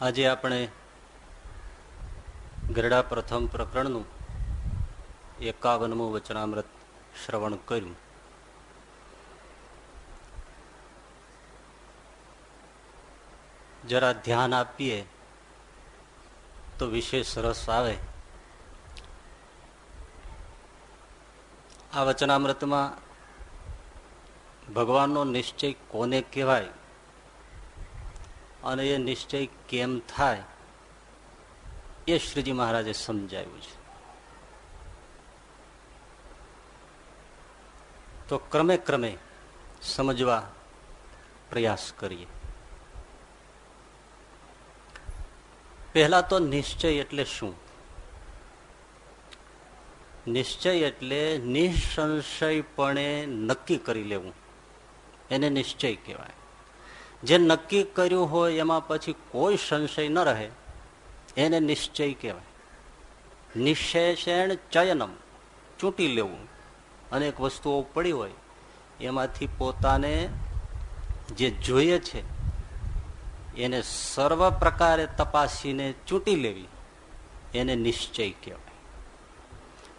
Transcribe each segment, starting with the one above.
આજે આપણે ગરડા પ્રથમ પ્રકરણનું એકાવનમું વચનામૃત શ્રવણ કર્યું. જરા ધ્યાન આપીએ તો વિશેષ રસ આવે. આ વચનામૃતમાં ભગવાનનો નિશ્ચય કોને કહેવાય? અને એ નિશ્ચય કેમ થાય એ શ્રીજી મહારાજે સમજાવ્યું છે. તો ક્રમે ક્રમે સમજવા પ્રયાસ કરીએ. પહેલા તો નિશ્ચય એટલે શું? નિશ્ચય એટલે નિસંશયપણે નક્કી કરી લેવું. એને નિશ્ચય કહેવાય. જે નક્કી કર્યું હોય એમાં પછી કોઈ સંશય ન રહે. એને નિશ્ચય કહેવાય. નિશેષણ ચયનમ, ચૂંટી લેવું. અનેક વસ્તુઓ પડી હોય, એમાંથી પોતાને જે જોઈએ છે, એને સર્વ પ્રકારે તપાસીને ચૂંટી લેવી. એને નિશ્ચય કહેવાય.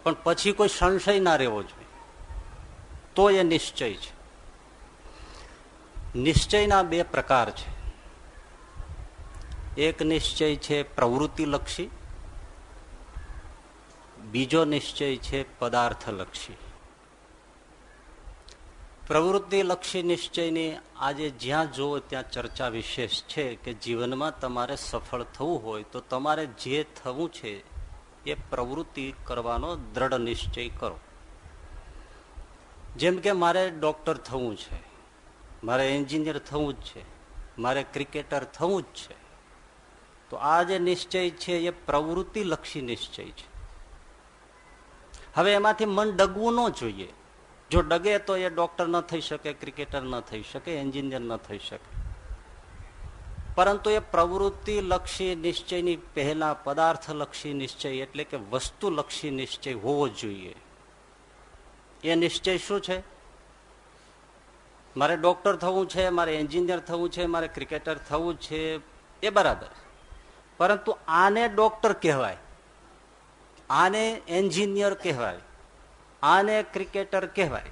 પણ પછી કોઈ સંશય ના રહેવો જોઈએ. તો એ નિશ્ચય છે. નિશ્ચયના બે પ્રકાર છે. એક નિશ્ચય છે પ્રવૃત્તિલક્ષી, બીજો નિશ્ચય છે પદાર્થલક્ષી. પ્રવૃત્તિલક્ષી નિશ્ચયની આજે જ્યાં જુઓ ત્યાં ચર્ચા વિશેષ છે કે જીવનમાં તમારે સફળ થવું હોય તો તમારે જે થવું છે એ પ્રવૃત્તિ કરવાનો દ્રઢ નિશ્ચય કરો. જેમ કે મારે ડોક્ટર થવું છે. મારે એન્જિનિયર થવું જ છે. મારે ક્રિકેટર થવું જ છે. તો આ જે નિશ્ચય છે એ પ્રવૃત્તિલક્ષી નિશ્ચય છે. હવે એમાંથી મન ડગવું ન જોઈએ. જો ડગે તો એ ડોક્ટર ન થઈ શકે, ક્રિકેટર ન થઈ શકે, એન્જિનિયર ન થઈ શકે. પરંતુ એ પ્રવૃત્તિલક્ષી નિશ્ચયની પહેલા પદાર્થલક્ષી નિશ્ચય એટલે કે વસ્તુલક્ષી નિશ્ચય હોવો જોઈએ. એ નિશ્ચય શું છે? મારે ડોક્ટર થવું છે, મારે એન્જિનિયર થવું છે, મારે ક્રિકેટર થવું છે, એ બરાબર. પરંતુ આને ડોક્ટર કહેવાય, આને એન્જિનિયર કહેવાય, આને ક્રિકેટર કહેવાય,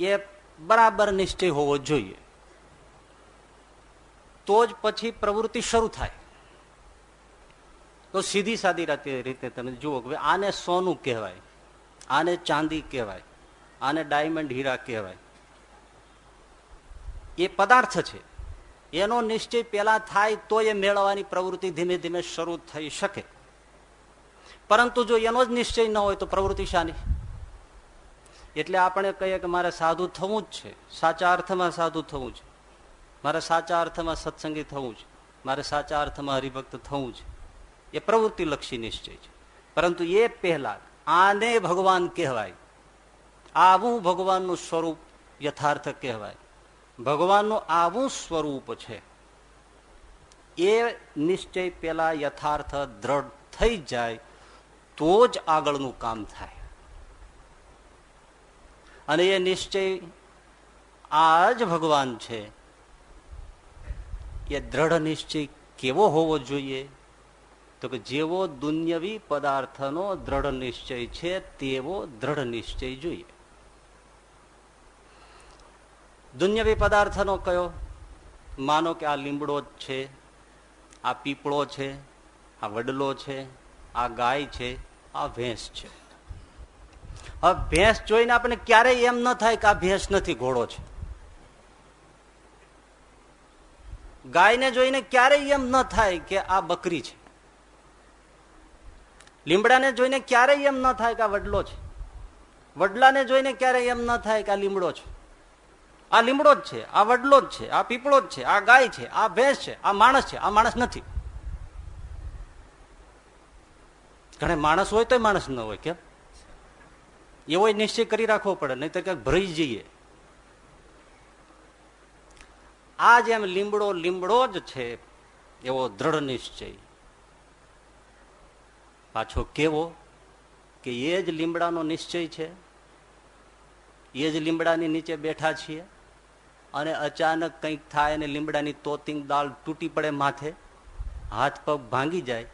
એ બરાબર નિશ્ચય હોવો જોઈએ. તો જ પછી પ્રવૃત્તિ શરૂ થાય. તો સીધી સાદી રીતે તમે જુઓ કે આને સોનું કહેવાય, આને ચાંદી કહેવાય, આને ડાયમંડ હીરા કહેવાય એ પદાર્થ છે. એનો નિશ્ચય પેલા થાય તો એ મેળવવાની પ્રવૃત્તિ ધીમે ધીમે શરૂ થઈ શકે. પરંતુ જો એનો જ નિશ્ચય ન હોય તો પ્રવૃત્તિ શાની? એટલે આપણે કહીએ કે મારે સાધુ થવું જ છે. સાચા અર્થમાં સાધુ થવું છે. મારે સાચા અર્થમાં સત્સંગી થવું છે. મારે સાચા અર્થમાં હરિભક્ત થવું છે. એ પ્રવૃત્તિલક્ષી નિશ્ચય છે. પરંતુ એ પહેલા આને ભગવાન કહેવાય. આવું ભગવાનનું સ્વરૂપ યથાર્થ કહેવાય. ભગવાનનું આવું સ્વરૂપ છે. એ નિશ્ચય પેલા યથાર્થ દ્રઢ થઈ જાય, તો જ આગળનું કામ થાય. અને એ નિશ્ચય આ જ ભગવાન છે. એ દ્રઢ નિશ્ચય કેવો હોવો જોઈએ? તો કે જેવો દુન્યવી પદાર્થનો દ્રઢ નિશ્ચય છે, તેવો દ્રઢ નિશ્ચય જોઈએ. દુન્યવી પદાર્થનો કયો? માનો કે આ લીમડો જ છે, આ પીપળો છે, આ વડલો છે, આ ગાય છે, આ ભેંસ છે. હવે ભેંસ જોઈને આપણે ક્યારેય એમ ન થાય કે આ ભેંસ નથી, ઘોડો છે. ગાયને જોઈને ક્યારેય એમ ન થાય કે આ બકરી છે. લીમડાને જોઈને ક્યારેય એમ ન થાય કે આ વડલો છે. વડલાને જોઈને ક્યારેય એમ ન થાય કે આ લીમડો છે. આ લીમડો જ છે, આ વડલો જ છે, આ પીપળો જ છે, આ ગાય છે, આ ભેંસ છે, આ માણસ છે, આ માણસ નથી. ઘણે માણસ હોય તો માણસ ન હોય, કેમ? એવો નિશ્ચય કરી રાખવો પડે નહીં તો ક્યાંક ભરાઈ જઈએ. આ જેમ લીમડો લીમડો જ છે, એવો દ્રઢ નિશ્ચય. પાછો કેવો કે એ જ લીમડાનો નિશ્ચય છે? એ જ લીમડાની નીચે બેઠા છીએ? અને અચાનક કંઈક થાય અને લીમડાની તોતિંગ દાળ તૂટી પડે માથે, હાથ પગ ભાંગી જાય,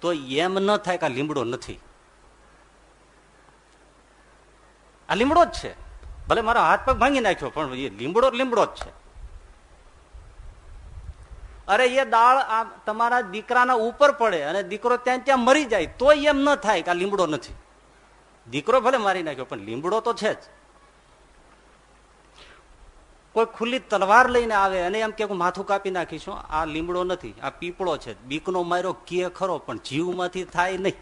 તો એમ ન થાય કે આ લીમડો નથી. આ લીમડો જ છે. ભલે મારો હાથ પગ ભાંગી નાખ્યો, પણ એ લીમડો લીમડો જ છે. અરે એ દાળ આ તમારા દીકરાના ઉપર પડે અને દીકરો ત્યાં ત્યાં મરી જાય, તો એમ ન થાય કે આ લીમડો નથી. દીકરો ભલે મારી નાખ્યો, પણ લીમડો તો છે જ. કોઈ ખુલ્લી તલવાર લઈને આવે અને એમ કે માથું કાપી નાખીશું આ લીમડો નથી, આ પીપળો છે. બીકનો માર્યો કે ખરો, પણ જીવમાંથી થાય નહીં.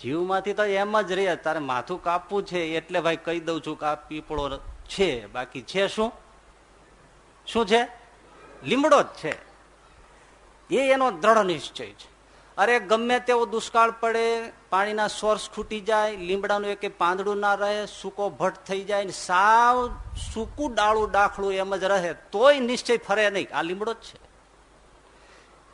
જીવમાંથી તો એમ જ રહે, તારે માથું કાપવું છે એટલે ભાઈ કહી દઉં છું કે આ પીપળો છે, બાકી છે શું? શું છે? લીમડો જ છે. એ એનો દ્રઢ નિશ્ચય છે. અરે ગમે તેવો દુષ્કાળ પડે, પાણીના સોર્સ ખૂટી જાય, લીમડાનું એક પાંદડું ના રહે, સૂકો ભટ્ટ થઈ જાય સાવ સૂકું ડાળું ડાખડું એમ જ રહે, તોય નિશ્ચય ફરે નહીં. આ લીમડો જ છે.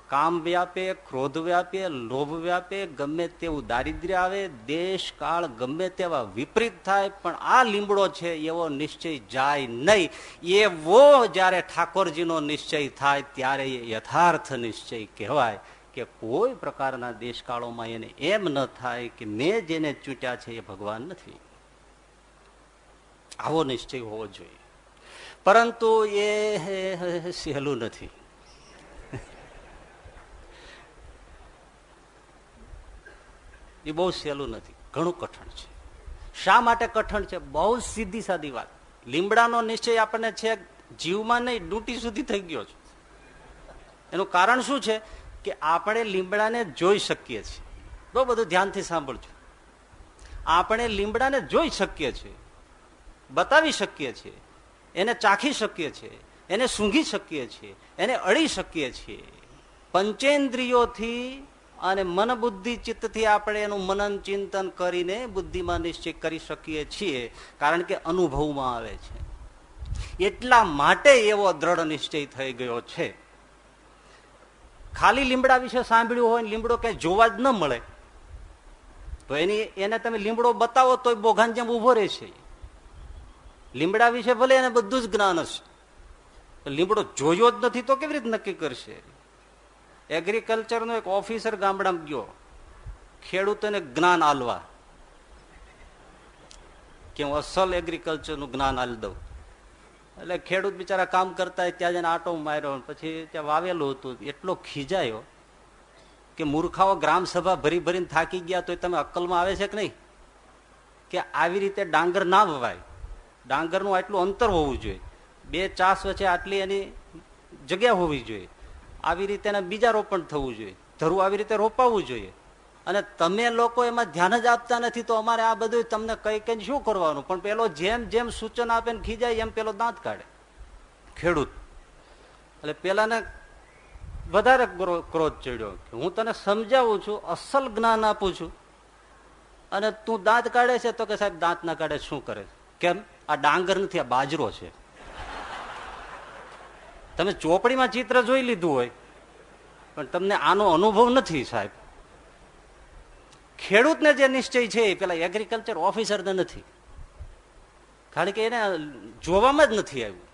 કામ વ્યાપે, ક્રોધ વ્યાપે, લોભ વ્યાપે, ગમે તેવું દારિદ્ર્ય આવે, દેશ કાળ ગમે તેવા વિપરીત થાય, પણ આ લીમડો છે એવો નિશ્ચય જાય નહીં. એવો જ્યારે ઠાકોરજીનો નિશ્ચય થાય, ત્યારે યથાર્થ નિશ્ચય કહેવાય. કે કોઈ પ્રકારના દેશકાળોમાં એને એમ ન થાય કે મેં જેને ચૂંટ્યા છે એ ભગવાન નથી. આવો નિશ્ચય હોવો જોઈએ. પરંતુ એ સહેલું નથી. એ બહુ સહેલું નથી. ઘણું કઠણ છે. શા માટે કઠણ છે? બહુ સીધી સાદી વાત. લીમડાનો નિશ્ચય આપણને છે, જીવમાં નહીં, ડૂટી સુધી થઈ ગયો છે. એનું કારણ શું છે? કે આપણે લીમડાને જોઈ શકીએ છીએ. બહુ બધું ધ્યાનથી સાંભળજો. આપણે લીમડાને જોઈ શકીએ છીએ, બતાવી શકીએ છીએ, એને ચાખી શકીએ છીએ, એને સૂંઘી શકીએ છીએ, એને અડી શકીએ છીએ. પંચેન્દ્રિયોથી અને મન બુદ્ધિ ચિત્તથી આપણે એનું મનન ચિંતન કરીને બુદ્ધિમાં નિશ્ચય કરી શકીએ છીએ, કારણ કે અનુભવમાં આવે છે. એટલા માટે એવો દ્રઢ નિશ્ચય થઈ ગયો છે. ખાલી લીમડા વિશે સાંભળ્યું હોય લીમડો ક્યાંય જોવા જ ન મળે. તો એની, એને તમે લીમડો બતાવો તો બોઘાન જેમ ઊભો રહેશે લીમડા વિશે ભલે એને બધું જ જ્ઞાન હશે લીમડો જોયો જ નથી તો કેવી રીતે નક્કી કરશે? એગ્રીકલ્ચરનો એક ઓફિસર ગામડામાં ગયો. ખેડૂતોને જ્ઞાન આલવા. કે હું અસલ એગ્રીકલ્ચરનું જ્ઞાન આલી દઉં. એટલે ખેડૂત બિચારા કામ કરતા ત્યાં જઈને આટો માર્યો પછી ત્યાં વાવેલું હતું. એટલો ખીજાયો કે મૂર્ખાઓ ગ્રામ સભા ભરી ભરીને થાકી ગયા તો તમે અક્કલમાં આવે છે કે નહીં? કે આવી રીતે ડાંગર ના વવાય. ડાંગરનું આટલું અંતર હોવું જોઈએ. બે ચાસ વચ્ચે આટલી એની જગ્યા હોવી જોઈએ. આવી રીતે બીજા રોપણ થવું જોઈએ. ધરું આવી રીતે રોપાવવું જોઈએ. અને તમે લોકો એમાં ધ્યાન જ આપતા નથી તો અમારે આ બધું તમને કઈ કઈ શું કરવાનું? પણ પેલો જેમ જેમ સૂચન આપે ને ખીજાય એમ પેલો દાંત કાઢે. ખેડૂત. એટલે પેલાને વધારે ક્રોધ ચડ્યો હું તને સમજાવું છું અસલ જ્ઞાન આપું છું. અને તું દાંત કાઢે છે તો કે સાહેબ દાંત ના કાઢે શું કરે કેમ? આ ડાંગર નથી આ બાજરો છે. તમે ચોપડીમાં ચિત્ર જોઈ લીધું હોય પણ તમને આનો અનુભવ નથી સાહેબ. ખેડૂતને જે નિશ્ચય છે એ પેલા એગ્રીકલ્ચર ઓફિસરને નથી. કારણ કે એને જોવામાં જ નથી આવ્યું.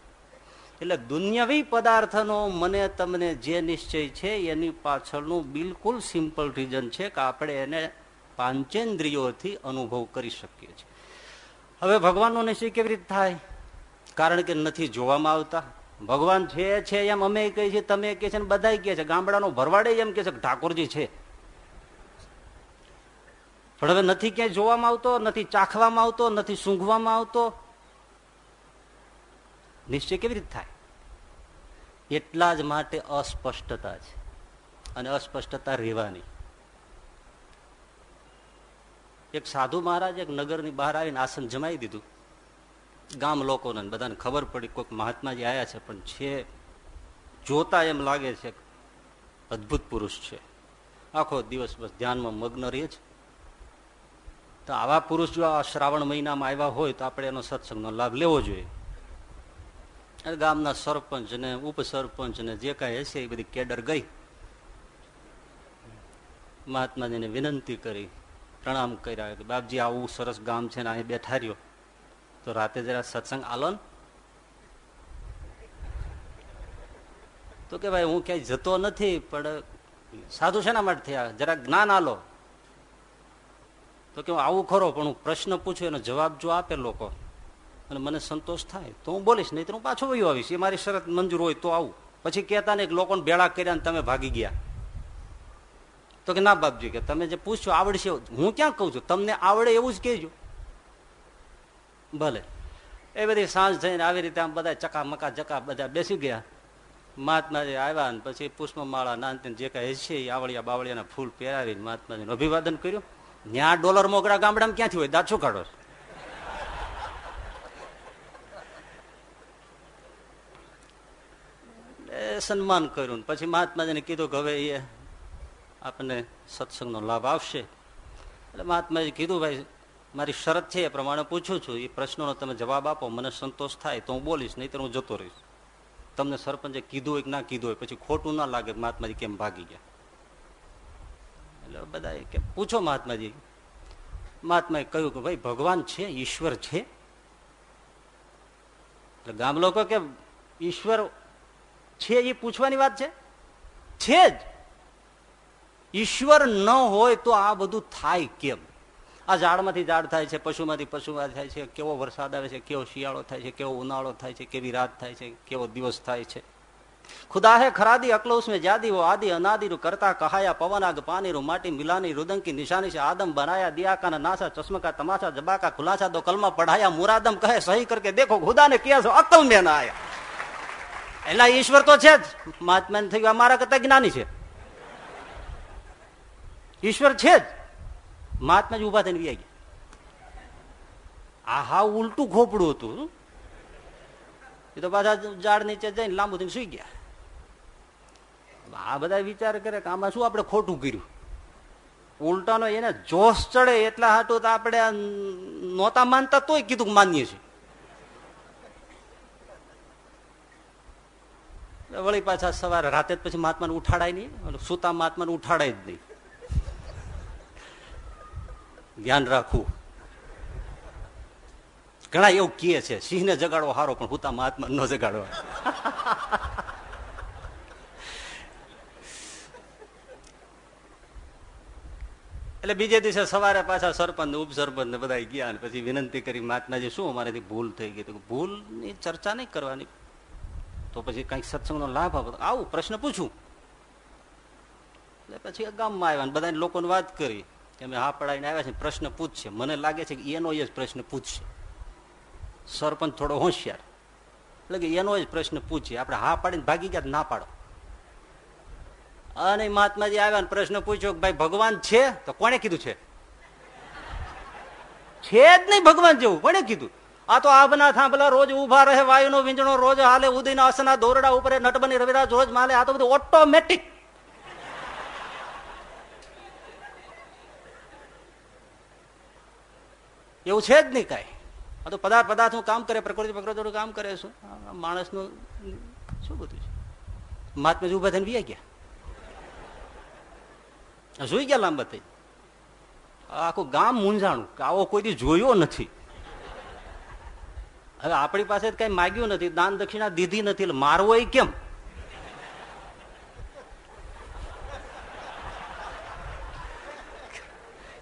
એટલે દુનિયાવી પદાર્થનો મને તમને જે નિશ્ચય છે એની પાછળનું બિલકુલ સિમ્પલ રીઝન છે કે આપણે એને પાંચેન્દ્રિયોથી અનુભવ કરી શકીએ છીએ. હવે ભગવાનનો નિશ્ચય કેવી રીતે થાય? કારણ કે નથી જોવામાં આવતા. ભગવાન છે છે એમ અમે કહીએ છીએ તમે કહે છે બધા કહે છે. ગામડાનો ભરવાડે એમ કહે છે ઠાકોરજી છે. પણ હવે નથી ક્યાંય જોવામાં આવતો, નથી ચાખવામાં આવતો, નથી સૂંઘવામાં આવતો. નિશ્ચય કેવી રીતે થાય? એટલા જ માટે અસ્પષ્ટતા છે. અને અસ્પષ્ટતા રહેવાની. એક સાધુ મહારાજ એક નગરની બહાર આવીને આસન જમાઈ દીધું. ગામ લોકોને બધાને ખબર પડી કોઈક મહાત્માજી આવ્યા છે, પણ છે, જોતા એમ લાગે છે અદભુત પુરુષ છે. આખો દિવસ બસ ધ્યાનમાં મગ્ન રહે છે. તો આવા પુરુષ જો આ શ્રાવણ મહિનામાં આવ્યા હોય તો આપણે એનો સત્સંગનો લાભ લેવો જોઈએ. ગામના સરપંચ ને ઉપસરપંચ ને જે કાંઈ હશે એ બધી કેડર ગઈ. મહાત્માજીને વિનંતી કરી, પ્રણામ કર્યા, કે બાપજી આવું સરસ ગામ છે ને અહીં બેઠા રહ્યો. તો રાતે જરા સત્સંગ આલો તો કે ભાઈ હું ક્યાંય જતો નથી, પણ સાધુ શેના માટે થયા? જરા જ્ઞાન આલો. તો કે હું આવું ખરો, પણ હું પ્રશ્ન પૂછું એનો જવાબ જો આપે લોકો, અને મને સંતોષ થાય, તો હું બોલીશ, નહીં તો હું પાછો વયો આવીશ. એ મારી શરત મંજૂર હોય તો આવું. પછી કહેતા ને લોકોને ભેળા કર્યા ને તમે ભાગી ગયા. તો કે ના બાપજી, કે તમે જે પૂછશો આવડશે હું ક્યાં કઉ છું? તમને આવડે એવું જ કહેજો. ભલે. એ બધી સાંજ થઈને આવી રીતે આમ બધા ચકા મકા ચકા બધા બેસી ગયા. મહાત્માજી આવ્યા ને પછી પુષ્પમાળા નાનતી જે કાંઈ છે એ આવળિયા બાવળિયાના ફૂલ પહેરાવીને મહાત્માજીનું અભિવાદન કર્યું. ત્યાં ડોલર મોગરા ગામડામાં ક્યાંથી હોય? દાંત શું કાઢો સન્માન કર્યું પછી મહાત્માજીને કીધું કે હવે એ આપણને સત્સંગનો લાભ આવશે. એટલે મહાત્માજી કીધું, ભાઈ, મારી શરત છે એ પ્રમાણે પૂછું છું. એ પ્રશ્નોનો તમે જવાબ આપો, મને સંતોષ થાય તો હું બોલીશ, નહીં હું જતો રહીશ. તમને સરપંચે કીધું હોય કે ના કીધું હોય, પછી ખોટું ના લાગે મહાત્માજી કેમ ભાગી ગયા. એટલે બધા કે પૂછો મહાત્માજી. મહાત્માએ કહ્યું કે ભાઈ, ભગવાન છે, ઈશ્વર છે. એટલે ગામ લોકો કે ઈશ્વર છે એ પૂછવાની વાત છે? છે જ. ઈશ્વર ન હોય તો આ બધું થાય કેમ? આ ઝાડમાંથી ઝાડ થાય છે, પશુમાંથી પશુમાં થાય છે, કેવો વરસાદ આવે છે, કેવો શિયાળો થાય છે, કેવો ઉનાળો થાય છે, કેવી રાત થાય છે, કેવો દિવસ થાય છે? खुदा है खरादी अकलो उसमें जादी वो आदि अनादि रु करता कहाया पवन आग पानी रु माटी मिलानी रुदंग की निशानी से आदम बनाया दिया का नासा चश्म का तमाशा जबा का खुलासा दो कलमा पढ़ाया मुरादम कहे सही करके देखो खुदा ने किया सो अकल में ना आया એટલે ઈશ્વર તો છે જ મહાત્મા થઈ ગયું મારા કરતા જ્ઞાની છે ઈશ્વર છે જ મહાત્મા જ ઊભા થઈને ગયા આ હા ઉલટું ખોપડું હતું એ તો પાછા ઝાડ નીચે જઈને લાંબુ થઈને સુઈ ગયા આ બધા વિચાર કરે કે આમાં શું આપણે ખોટું કર્યું? ઉલટાનો એને જોશ ચડે એટલા હાટું તો આપણે નહોતા માનતા તોય કીધું માનીએ છીએ. વળી પાછા સવારે રાતે પછી મહાત્માને ઉઠાડાય નહીં. સુતા મહાત્માને ઉઠાડાય જ નહીં. ધ્યાન રાખવું. ઘણા એવું કહે છે, સિંહને જગાડવો સારો પણ હુતા મહાત્મા ન જગાડવા. એટલે બીજે દિવસે સવારે પાછા સરપંચ ઉપસરપંચ ને બધા ગયા પછી વિનંતી કરી મહાત્માજી શું અમારાથી ભૂલ થઈ ગઈ? ભૂલની ચર્ચા નહીં કરવાની. તો પછી કંઈક સત્સંગનો લાભ આપો. આવું પ્રશ્ન પૂછું. એટલે પછી ગામમાં આવ્યા બધા લોકોને વાત કરી કે અમે હા પડાવીને આવ્યા છે પ્રશ્ન પૂછશે. મને લાગે છે કે એનો જ પ્રશ્ન પૂછશે. સરપંચ થોડો હોશિયાર. એટલે કે એનો જ પ્રશ્ન પૂછીએ. આપણે હા પાડીને ભાગી ગયા ના પાડો. અને મહાત્માજી આવ્યા પ્રશ્ન પૂછ્યો કે ભાઈ, ભગવાન છે? તો કોને કીધું છે? છે જ નહીં ભગવાન જેવું કોને કીધું? આ તો આભના થાંભલા રોજ ઊભા રહે, વાયુનો વીંજણો રોજ હાલે, ઉદયના અસના દોરડા ઉપર, નટબની રવિરાજ રોજ માલે, આ તો બધું ઓટોમેટિક એવું છે જ નહીં કઈ. આ તો પદાર્થ પદાર્થનું કામ કરે, પ્રકૃતિ પ્રકૃતિનું કામ કરે શું? માણસનું શું બધું છે? મહાત્મા ઊભા થઈને વી ગયા. જોઈ ગયા લાંબા થઈ? આખું ગામ મૂંઝાણું કે આવો કોઈ જોયો નથી. હવે આપણી પાસે કઈ માગ્યું નથી. દાન દક્ષિણા દીધી નથી. એટલે મારવો એ કેમ?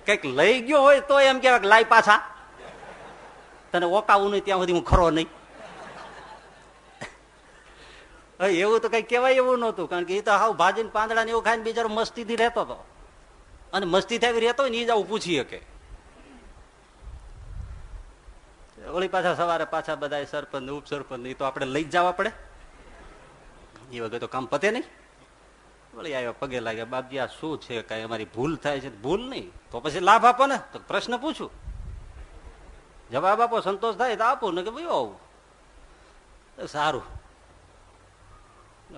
કંઈક લઈ ગયો હોય તો એમ કેવાય લાઈ પાછા. તને ઓકાવું નહીં, ત્યાં સુધી હું ખરો નહીં. એવું તો કઈ કેવાય એવું નહોતું, કારણ કે એ તો હાવ ભાજીને પાંદડા ને એવું ખાઈને બિચારો મસ્તીથી રહેતો હતો. અને મસ્તી થાય રહેતો હોય ને એ જ આવું પૂછી શકે. ઓળી પાછા સવારે પાછા બધા સરપંચ ઉપસરપંચ એ તો આપણે લઈ જવા પડે. એ વગર તો કામ પતે નહીં. વળી આવ્યા પગે લાગ્યા બાપજી, આ શું છે? કઈ અમારી ભૂલ થાય છે? ભૂલ નહીં. તો પછી લાભ આપો ને. તો પ્રશ્ન પૂછું. જવાબ આપો, સંતોષ થાય તો આપો ને કે ભાઈ આવું સારું.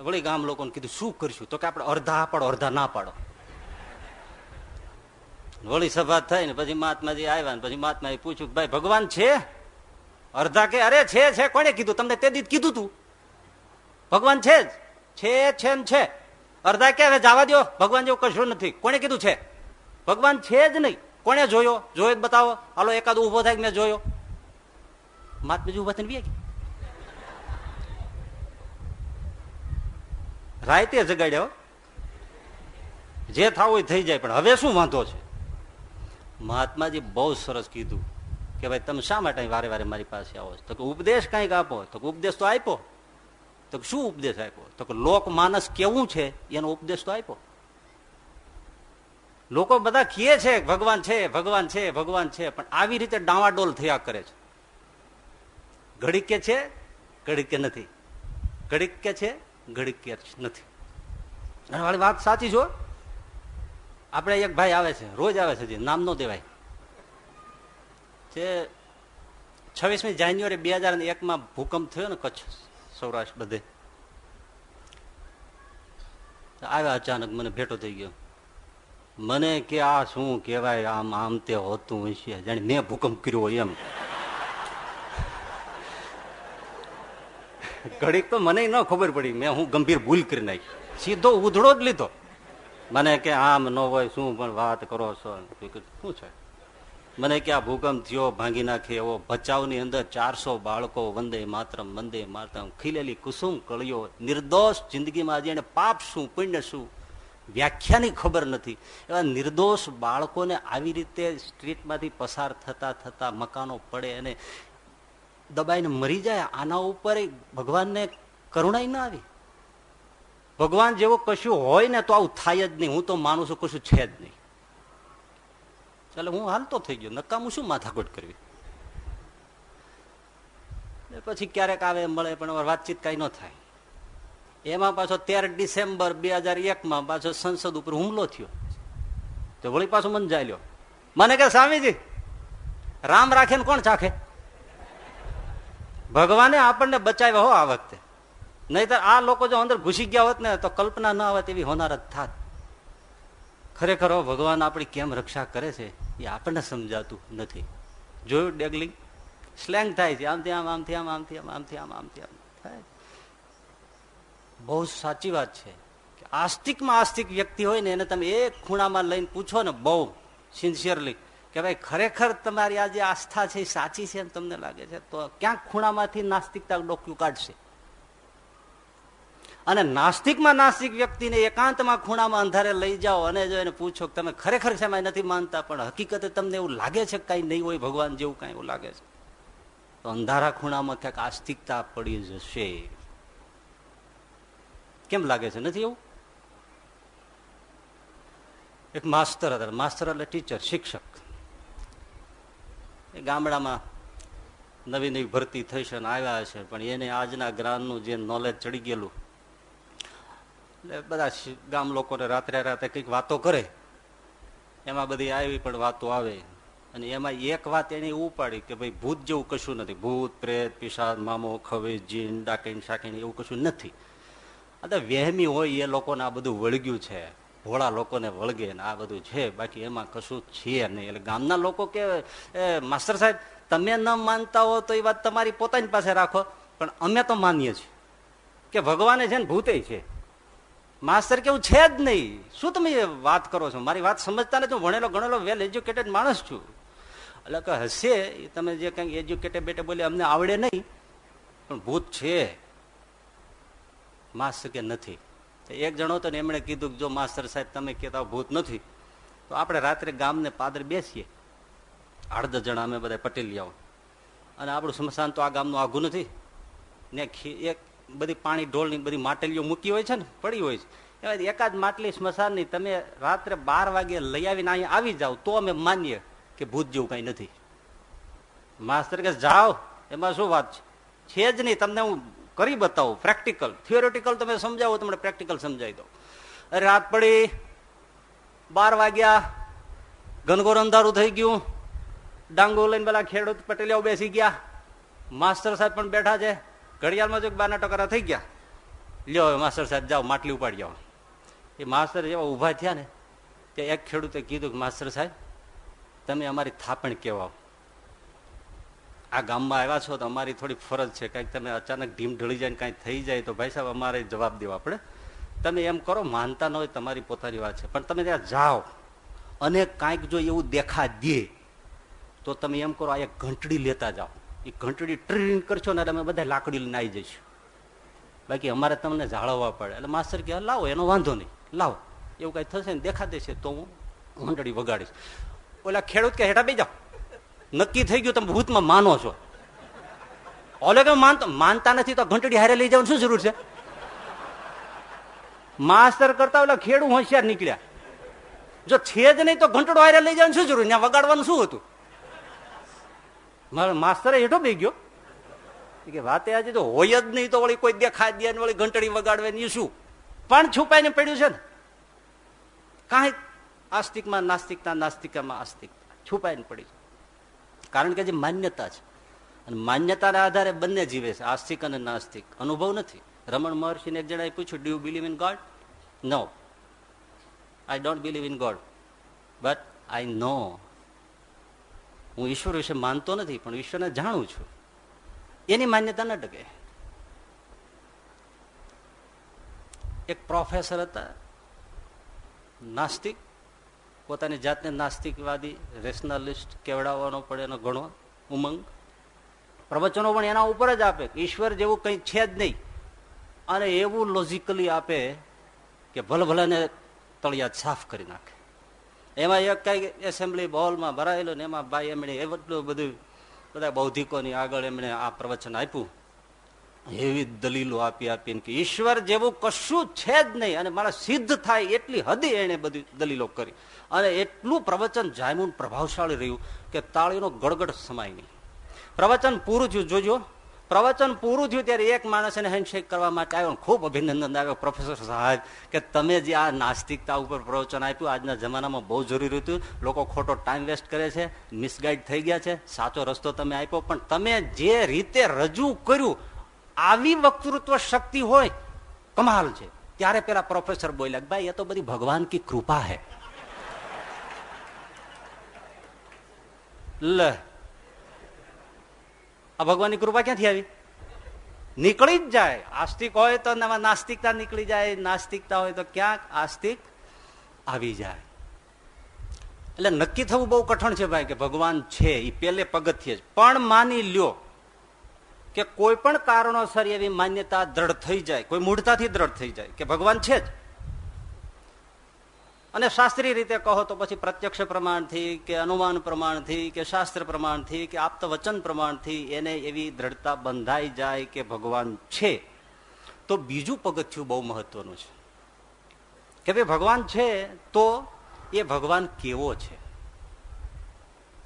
વળી ગામ લોકોને કીધું, શું કરશું? તો કે આપણે અડધા પાડો અડધા ના પાડો. વળી સભા થઈ ને પછી મહાત્માજી આવ્યા ને પછી મહાત્મા પૂછ્યું ભાઈ, ભગવાન છે? અર્ધા કે અરે છે છે કોને કીધું? તમને તે દીધ કીધું તું. ભગવાન છે જ. છે છે ને છે. અર્ધા કે હવે જવા દો ભગવાન જેવું કશું નથી. કોને કીધું છે? ભગવાન છે જ નહીં. કોને જોયો? જોયો બતાવો. હાલો, એકાદ ઊભો થાય મેં જોયો? મહાત્માજી ઊભા થઈને રાયતે જગાડ્યો જે થવું થઈ જાય, પણ હવે શું વાંધો છે? મહાત્માજી બહુ સરસ કીધું કે ભાઈ, તમે શા માટે વારે વારે મારી પાસે આવો તો કે ઉપદેશ કંઈક આપો. તો ઉપદેશ તો આપ્યો. તો શું ઉપદેશ આપ્યો? તો કે લોક માનસ કેવું છે? એનો ઉપદેશ તો આપ્યો. લોકો બધા કહે છે, ભગવાન છે ભગવાન છે ભગવાન છે, પણ આવી રીતે ડાવાડોલ થયા કરે છે. ઘડીક કે છે, ઘડીક કે નથી. ઘડીક કે છે, ઘડીક કે નથી વાત સાચી છો આપણે એક ભાઈ આવે છે, રોજ આવે છે નામ નો દેવાય. જે છવ્વીસમી જાન્યુઆરી બે હજાર એકમાં ભૂકંપ થયો ને કચ્છ, સૌરાષ્ટ્ર બધે. આવ્યા અચાનક, મને ભેટો થઈ ગયો. મને કે આ શું કેવાય આમ આમ તે હોતું હશે. જાણે મેં ભૂકંપ કર્યો હોય એમ. ઘડીક તો મને ન ખબર પડી, મેં હું ગંભીર ભૂલ કરી નાખી. સીધો ઉધડો જ લીધો. મને કે આમ ન હોય, શું પણ વાત કરો છો? શું છે? મને કે આ ભૂકંપ થયો, ભાંગી નાખે એવો ભચાઉની અંદર ચારસો બાળકો વંદે માતરમ વંદે માતરમ, ખીલેલી કુસુમ કળીઓ, નિર્દોષ જિંદગીમાં આજે એને પાપ શું, પુણ્ય શું? વ્યાખ્યાની ખબર નથી. એવા નિર્દોષ બાળકોને આવી રીતે સ્ટ્રીટમાંથી પસાર થતા થતા મકાનો પડે અને દબાઈને મરી જાય, આના ઉપર ભગવાનને કરુણાઈ ના આવી. ભગવાન જેવો કશું હોય ને તો આવું થાય જ નહીં. હું તો માનું છું કશું છે જ નહીં. ચાલે, હું હાલતો થઈ ગયો. નકામું શું માથાકૂટ કરવી? પછી ક્યારેક આવે, મળે, પણ વાતચીત કઈ ન થાય. એમાં પાછો તેર ડિસેમ્બર બે હજાર એકમાં પાછો સંસદ ઉપર હુમલો થયો. તો વળી પાછો મન જાય લ્યો મને કે સ્વામીજી, રામ રાખે ને કોણ ચાખે? ભગવાને આપણને બચાવ્યા હો આ વખતે. નહીતર આ લોકો જો અંદર ઘૂસી ગયા હોત ને, તો કલ્પના ના આવે તેવી હોનાર જ થાત. ખરેખર ભગવાન આપણી કેમ રક્ષા કરે છે એ આપણને સમજાતું નથી. જોયું ડેગલિંગ? સ્લેંગ થાય છે. આમથી આમ આમથી આમ આમથી આમ આમથી આમ આમથી આમ. થાય. બહુ સાચી વાત છે કે આસ્તિકમાં આસ્તિક વ્યક્તિ હોય ને, એને તમે એક ખૂણામાં લઈને પૂછો ને, બહુ સિન્સિયરલી કે ભાઈ, ખરેખર તમારી આ જે આસ્થા છે એ સાચી છે એમ તમને લાગે છે? તો ક્યાંક ખૂણામાંથી નાસ્તિકતા ડોક્યુ કાઢશે. અને નાસ્તિકમાં નાસ્તિક વ્યક્તિને એકાંતમાં ખૂણામાં અંધારે લઈ જાઓ અને જો એને પૂછો કે તમે ખરેખર સમય નથી માનતા, પણ હકીકતે તમને એવું લાગે છે કઈ નહીં હોય, ભગવાન જેવું કઈ એવું લાગે છે? તો અંધારા ખૂણામાં ક્યાંક આસ્તિકતા પડી જશે. કેમ લાગે છે? નથી એવું? એક માસ્તર હતા, માસ્તર એટલે ટીચર, શિક્ષક. એ ગામડામાં નવી નવી ભરતી થઈ છે અને આવ્યા છે, પણ એને આજના જ્ઞાનનું જે નોલેજ ચડી ગયેલું એટલે બધા ગામ લોકોને રાત્રે રાતે કંઈક વાતો કરે. એમાં બધી આવી પણ વાતો આવે. અને એમાં એક વાત એને ઉપાડી કે ભાઈ, ભૂત જેવું કશું નથી. ભૂત, પ્રેત પિશાદ મામો ખવે જીન, ડાકીન, શાકીન એવું કશું નથી. આ વહેમી હોય એ લોકોને આ બધું વળગ્યું છે. ભોળા લોકોને વળગે ને આ બધું છે. બાકી એમાં કશું છે નહીં. એટલે ગામના લોકો કે માસ્ટર સાહેબ, તમે ન માનતા હો તો એ વાત તમારી પોતાની પાસે રાખો. પણ અમે તો માનીએ છીએ કે ભગવાને છે ને ભૂતે છે. માસ્તર કેવું છે જ નહીં. શું તમે વાત કરો છો? મારી વાત સમજતા નથી હું ભણેલો, ગણેલો વેલ એજ્યુકેટેડ માણસ છું. એટલે કે હશે તમે જે કંઈક એજ્યુકેટેડ બેટે બોલે, અમને આવડે નહીં. પણ ભૂત છે. માસ્તર કે નથી. એક જણો તો એમણે કીધું કે જો માસ્તર સાહેબ તમે કહેતા ભૂત નથી, તો આપણે રાત્રે ગામને પાદર બેસીએ. અડધ જણા અમે બધા પટેલિયાઓ. અને આપણું સ્મશાન તો આ ગામનું આઘું નથી. ને એક બધી પાણી ઢોલની બધી માટલીઓ મૂકી હોય છે ને, પડી હોય છે. એમાં એકાદ માટલી સ્મશાનની તમે રાત્રે બાર વાગે લઈ આવીને અહીંયા આવી જાઓ, તો અમે માનીએ કે ભૂત જેવું કઈ નથી. માસ્તર કે જાઓ. એમાં શું વાત છે? છે જ નહીં, તમને હું કરી બતાવું, પ્રેક્ટિકલ. થિયોરિટિકલ તમે સમજાવો, તમને પ્રેક્ટિકલ સમજાવી દો અરે, રાત પડી. બાર વાગ્યા. ઘનઘોર અંધારું થઈ ગયું. ડાંગો લઈને પેલા ખેડૂત પટેલિયાઓ બેસી ગયા. માસ્ટર સાહેબ પણ બેઠા છે. ઘડિયાળમાં જો બારના ટકરા થઈ ગયા, લ્યો માસ્ટર સાહેબ જાઓ, માટલી ઉપાડી જાઓ એ માસ્ટર જેવા ઊભા થયા ને તે એક ખેડૂતે કીધું કે, માસ્ટર સાહેબ, તમે અમારી થાપણ કેવા આ ગામમાં આવ્યા છો તો અમારી થોડી ફરજ છે, કાંઈક તમે અચાનક ઢીમ ઢળી જાય કાંઈ થઈ જાય તો ભાઈ સાહેબ અમારે જવાબ દેવા પડે તમે એમ કરો, માનતા ન હોય તમારી પોતાની વાત છે, પણ તમે ત્યાં જાઓ અને કાંઈક જો એવું દેખા દે, તો તમે એમ કરો, આ એક ઘંટડી લેતા જાઓ. એ ઘંટડી ટ્રીન કરશો ને અમે બધા લાકડી નાઈ જઈશું. બાકી અમારે તમને જાળવવા પડે. એટલે માસ્તર કે લાવો, એનો વાંધો નહીં. લાવો. એવું કઈ થશે ને દેખા છે તો હું ઘંટડી વગાડીશ. ઓલા ખેડૂત કે હેઠા બે જાઓ. નક્કી થઈ ગયું, તમે ભૂતમાં માનો છો. ઓલે કે માનતો માનતા નથી તો ઘંટડી હારે લઈ જવાનું શું જરૂર છે? માસ્તર કરતા ઓલા ખેડૂ હોશિયાર નીકળ્યા. જો છે જ નહીં તો ઘંટડો હારે લઈ જવાનું શું જરૂર? ત્યાં વગાડવાનું શું હતું? મારે માસ્તરે હેઠો બે ગયો. કે વાતે આજે તો હોય જ નહીં તો વળી કોઈ દેખાય દે વળી ઘંટડી વગાડવાની શું? પણ છુપાઈને પડ્યું છે ને. કાંઈ આસ્તિકમાં નાસ્તિકતા, નાસ્તિકામાં આસ્તિકતા. છુપાઈને પડી છે. કારણ કે જે માન્યતા છે. અને માન્યતાના આધારે બંને જીવે છે. આસ્તિક અને નાસ્તિક. અનુભવ નથી. રમણ મહર્ષિને એક જણાએ પૂછ્યું do you believe in God no I don't believe in God but I know હું ઈશ્વર વિશે માનતો નથી, પણ ઈશ્વરને જાણું છું. એની માન્યતા ન ટકે. એક પ્રોફેસર હતા, નાસ્તિક, પોતાની જાતને નાસ્તિકવાદી રેશનાલિસ્ટ કેવડાવવાનો પડે એનો ઘણો ઉમંગ. પ્રવચનો પણ એના ઉપર જ આપે ઈશ્વર જેવું કંઈ છે જ નહીં. અને એવું લોજિકલી આપે કે ભલભલાને ભલે તળિયા સાફ કરી નાખે. એમાં એક કઈ એસેમ્બલી હોલમાં ભરાયેલું ને એમાં ભાઈ એમણે એટલું બધું, બધા બૌદ્ધિકોની આગળ એમણે આ પ્રવચન આપ્યું. એવી દલીલો આપી આપીને કે ઈશ્વર જેવું કશું છે જ નહીં અને મારા સિદ્ધ થાય એટલી હદે એને બધી દલીલો કરી. અને એટલું પ્રવચન જાયમુન પ્રભાવશાળી રહ્યું કે તાળીનો ગડગડ સમાય નહીં. પ્રવચન પૂરું થયું. જોજો પ્રવચન પૂરું થયું ત્યારે એક માણસ એને હેન્ડશેક કરવા માટે આવ્યો ખૂબ અભિનંદન આવ્યો પ્રોફેસર સાહેબ, કે તમે જે આ નાસ્તિકતા ઉપર પ્રવચન આપ્યું, આજના જમાનામાં બહુ જરૂરી હતું. લોકો ખોટો ટાઈમ વેસ્ટ કરે છે મિસગાઈડ થઈ ગયા છે. સાચો રસ્તો તમે આપ્યો, પણ તમે જે રીતે રજૂ કર્યું, આવી વક્તૃત્વ શક્તિ હોય, કમાલ છે. ત્યારે પેલા પ્રોફેસર બોલ્યા, ભાઈ, એ તો બધી ભગવાન કી કૃપા હે. લે આ ભગવાનની કૃપા ક્યાંથી આવી? નીકળી જ જાય. આસ્તિક હોય તો નાસ્તિકતા નીકળી જાય. નાસ્તિકતા હોય તો ક્યાંક આસ્તિક આવી જાય. એટલે નક્કી થવું બહુ કઠણ છે ભાઈ કે ભગવાન છે એ પેલે પગથિયે જ પણ માની લ્યો કે કોઈ પણ કારણોસર એવી માન્યતા દ્રઢ થઈ જાય, કોઈ મૂળતાથી દ્રઢ થઈ જાય કે ભગવાન છે જ. અને શાસ્ત્રીય રીતે કહો તો પછી પ્રત્યક્ષ પ્રમાણથી કે અનુમાન પ્રમાણથી કે શાસ્ત્ર પ્રમાણથી કે આપત વચન પ્રમાણથી એને એવી દ્રઢતા બંધાઈ જાય કે ભગવાન છે. તો બીજું પગથિયું બહુ મહત્વનું છે. કે ભાઈ ભગવાન છે તો એ ભગવાન કેવો છે?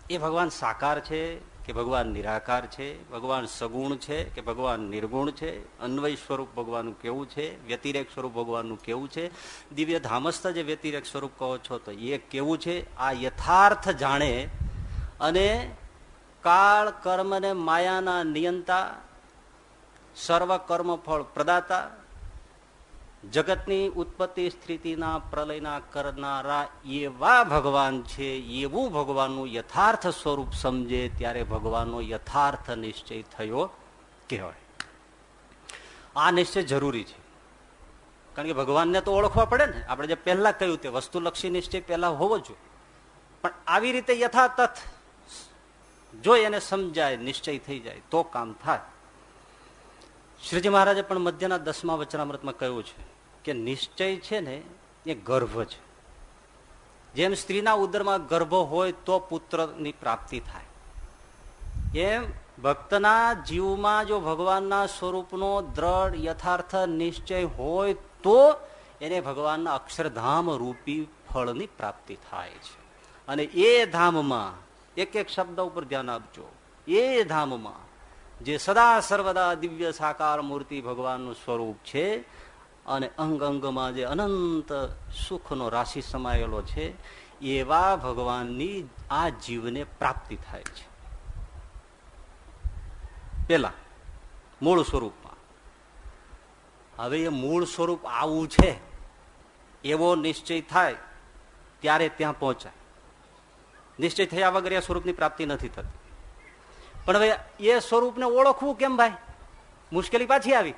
એ ભગવાન સાકાર છે? કે ભગવાન નિરાકાર છે, ભગવાન સગુણ છે, કે ભગવાન નિર્ગુણ છે, અન્વય સ્વરૂપ ભગવાનનું કેવું છે, વ્યતિરેક સ્વરૂપ ભગવાનનું કેવું છે, દિવ્ય ધામસ્થ જે વ્યતિરેક સ્વરૂપ કહો છો તો એ કેવું છે, આ યથાર્થ જાણે અને કાળ, કર્મ ને માયાના નિયંતા સર્વ કર્મ ફળ પ્રદાતા જગતની ઉત્પત્તિ સ્થિતિના પ્રલયના કરનારા એવા ભગવાન છે, એવું ભગવાનનું યથાર્થ સ્વરૂપ સમજે ત્યારે ભગવાનનો યથાર્થ નિશ્ચય થયો કહેવાય. આ નિશ્ચય જરૂરી છે. કારણ કે ભગવાનને તો ઓળખવા પડે ને. આપણે જે પહેલા કહ્યું તે વસ્તુલક્ષી નિશ્ચય પહેલા હોવો જોઈએ. પણ આવી રીતે યથાતથ જો એને સમજાય, નિશ્ચય થઈ જાય, તો કામ થાય. શ્રીજી મહારાજે પણ મધ્યના દસમા વચનામૃતમાં કહ્યું છે. કે નિશ્ચય છે ને, એ ગર્ભ છે. જેમ સ્ત્રીના ઉદરમાં ગર્ભ હોય તો પુત્રની પ્રાપ્તિ થાય. એમ ભક્તના જીવમાં જો ભગવાનના સ્વરૂપનો દ્રઢ યથાર્થ નિશ્ચય હોય તો એને ભગવાનના અક્ષરધામ રૂપી ફળની પ્રાપ્તિ થાય છે. અને એ ધામમાં, એક એક શબ્દ ઉપર ધ્યાન આપજો. એ ધામમાં, જે સદા સર્વદા દિવ્ય સાકાર મૂર્તિ ભગવાનનું સ્વરૂપ છે અને અંગ અંગમાં જે અનંત સુખનો રાશિ સમાયેલો છે, એવા ભગવાનની આ જીવને પ્રાપ્તિ થાય છે. પેલા મૂળ સ્વરૂપમાં. હવે એ મૂળ સ્વરૂપ આવું છે, એવો નિશ્ચય થાય, ત્યારે ત્યાં પહોંચાય. નિશ્ચય થયા વગર એ સ્વરૂપની પ્રાપ્તિ નથી થતી. પણ હવે એ સ્વરૂપને ઓળખવું કેમ ભાઈ? મુશ્કેલી પાછી આવી.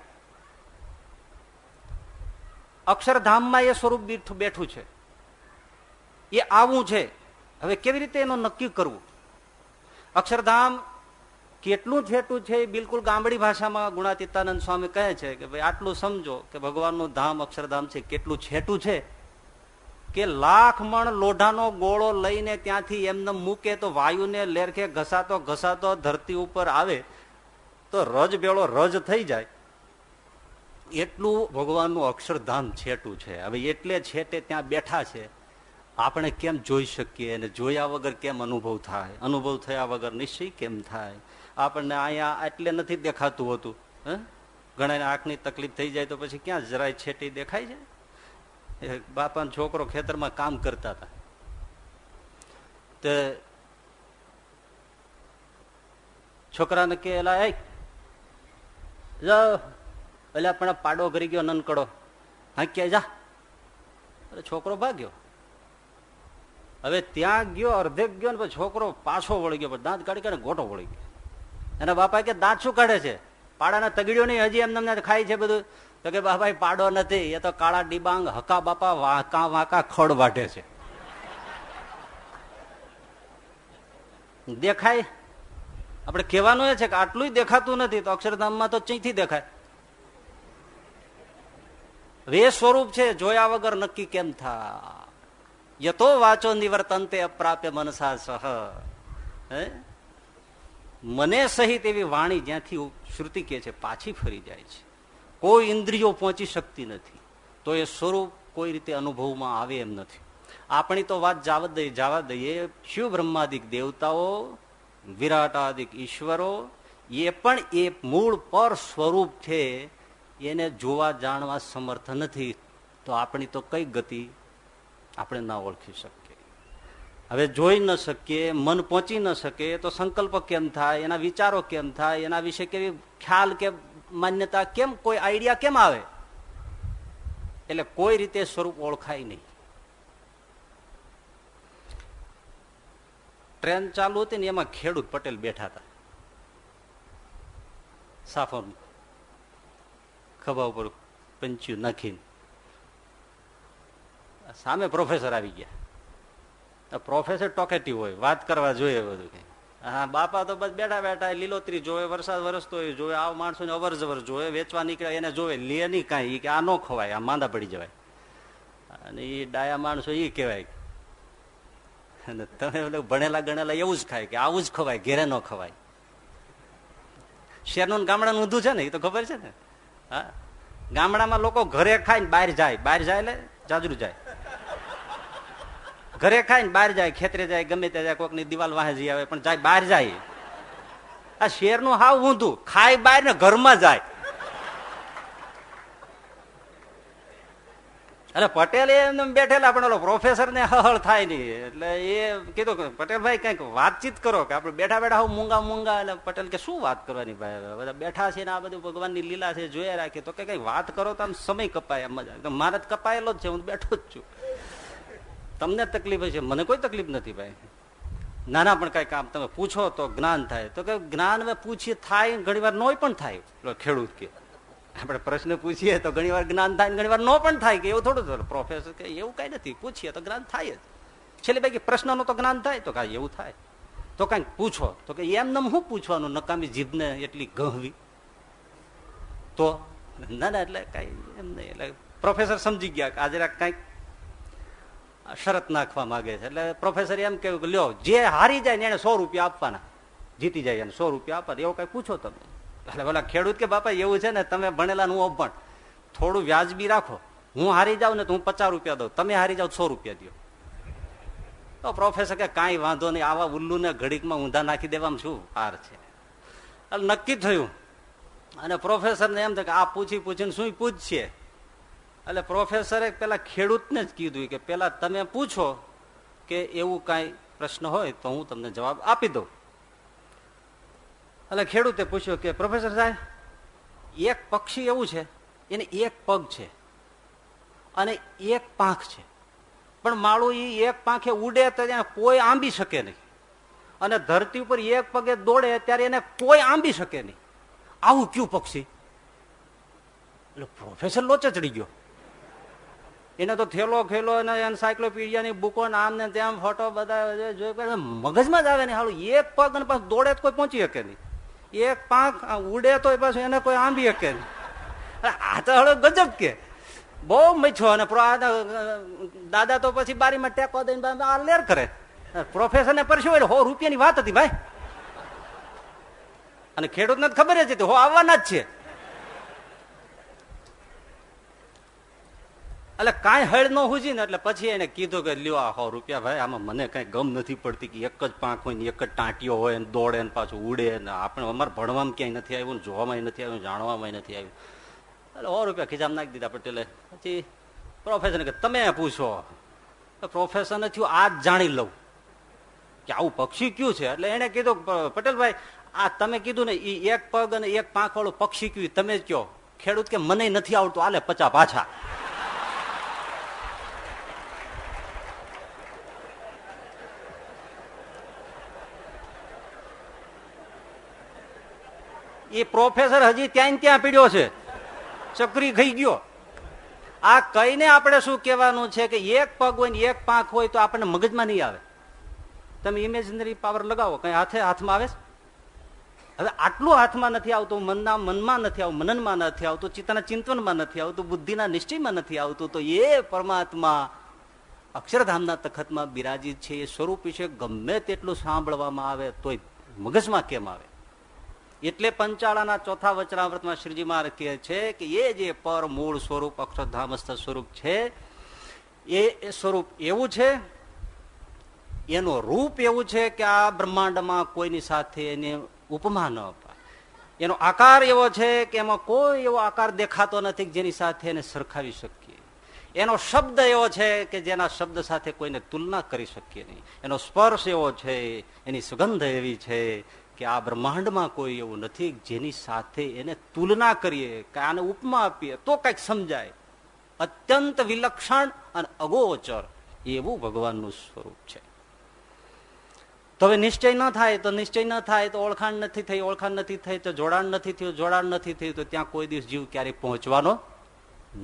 અક્ષરધામમાં એ સ્વરૂપ બેઠું છે. એ આવું છે. હવે કેવી રીતે એનું નક્કી કરવું? અક્ષરધામ કેટલું છેટું છે એ બિલકુલ ગામડી ભાષામાં ગુણાતીતાનંદ સ્વામી કહે છે કે ભાઈ આટલું સમજો કે ભગવાનનું ધામ અક્ષરધામ છે, કેટલું છેટું છે કે લાખ મણ લોઢાનો ગોળો લઈને ત્યાંથી એમને મૂકે તો વાયુને લેરખે, ઘસાતો ઘસાતો, ધરતી ઉપર આવે તો રજ બેળો રજ થઈ જાય. એટલું ભગવાનનું અક્ષરધામ છેટું છે. હવે એટલે છેટે ત્યાં બેઠા છે. આપણે કેમ જોઈ શકીએ અને જોયા વગર કેમ અનુભવ થાય? અનુભવ થયા વગર નિશ્ચય કેમ થાય? આપણને અહીંયા એટલે નથી દેખાતું હતું, હે? ઘણા આંખની તકલીફ થઈ જાય તો પછી ક્યાં જરાય છેટી દેખાય છે? બાપાનો છોકરો ખેતરમાં કામ કરતા હતા. તે છોકરાને કે, એલા, એ એટલે પણ પાડો કરી ગયો નનકડો હા, ક્યાં જા? છોકરો ભાગ્યો. હવે ત્યાં ગયો, અર્ધે ગયો ને છોકરો પાછો વળી ગયો દાંત કાઢી કાઢે ગોટો વળી ગયો. એના બાપા કે, દાંત શું કાઢે છે? પાડાના તગડ્યો નહીં, હજી એમને ખાય છે બધું? તો કે, બાપા પાડો નથી, એ તો કાળા ડિબાંગ, હકા બાપા, વાંકા વાંકા ખડ વાટે છે. દેખાય? આપણે કહેવાનું એ છે કે આટલું દેખાતું નથી, તો અક્ષરધામમાં તો ચીથી દેખાય. વે સ્વરૂપ છે, જોયા વગર નક્કી કેમ થા યતો નિવર્તન નિવર્તનતે અપ્રાપ્ય મનસા સહ. મને સહિત એવી વાણી જ્યાંથી શ્રુતિ કે છે, પાછી ફરી જાય છે. કોઈ ઇન્દ્રિયો પહોંચી શકતી નથી. તો એ સ્વરૂપ કોઈ રીતે અનુભવમાં આવે એમ નથી. આપણી તો વાત જાવત દઈએ, જવા દઈએ શિવ બ્રહ્માદિક દેવતાઓ વિરાટાદિક ઈશ્વરો, એ પણ એ મૂળ પર સ્વરૂપ છે એને જોવા જાણવા સમર્થ નથી, તો આપણી તો કઈ ગતિ આપણે ના ઓળખી શકીએ. હવે જોઈ ન શકીએ, મન પહોંચી ન શકે તો સંકલ્પ કેમ થાય, એના વિચારો કેમ થાય, એના વિશે કેવી ખ્યાલ કે માન્યતા કેમ, કોઈ આઈડિયા કેમ આવે? એટલે કોઈ રીતે સ્વરૂપ ઓળખાય નહીં. ટ્રેન ચાલુ હતી ને એમાં ખેડૂત પટેલ બેઠા હતા. સાફર ખભા ઉપર પંચ્યું નાખીને. સામે પ્રોફેસર આવી ગયા. પ્રોફેસર ટોકેટિવ હોય, વાત કરવા જોઈએ બધું હા, બાપા તો બસ બેઠા બેઠા લીલોતરી જોવે, વરસાદ વરસતો હોય, જોવે આ માણસો ને અવર જવર જોવે, વેચવા નીકળે, એને જોવે, લે નહીં કાંઈ કે આ ન ખવાય, આ માંદા પડી જવાય. અને એ ડાયા માણસો એ કહેવાય અને તમે ભણેલા ગણેલા એવું જ ખાય કે આવું જ ખવાય, ઘેરે ન ખવાય. શહેરનું ગામડાનું ઊંધું છે ને એ તો ખબર છે ને? હા? ગામડામાં લોકો ઘરે ખાય ને બહાર જાય. બહાર જાય એટલે જાજરું જાય. ઘરે ખાય ને બહાર જાય, ખેતરે જાય, ગમે ત્યાં જાય કોઈકની દિવાલ વાહે આવે, પણ જાય, બહાર જાય. આ શેરનું હાવ ઊંધું. ખાય બહાર ને ઘરમાં જાય. એટલે પટેલ એમ બેઠેલા, પણ ઓલો પ્રોફેસર ને હળ થાય નહીં. એટલે એ કીધું પટેલભાઈ, કંઈક વાતચીત કરો કે આપણે બેઠા બેઠા હું મૂંગા મૂંગા. એટલે પટેલ કે, શું વાત કરવાની ભાઈ? બધા બેઠા છે ને આ બધું ભગવાનની લીલા છે, જોયા રાખીએ તો કે કઈ વાત કરો તો આમ સમય કપાય મજા મારે કપાયેલો જ છે, હું બેઠો જ છું. તમને તકલીફ છે મને કોઈ તકલીફ નથી ભાઈ. નાના, પણ કઈ કામ, તમે પૂછો તો જ્ઞાન થાય. તો કે, જ્ઞાન પૂછીએ થાય ઘણી વાર નોય પણ થાય. ખેડૂત કે આપણે પ્રશ્ન પૂછીએ તો ઘણી જ્ઞાન થાય ઘણી વાર નો પણ થાય કે એવું થોડું પ્રોફેસર કે એવું કઈ નથી. પૂછીએ તો જ્ઞાન થાય જ. છેલ્લે ભાઈ પ્રશ્નનો તો જ્ઞાન થાય તો કાંઈ એવું થાય. તો કંઈક પૂછો. તો કે એમ નમ શું પૂછવાનું? નકામી જીભને એટલી ગહવી. તો ના ના, એટલે કઈ એમ નહીં. એટલે પ્રોફેસર સમજી ગયા કે આજે કંઈક શરત નાખવા માંગે છે. એટલે પ્રોફેસર એમ કેવું કે લ્યો, જે હારી જાય ને એને સો રૂપિયા આપવાના. જીતી જાય એને સો રૂપિયા આપવા એવું કઈ પૂછો તમે? એટલે બોલા, ખેડૂત કે બાપા, એવું છે ને, તમે ભણેલા હું પણ થોડું વ્યાજબી રાખો. હું હારી જાઉં ને તો હું પચાસ રૂપિયા દઉં. તમે હારી જાઓ સો રૂપિયા દો તો પ્રોફેસર કે કાંઈ વાંધો નહીં, આવા ઉલ્લુ ને ઘડીકમાં ઊંધા નાખી દેવામાં શું હાર છે? એટલે નક્કી થયું. અને પ્રોફેસરને એમ થાય કે આ પૂછી પૂછીને શું પૂછશે? એટલે પ્રોફેસરે પેલા ખેડૂતને જ કીધું કે પેલા તમે પૂછો કે એવું કાંઈ પ્રશ્ન હોય તો હું તમને જવાબ આપી દઉં. એટલે ખેડૂતે પૂછ્યું કે, પ્રોફેસર સાહેબ, એક પક્ષી એવું છે? એને એક પગ છે અને એક પાંખ છે. પણ માળું એ એક પાંખે ઉડે તો કોઈ આંબી શકે નહીં. અને ધરતી ઉપર એક પગે દોડે ત્યારે એને કોઈ આંબી શકે નહીં. આવું કયું પક્ષી? એટલે પ્રોફેસર લોચે ચડી ગયો. એને તો થેલો ખેલો અને એન્સાયક્લોપીડિયાની બુકો આમ ને તેમ ફોટો બધા મગજમાં જ આવે ને હાલું, એક પગ અને પાછું દોડે કોઈ પહોંચી શકે નહીં. એક પાંખ ઉડે તો પાછું એને કોઈ આંબી શકે આ તો હળો ગજબ કે. બહુ મચ્છો અને દાદા તો પછી બારીમાં ટેકો દઈને આ લેર કરે. પ્રોફેસર ને પરસ્યો એટલે હો રૂપિયાની વાત હતી ભાઈ. અને ખેડૂતને ખબર જ હતી, હો આવવાના જ છે. એટલે કાંઈ હળ ન હુજી ને એટલે પછી એને કીધું કે લ્યો આ હો રૂપિયા ભાઈ, આમાં મને કઈ ગમ નથી પડતી કે એક જ પાંખ હોય ને એક જ ટાંટીઓ હોય ને દોડે ને પાછું ઉડે ને આપણે અમારે ભણવામાં ક્યાંય નથી આવ્યું જોવામાં નથી આવ્યું જાણવામાં નથી આવ્યું. એટલે સો રૂપિયા ખીજામ નાખી દીધા પટેલે. પછી પ્રોફેસર કે તમે પૂછો. પ્રોફેસર થયું, આ જ જાણી લઉં. કે આવું પક્ષી કયું છે? એટલે એને કીધું પટેલભાઈ, આ તમે કીધું ને એ એક પગ અને એક પાંખ વાળું પક્ષી કયું, તમે જ કહો. ખેડૂત કે મને નથી આવડતું, આલે પચા પાછા. એ પ્રોફેસર હજી ત્યાં ત્યાં પીડ્યો છે. ચક્રી ખાઈ ગયો. આ કહીને આપણે શું કહેવાનું છે કે એક પગ હોય ને એક પાંખ હોય તો આપણને મગજમાં નહીં આવે. તમે ઇમેજનરી પાવર લગાવો, કઈ હાથે હાથમાં આવે હવે આટલું હાથમાં નથી આવતું, મનના મનમાં નથી આવતું, મનનમાં નથી આવતું, ચિત્તના ચિંતનમાં નથી આવતું, બુદ્ધિના નિશ્ચયમાં નથી આવતું, તો એ પરમાત્મા અક્ષરધામના તખતમાં બિરાજિત છે, એ સ્વરૂપ વિશે ગમે તેટલું સાંભળવામાં આવે તોય મગજમાં કેમ આવે? એટલે પંચાળાના ચોથા વચનાવ્રતમાં શ્રીજી મહારાજ કહે છે કે એ જે પર મૂળ સ્વરૂપ અક્ષરધામસ્થ સ્વરૂપ છે, એ સ્વરૂપ એવું છે, એનું રૂપ એવું છે કે આ બ્રહ્માંડમાં કોઈની સાથે એને ઉપમા ન અપાય. એનો આકાર એવો છે કે એમાં કોઈ એવો આકાર દેખાતો નથી જેની સાથે એને સરખાવી શકીએ. એનો શબ્દ એવો છે કે જેના શબ્દ સાથે કોઈને તુલના કરી શકીએ નહીં. એનો સ્પર્શ એવો છે, એની સુગંધ એવી છે કે આ બ્રહ્માંડમાં કોઈ એવું નથી, જેની સાથે એને તુલના કરીએ, કે આને ઉપમા આપીએ, તો કંઈક સમજાય. અત્યંત વિલક્ષણ અને અગોચર એવું ભગવાનનું સ્વરૂપ છે. તો હવે નિશ્ચય ન થાય, તો નિશ્ચય ન થાય, તો ઓળખાણ નથી થઈ, ઓળખાણ નથી થઈ, તો જોડાણ નથી થયું, જોડાણ નથી થયું, તો ત્યાં કોઈ દિવસ જીવ ક્યારેય પહોંચવાનો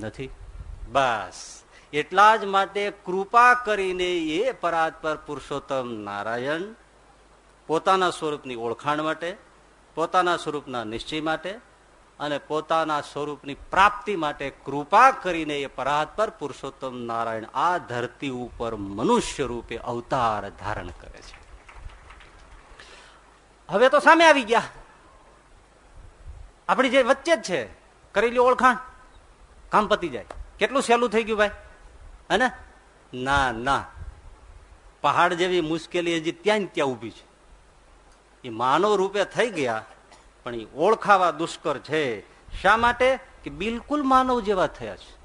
નથી. બસ. એટલા જ માટે કૃપા કરીને એ પરાત પર પુરુષોત્તમ નારાયણ પોતાના સ્વરૂપની ઓળખાણ માટે, પોતાના સ્વરૂપના નિશ્ચય માટે અને પોતાના સ્વરૂપની પ્રાપ્તિ માટે કૃપા કરીને એ પરાત પર પુરુષોત્તમ નારાયણ આ ધરતી ઉપર મનુષ્ય રૂપે અવતાર ધારણ કરે છે. હવે તો સામે આવી ગયા. આપણી જે વચ્ચે જ છે, કરેલી ઓળખાણ, કામ પતી જાય. કેટલું સહેલું થઈ ગયું ભાઈ? હે ના? ના પહાડ જેવી મુશ્કેલી હજી ત્યાં ત્યાં ઊભી છે. એ માનવ રૂપે થઈ ગયા, પણ એ ઓળખાવા દુષ્કર છે. શા માટે? કે બિલકુલ માનવ જેવા થયા છે.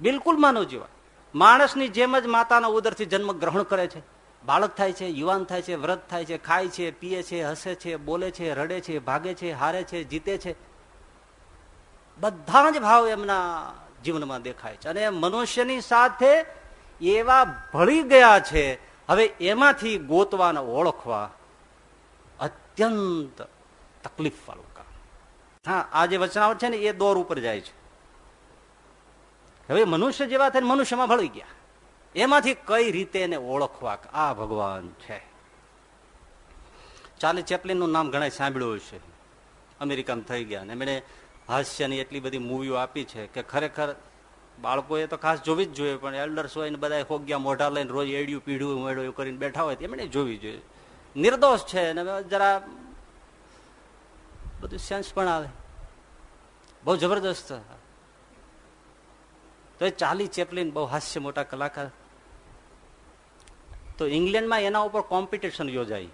બિલકુલ માનવ જેવા. માણસની જેમ જ માતાના ઉદરથી જન્મ ગ્રહણ કરે છે. બાળક થાય છે, યુવાન થાય છે, વ્રત થાય છે, ખાય છે, પીએ છે, હસે છે, બોલે છે, રડે છે, ભાગે છે, હારે છે, જીતે છે. બધા જ ભાવ એમના જીવનમાં દેખાય છે. અને મનુષ્યની સાથે એવા ભળી ગયા છે. હવે એમાંથી ગોતવાના ઓળખવા અત્યંત તકલીફ વાળું કામ. હા, આ જે વચનાવટ છે ને, એ દોર ઉપર જાય છે. હવે મનુષ્ય જેવા થઈને મનુષ્યમાં ભળી ગયા. એમાંથી કઈ રીતે એને ઓળખવા આ ભગવાન છે? ચાર્લી ચેપલિનનું નામ ઘણા સાંભળ્યું છે અમેરિકામાં થઈ ગયા અને એમણે હાસ્યની એટલી બધી મૂવીઓ આપી છે કે ખરેખર બાળકોએ તો ખાસ જોવી જ જોઈએ, પણ એલ્ડર્સ હોય ને બધા હોગ્યા મોઢા લઈને રોજ એડિયું પીઢું મેળવ્યું કરીને બેઠા હોય એમણે જોવી જોઈએ. નિર્દોષ છે અને જરા બધું સેન્સ પણ આવે. બહુ જબરદસ્ત. તો એ ચાલી ચેપલિન બહુ હાસ્ય મોટા કલાકાર. તો ઇંગ્લેન્ડમાં એના ઉપર કોમ્પિટિશન યોજાઈ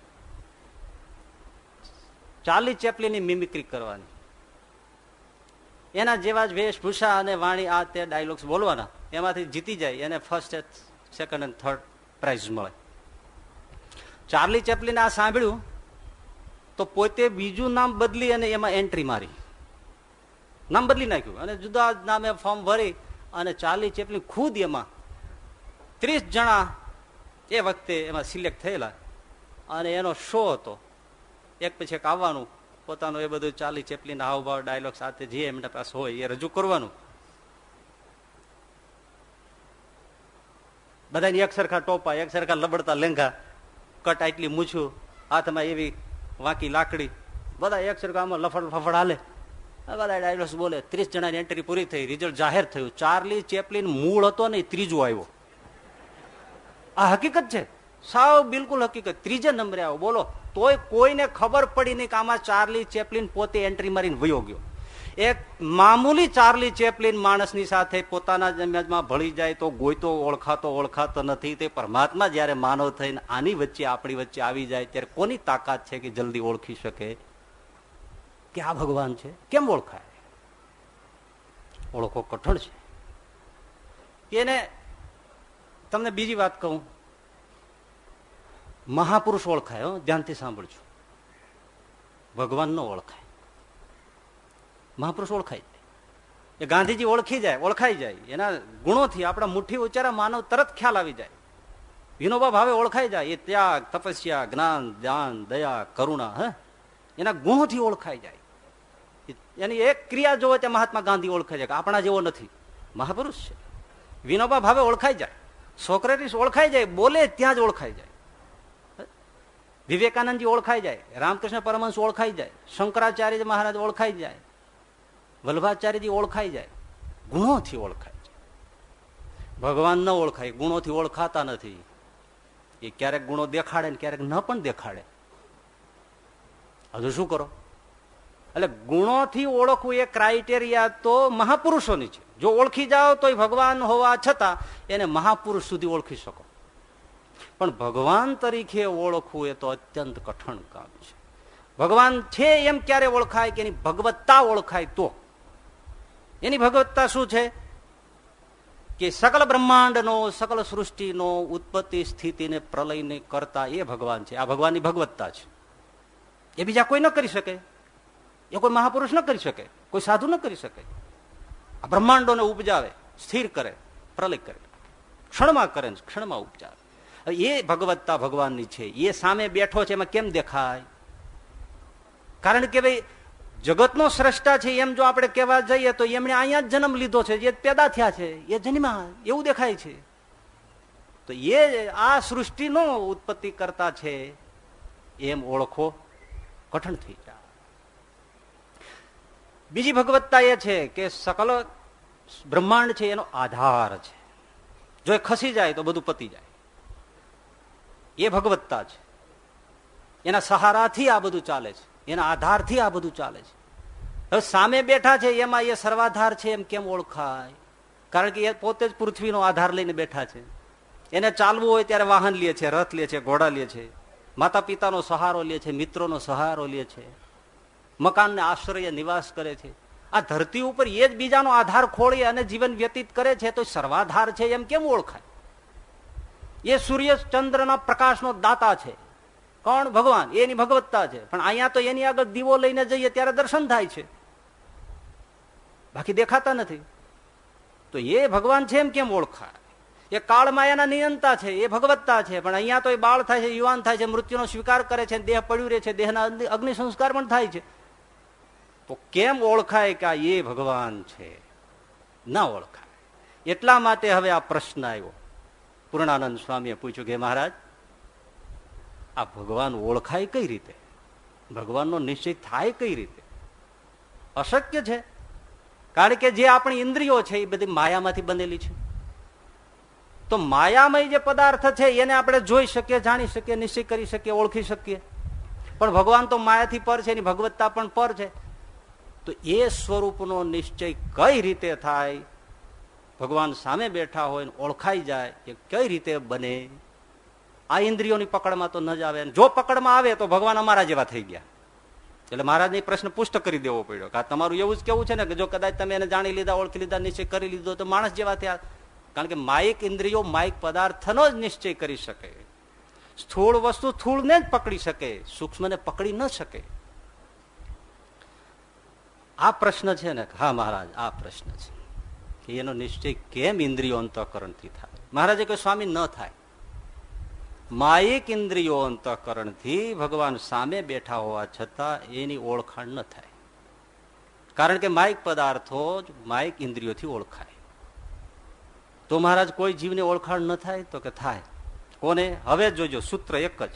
ચાલી ચેપલીની મિમિક્રી કરવાની. એના જેવા જ વેશભૂષા અને વાણી આ તે ડાયલોગ્સ બોલવાના. એમાંથી જીતી જાય, એને first second and third prize મળે. ચાર્લી ચેપલીને આ સાંભળ્યું, તો પોતે બીજું નામ બદલી અને એમાં એન્ટ્રી મારી. નામ બદલી નાખ્યું અને જુદા નામે ફોર્મ ભરી અને ચાર્લી ચેપલી ખુદ એમાં ત્રીસ જણા એ વખતે એમાં સિલેક્ટ થયેલા અને એનો શો હતો. એક પછી એક આવવાનું, પોતાનું એ બધું ચાલી ચેપલી હાવભાવ ડાયલોગ સાથે જે એમના પાસે હોય એ રજૂ કરવાનું. બધાની એક સરખા ટોપા, એક સરખા લબડતા લેંઘા કટ આટલી મૂછું, હાથમાં એવી વાંકી લાકડી. બધા એક સરખામાં લફડ ફફડ હાલે. બધા ડાયલોગ્સ બોલે, ત્રીસ જણાની એન્ટ્રી પૂરી થઈ રિઝલ્ટ જાહેર થયું. ચાર્લી ચેપલિન મૂળ હતો ને ત્રીજો આવ્યો. આ હકીકત છે? સાવ બિલકુલ હકીકત. ત્રીજે નંબરે આવો, બોલો. તોય કોઈને ખબર પડી નહીં કે આમાં ચાર્લી ચેપલિન પોતે એન્ટ્રી મારીને વયો ગયો. એક મામૂલી ચાર્લી ચેપલિન માણસની સાથે પોતાના જમ્યાજમાં ભળી જાય તો ગોઈતો ઓળખાતો ઓળખાતો નથી. તે પરમાત્મા જયારે માનવ થઈને આની વચ્ચે, આપણી વચ્ચે આવી જાય, ત્યારે કોની તાકાત છે કે જલ્દી ઓળખી શકે? કે આ ભગવાન છે? કેમ ઓળખાય? ઓળખો કઠણ છે. એને તમને બીજી વાત કહું. મહાપુરુષ ઓળખાય ધ્યાનથી સાંભળજો. ભગવાન નો ઓળખાય. મહાપુરુષ ઓળખાય એ ગાંધીજી ઓળખી જાય, ઓળખાઈ જાય. એના ગુણોથી આપણા મુઠ્ઠી ઉચ્ચારા માનવ તરત ખ્યાલ આવી જાય. વિનોબા ભાવે ઓળખાઈ જાય, એ ત્યાગ, તપસ્યા, જ્ઞાન ધ્યાન દયા, કરુણા, હ? એના ગુણોથી ઓળખાઈ જાય. એની એક ક્રિયા જોવે તે મહાત્મા ગાંધી ઓળખાઈ જાય આપણા જેવો નથી. મહાપુરુષ છે. વિનોબા ભાવે ઓળખાઈ જાય. સોક્રેટિસ ઓળખાઈ જાય, બોલે ત્યાં જ ઓળખાઈ જાય. વિવેકાનંદજી ઓળખાઈ જાય, રામકૃષ્ણ પરમહંસ ઓળખાઈ જાય, શંકરાચાર્ય મહારાજ ઓળખાઈ જાય. વલ્ભાચાર્યજી ઓળખાઈ જાય. ગુણોથી ઓળખાય છે. ભગવાન ન ઓળખાય. ગુણોથી ઓળખાતા નથી. એ ક્યારેક ગુણો દેખાડે ને ક્યારેક ન પણ દેખાડે. હજુ શું કરો? એટલે ગુણોથી ઓળખવું એ ક્રાઇટેરિયા તો મહાપુરુષોની છે. જો ઓળખી જાઓ તો ભગવાન હોવા છતાં એને મહાપુરુષ સુધી ઓળખી શકો. પણ ભગવાન તરીકે ઓળખવું એ તો અત્યંત કઠણ કામ છે. ભગવાન છે એમ ક્યારે ઓળખાય કે એની ભગવત્તા ઓળખાય તો? એની ભગવત્તા શું છે? કે સકલ બ્રહ્માંડનો, સકલ સૃષ્ટિનો ઉત્પત્તિ સ્થિતિને પ્રલયને કરતા એ ભગવાન છે. આ ભગવાનની ભગવત્તા છે. એ બીજા કોઈ ન કરી શકે. એ કોઈ મહાપુરુષ ન કરી શકે. કોઈ સાધુ ન કરી શકે. આ બ્રહ્માંડોને ઉપજાવે, સ્થિર કરે, પ્રલય કરે. ક્ષણમાં કરે ક્ષણમાં ઉપજાવે. એ ભગવત્તા ભગવાનની છે. એ સામે બેઠો છે, એમાં કેમ દેખાય? કારણ કે ભાઈ જગતનો સ્રષ્ટા છે એમ જો આપણે કહેવા જઈએ તો એમણે અહીંયા જ જન્મ લીધો છે, જે પેદા થયા છે, એ જન્મા એવું દેખાય છે. તો એ આ સૃષ્ટિનો ઉત્પત્તિ કરતા છે એમ ઓળખો, કઠણ થઈ જાય બીજી ભગવત્તા એ છે કે સકલ બ્રહ્માંડ છે, એનો આધાર છે. જો એ ખસી જાય તો બધું પતી જાય. એ ભગવત્તા છે. એના સહારાથી આ બધું ચાલે છે. એના આધારથી આ બધું ચાલે છે. હવે સામે બેઠા છે, એમાં એ સર્વાધાર છે, એમ કેમ ઓળખાય? કારણ કે એ પોતે જ પૃથ્વીનો આધાર લઈને બેઠા છે. એને ચાલવું હોય ત્યારે વાહન લે છે, રથ લે છે, ઘોડા લે છે. માતા પિતાનો સહારો લે છે, મિત્રોનો સહારો લે છે. મકાનને આશ્રય, નિવાસ કરે છે. આ ધરતી ઉપર એ જ બીજાનો આધાર ખોળી અને જીવન વ્યતીત કરે છે, તો સર્વાધાર છે, એમ કેમ ઓળખાય? એ સૂર્ય ચંદ્રના પ્રકાશનો દાતા છે. કોણ? ભગવાન. એની ભગવત્તા છે. પણ અહીંયા તો એની આગળ દીવો લઈને જઈએ ત્યારે દર્શન થાય છે. બાકી દેખાતા નથી. તો એ ભગવાન છે એમ કેમ ઓળખાય? એ કાળ માયાના નિયંતા છે, એ ભગવત્તા છે. પણ અહીંયા તો એ બાળ થાય છે, યુવાન થાય છે, મૃત્યુનો સ્વીકાર કરે છે, દેહ પડ્યું રહે છે, દેહના અગ્નિ સંસ્કાર પણ થાય છે. તો કેમ ઓળખાય કે આ એ ભગવાન છે? ના ઓળખાય. એટલા માટે હવે આ પ્રશ્ન આવ્યો. પૂર્ણાનંદ સ્વામીએ પૂછ્યું કે મહારાજ આ ભગવાન ઓળખાય કઈ રીતે? ભગવાનનો નિશ્ચય થાય કઈ રીતે? અશક્ય છે. કારણ કે જે આપણી ઇન્દ્રિયો છે, એ બધી માયામાંથી બનેલી છે. તો માયામય જે પદાર્થ છે, એને આપણે જોઈ શકીએ, જાણી શકીએ, નિશ્ચય કરી શકીએ, ઓળખી શકીએ. પણ ભગવાન તો માયાથી પર છે, એની ભગવત્તા પણ પર છે. તો એ સ્વરૂપનો નિશ્ચય કઈ રીતે થાય? ભગવાન સામે બેઠા હોય ઓળખાઈ જાય એ કઈ રીતે બને? આ ઇન્દ્રિયોની પકડમાં તો ન જ આવે. જો પકડમાં આવે તો ભગવાન અમારા જેવા થઈ ગયા. એટલે મહારાજને પ્રશ્ન પુષ્ટ કરી દેવો પડ્યો કે તમારું એવું જ કેવું છે ને કે જો કદાચ તમે એને જાણી લીધા, ઓળખી લીધા, નિશ્ચય કરી લીધો તો માણસ જેવા થયા. કારણ કે માઇક ઇન્દ્રિયો, માઇક પદાર્થનો જ નિશ્ચય કરી શકે. સ્થૂળ વસ્તુ સ્થૂળને જ પકડી શકે. સૂક્ષ્મને પકડી ન શકે. આ પ્રશ્ન છે ને હા મહારાજ, આ પ્રશ્ન છે. કે એનો નિશ્ચય કેમ ઇન્દ્રિયો અંતઃકરણથી થાય? મહારાજે કોઈ સ્વામી, ન થાય. માયિક ઇન્દ્રિયો અંતઃકરણથી ભગવાન સામે બેઠા હોવા છતાં એની ઓળખાણ ન થાય. કારણ કે માયિક પદાર્થો જ માયિક ઇન્દ્રિયોથી ઓળખાય. તો મહારાજ, કોઈ જીવને ઓળખાણ ન થાય તો કે થાય. કોને? હવે જોજો, સૂત્ર એક જ.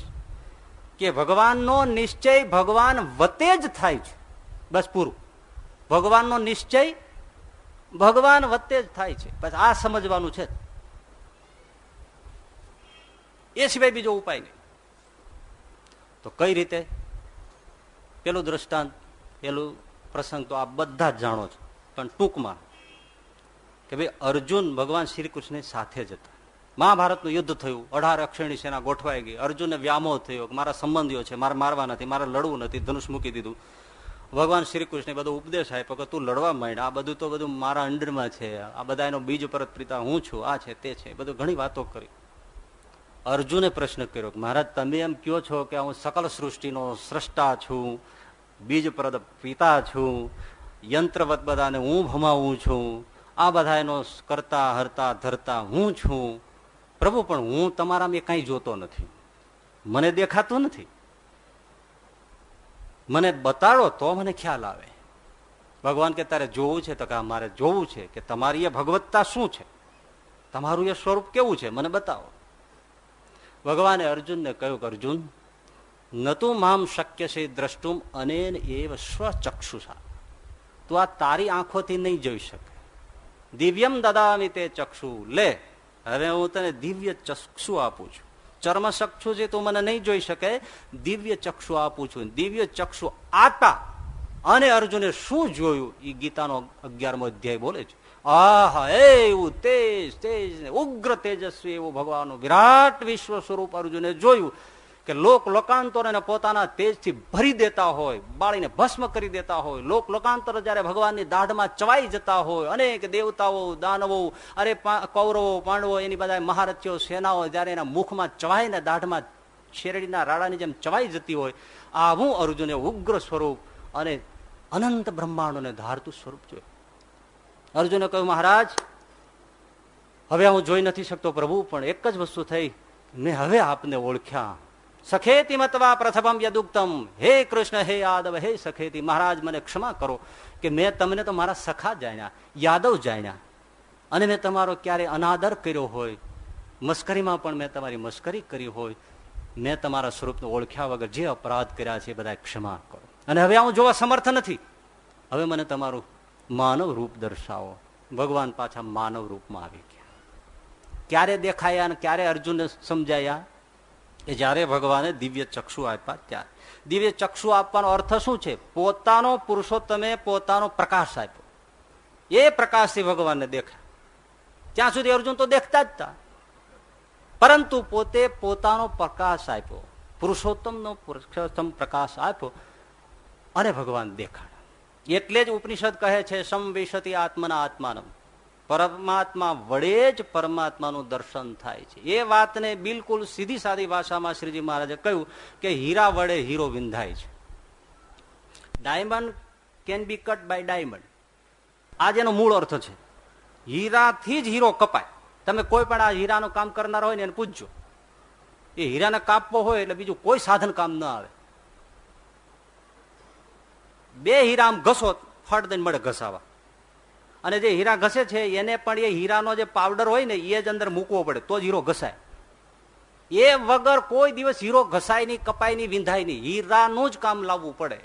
કે ભગવાનનો નિશ્ચય ભગવાન વતે જ થાય છે. બસ પૂરું. ભગવાનનો નિશ્ચય ભગવાન વતે જ થાય છે. બસ આ સમજવાનું છે. એ સિવાય બીજો ઉપાય નહીં. તો કઈ રીતે? પેલું દ્રષ્ટાંત, પેલું પ્રસંગ તો આ બધા જ જાણો છો. પણ ટૂંકમાં કે ભાઈ અર્જુન ભગવાન શ્રી કૃષ્ણ સાથે જ હતા. મહાભારતનું યુદ્ધ થયું. અઢાર અક્ષરણી સેના ગોઠવાઈ ગઈ. અર્જુનને વ્યામોહ થયો મારા સંબંધીઓ છે, મારે મારવા નથી, મારે લડવું નથી, ધનુષ મૂકી દીધું. ભગવાન શ્રી કૃષ્ણે બધો ઉપદેશ આપ્યો કે તું લડવા માંડ. આ બધું તો બધું મારા અંડરમાં છે. આ બધા એનો બીજ પરત પ્રિતા હું છું. આ છે, તે છે. બધું ઘણી વાતો કરી. અર્જુને પ્રશ્ન કર્યો મહારાજ, તમે એમ કહો છો કે હું સકલ સૃષ્ટિનો સ્રષ્ટા છું બીજ પરત પિતા છું, યંત્રવત બધાને હું ભમાવું છું, આ બધા એનો કરતા, હરતા, ધરતા હું છું. પ્રભુ, પણ હું તમારામાં કઈ જોતો નથી. મને દેખાતું નથી. મને બતાડો તો મને ખ્યાલ આવે. ભગવાન કે તારે જોવું છે તો કે મારે જોવું છે કે તમારી એ ભગવત્તા શું છે? તમારું એ સ્વરૂપ કેવું છે? મને બતાવો. ભગવાને અર્જુનને કહ્યું અર્જુન, નતું મામ શક્ય છે દ્રષ્ટુમ, અનેન એવ સ્વચક્ષુષા તું આ તારી આંખોથી નહીં જોઈ શકે. દિવ્યમ દદામી તે ચક્ષુ. લે, હવે હું તને દિવ્ય ચક્ષુ આપું છું. ચર્મ ચક્ષુ છે તું મને નહીં જોઈ શકે, દિવ્ય ચક્ષુ આપું છું. દિવ્ય ચક્ષુ આતા અને અર્જુને શું જોયું? એ ગીતાનો અગિયારમો અધ્યાય બોલે છે. આહા એવું તેજ તેજ ઉગ્ર તેજસ્વી એવું ભગવાનનું વિરાટ વિશ્વ સ્વરૂપ અર્જુને જોયું કે લોક લોકાંતર અને પોતાના તેજથી ભરી દેતા હોય બાળીને ભસ્મ કરી દેતા હોય લોક લોકાંતર જયારે ભગવાનની દાઢમાં ચવાઈ જતા હોય અનેક દેવતાઓ દાનવો અરે કૌરવો પાંડવો એની બધા મહારથીઓ સેનાઓ જયારે એના મુખમાં ચવાઈને દાઢમાં શેરડીના રાડાની જેમ ચવાઈ જતી હોય આવું અર્જુને ઉગ્ર સ્વરૂપ અને અનંત બ્રહ્માંડોને ધારતું સ્વરૂપ જોયું અર્જુને કહ્યું, મહારાજ, હવે હું જોઈ નથી શકતો પ્રભુ, પણ એક જ વસ્તુ થઈ. મેં હવે આપને ઓળખ્યા. સખેતી મતવા પ્રથમ યદુક્તમ. હે કૃષ્ણ, હે યાદવ, હે સખેતી, મહારાજ મને ક્ષમા કરો કે મેં તમને તો મારા સખા જાણ્યા, યાદવ જાણ્યા. અને મેં તમારો ક્યારે અનાદર કર્યો હોય, મસ્કરીમાં પણ મેં તમારી મસ્કરી કરી હોય, મેં તમારા સ્વરૂપને ઓળખ્યા વગર જે અપરાધ કર્યા છે બધા ક્ષમા કરો. અને હવે હું જોવા સમર્થ નથી. હવે મને તમારું માનવ રૂપ દર્શાવો. ભગવાન પાછા માનવ રૂપમાં આવી ગયા. ક્યારે દેખાયા ક્યારે અર્જુનને સમજાયા? કે જયારે ભગવાને દિવ્ય ચક્ષુ આપ્યા ત્યારે. દિવ્ય ચક્ષુ આપવાનો અર્થ શું છે? પોતાનો પુરુષોત્તમે પોતાનો પ્રકાશ આપ્યો. એ પ્રકાશથી ભગવાનને દેખાય. ત્યાં સુધી અર્જુન તો દેખતા જ હતા પરંતુ પોતે પોતાનો પ્રકાશ આપ્યો. પુરુષોત્તમનો પુરુષોત્તમ પ્રકાશ આપ્યો અને ભગવાન દેખાડ એટલે જ ઉપનિષદ કહે છે સંવિશતી આત્મના આત્માનમ. પરમાત્મા વડે જ પરમાત્માનું દર્શન થાય છે. એ વાતને બિલકુલ સીધી સાદી ભાષામાં શ્રીજી મહારાજે કહ્યું કે હીરા વડે હીરો વિંધાય છે. Diamond can be cut by diamond આ જેનો મૂળ અર્થ છે. હીરાથી જ હીરો કપાય. તમે કોઈ પણ આ હીરાનું કામ કરનાર હોય ને એને પૂછજો. એ હીરાને કાપવો હોય એટલે બીજું કોઈ સાધન કામ ન આવે. બે હીરા આમ ઘસો, ફળ દઈને મળે ઘસાવા. અને જે હીરા ઘસે છે, એને પણ એ હીરાનો જે પાવડર હોય ને, એ જ અંદર મૂકવો પડે, તો જ હીરો ઘસાય. એ વગર કોઈ દિવસ હીરો ઘસાય નહીં, કપાય નહીં, વિંધાય નહીં. હીરાનું જ કામ લાવવું પડે.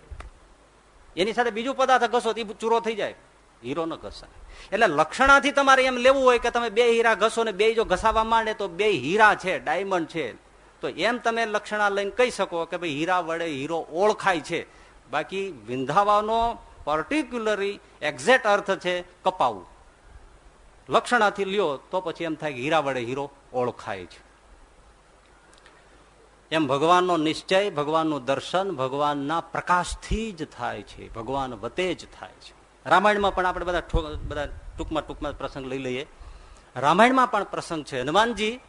એની સાથે બીજું પદાર્થ ઘસો એ ચૂરો થઈ જાય. હીરો ન ઘસાય. એટલે લક્ષણાથી તમારે એમ લેવું હોય કે તમે બે હીરા ઘસો ને બે જો ઘસાવા માંડે, તો બે હીરા છે, ડાયમંડ છે. તો એમ તમે લક્ષણા લઈને કહી શકો કે ભાઈ હીરા વડે હીરો ઓળખાય છે. બાકી વિંધાવાનો પર્ટિક્યુલરી એક્ઝેક્ટ અર્થ છે કપાવું. લક્ષણાથી લ્યો તો પછી એમ થાય હીરા વડે હીરો ઓળખાય છે. એમ ભગવાનનો નિશ્ચય, ભગવાનનું દર્શન, ભગવાનના પ્રકાશથી જ થાય છે. ભગવાન વતે જ થાય છે. રામાયણમાં પણ આપણે બધા બધા ટૂંકમાં ટૂંકમાં પ્રસંગ લઈ લઈએ. રામાયણમાં પણ પ્રસંગ છે. હનુમાનજી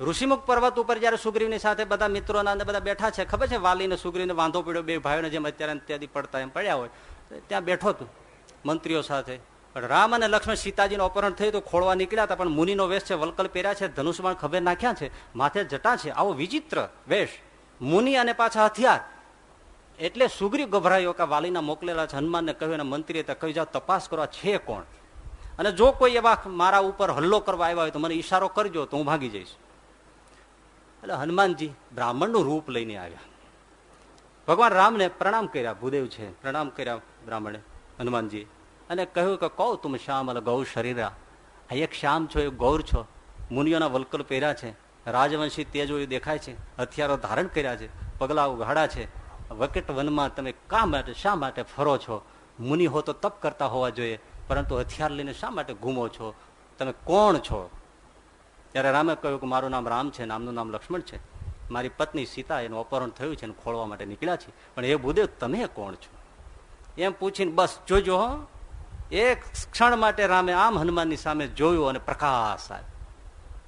ઋષિમુખ પર્વત ઉપર જયારે સુગ્રીવની સાથે બધા મિત્રોના બધા બેઠા છે, ખબર છે? વાલીને સુગ્રીવને વાંધો પડ્યો, બે ભાઈઓને જેમ અત્યારે ત્યાંથી પડતા એમ પડ્યા હોય ત્યાં બેઠો તું મંત્રીઓ સાથે. પણ રામ અને લક્ષ્મણ સીતાજીનું અપહરણ થયું તો ખોળવા નીકળ્યા હતા, પણ મુનિનો વેશ છે, વલકલ પહેર્યા છે ધનુષમાં ખભે નાખ્યા છે, માથે જટા છે, આવો વિચિત્ર વેશ. મુનિ અને પાછા હથિયાર. એટલે સુગ્રી ગભરાયો કે વાલીના મોકલેલા છે, હનુમાનને કહ્યું અને મંત્રીએ કહ્યું, જાઓ, તપાસ કરવા છે કોણ? અને જો કોઈ એવા મારા ઉપર હલ્લો કરવા આવ્યા હોય તો મને ઈશારો કરજો, તો હું ભાગી જઈશ. એટલે હનુમાનજી બ્રાહ્મણનું રૂપ લઈને આવ્યા. ભગવાન રામને પ્રણામ કર્યા, ભૂદેવ છે, પ્રણામ કર્યા બ્રાહ્મણે હનુમાનજી અને કહ્યું કે કહો તું શ્યામ, અલ ગૌ શરીરા. આ એક શ્યામ છો, એક ગૌર છો. મુનિઓના વલકલ પહેર્યા છે. રાજવંશી તેજો દેખાય છે. હથિયારો ધારણ કર્યા છે. પગલા ઉઘાડા છે. વકેટ વનમાં તમે કા માટે, શા માટે ફરો છો? મુનિ હો તો તપ કરતા હોવા જોઈએ, પરંતુ હથિયાર લઈને શા માટે ઘૂમો છો? તમે કોણ છો? ત્યારે રામે કહ્યું કે મારું નામ રામ છે, નામનું નામ લક્ષ્મણ છે. મારી પત્ની સીતા એનું અપહરણ થયું છે ખોળવા માટે નીકળ્યા છે. પણ એ ભૂદેવ, તમે કોણ છો? એમ પૂછીને બસ જોજો એક ક્ષણ માટે રામે આમ હનુમાનની સામે જોયું અને પ્રકાશ આવ્યો.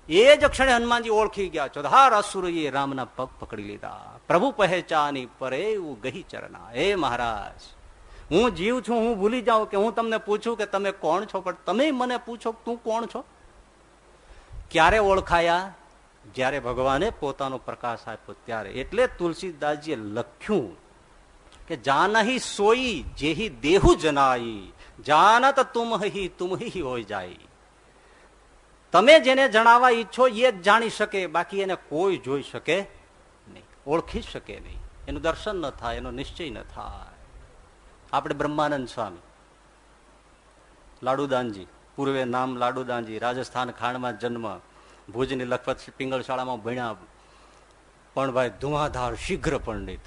એ જ ક્ષણે હનુમાનજી ઓળખી ગયા. ચોધાર અસુર એ રામના પગ પકડી લીધા. પ્રભુ પહેચાની પરે એવું ગહી ચરણા. એ મહારાજ, હું જીવ છું, હું ભૂલી જાઉં કે હું તમને પૂછું કે તમે કોણ છો? પણ તમે મને પૂછો તું કોણ છો? ક્યારે ઓળખાયા? જ્યારે ભગવાને પોતાનો પ્રકાશ આપ્યો ત્યારે. એટલે તુલસીદાસજીએ લખ્યું કે જાનહી સોઈ જેહી દેહુ જનાઈ, જાનત તુમ હી તુમ હી હોય જાય. તમે જેને જણાવવા ઈચ્છો એ જ જાણી શકે, બાકી એને કોઈ જોઈ શકે નહીં, ઓળખી શકે નહીં. એનું દર્શન ન થાય, એનો નિશ્ચય ન થાય. આપણે બ્રહ્માનંદ સ્વામી, લાડુદાનજી પૂર્વે નામ લાડુદાનજી રાજસ્થાન ખાંડમાં જન્મ, ભુજની લખપત પિંગળ શાળામાં ભણ્યા. પણ ભાઈ ધુઆધાર શીઘ્ર પંડિત.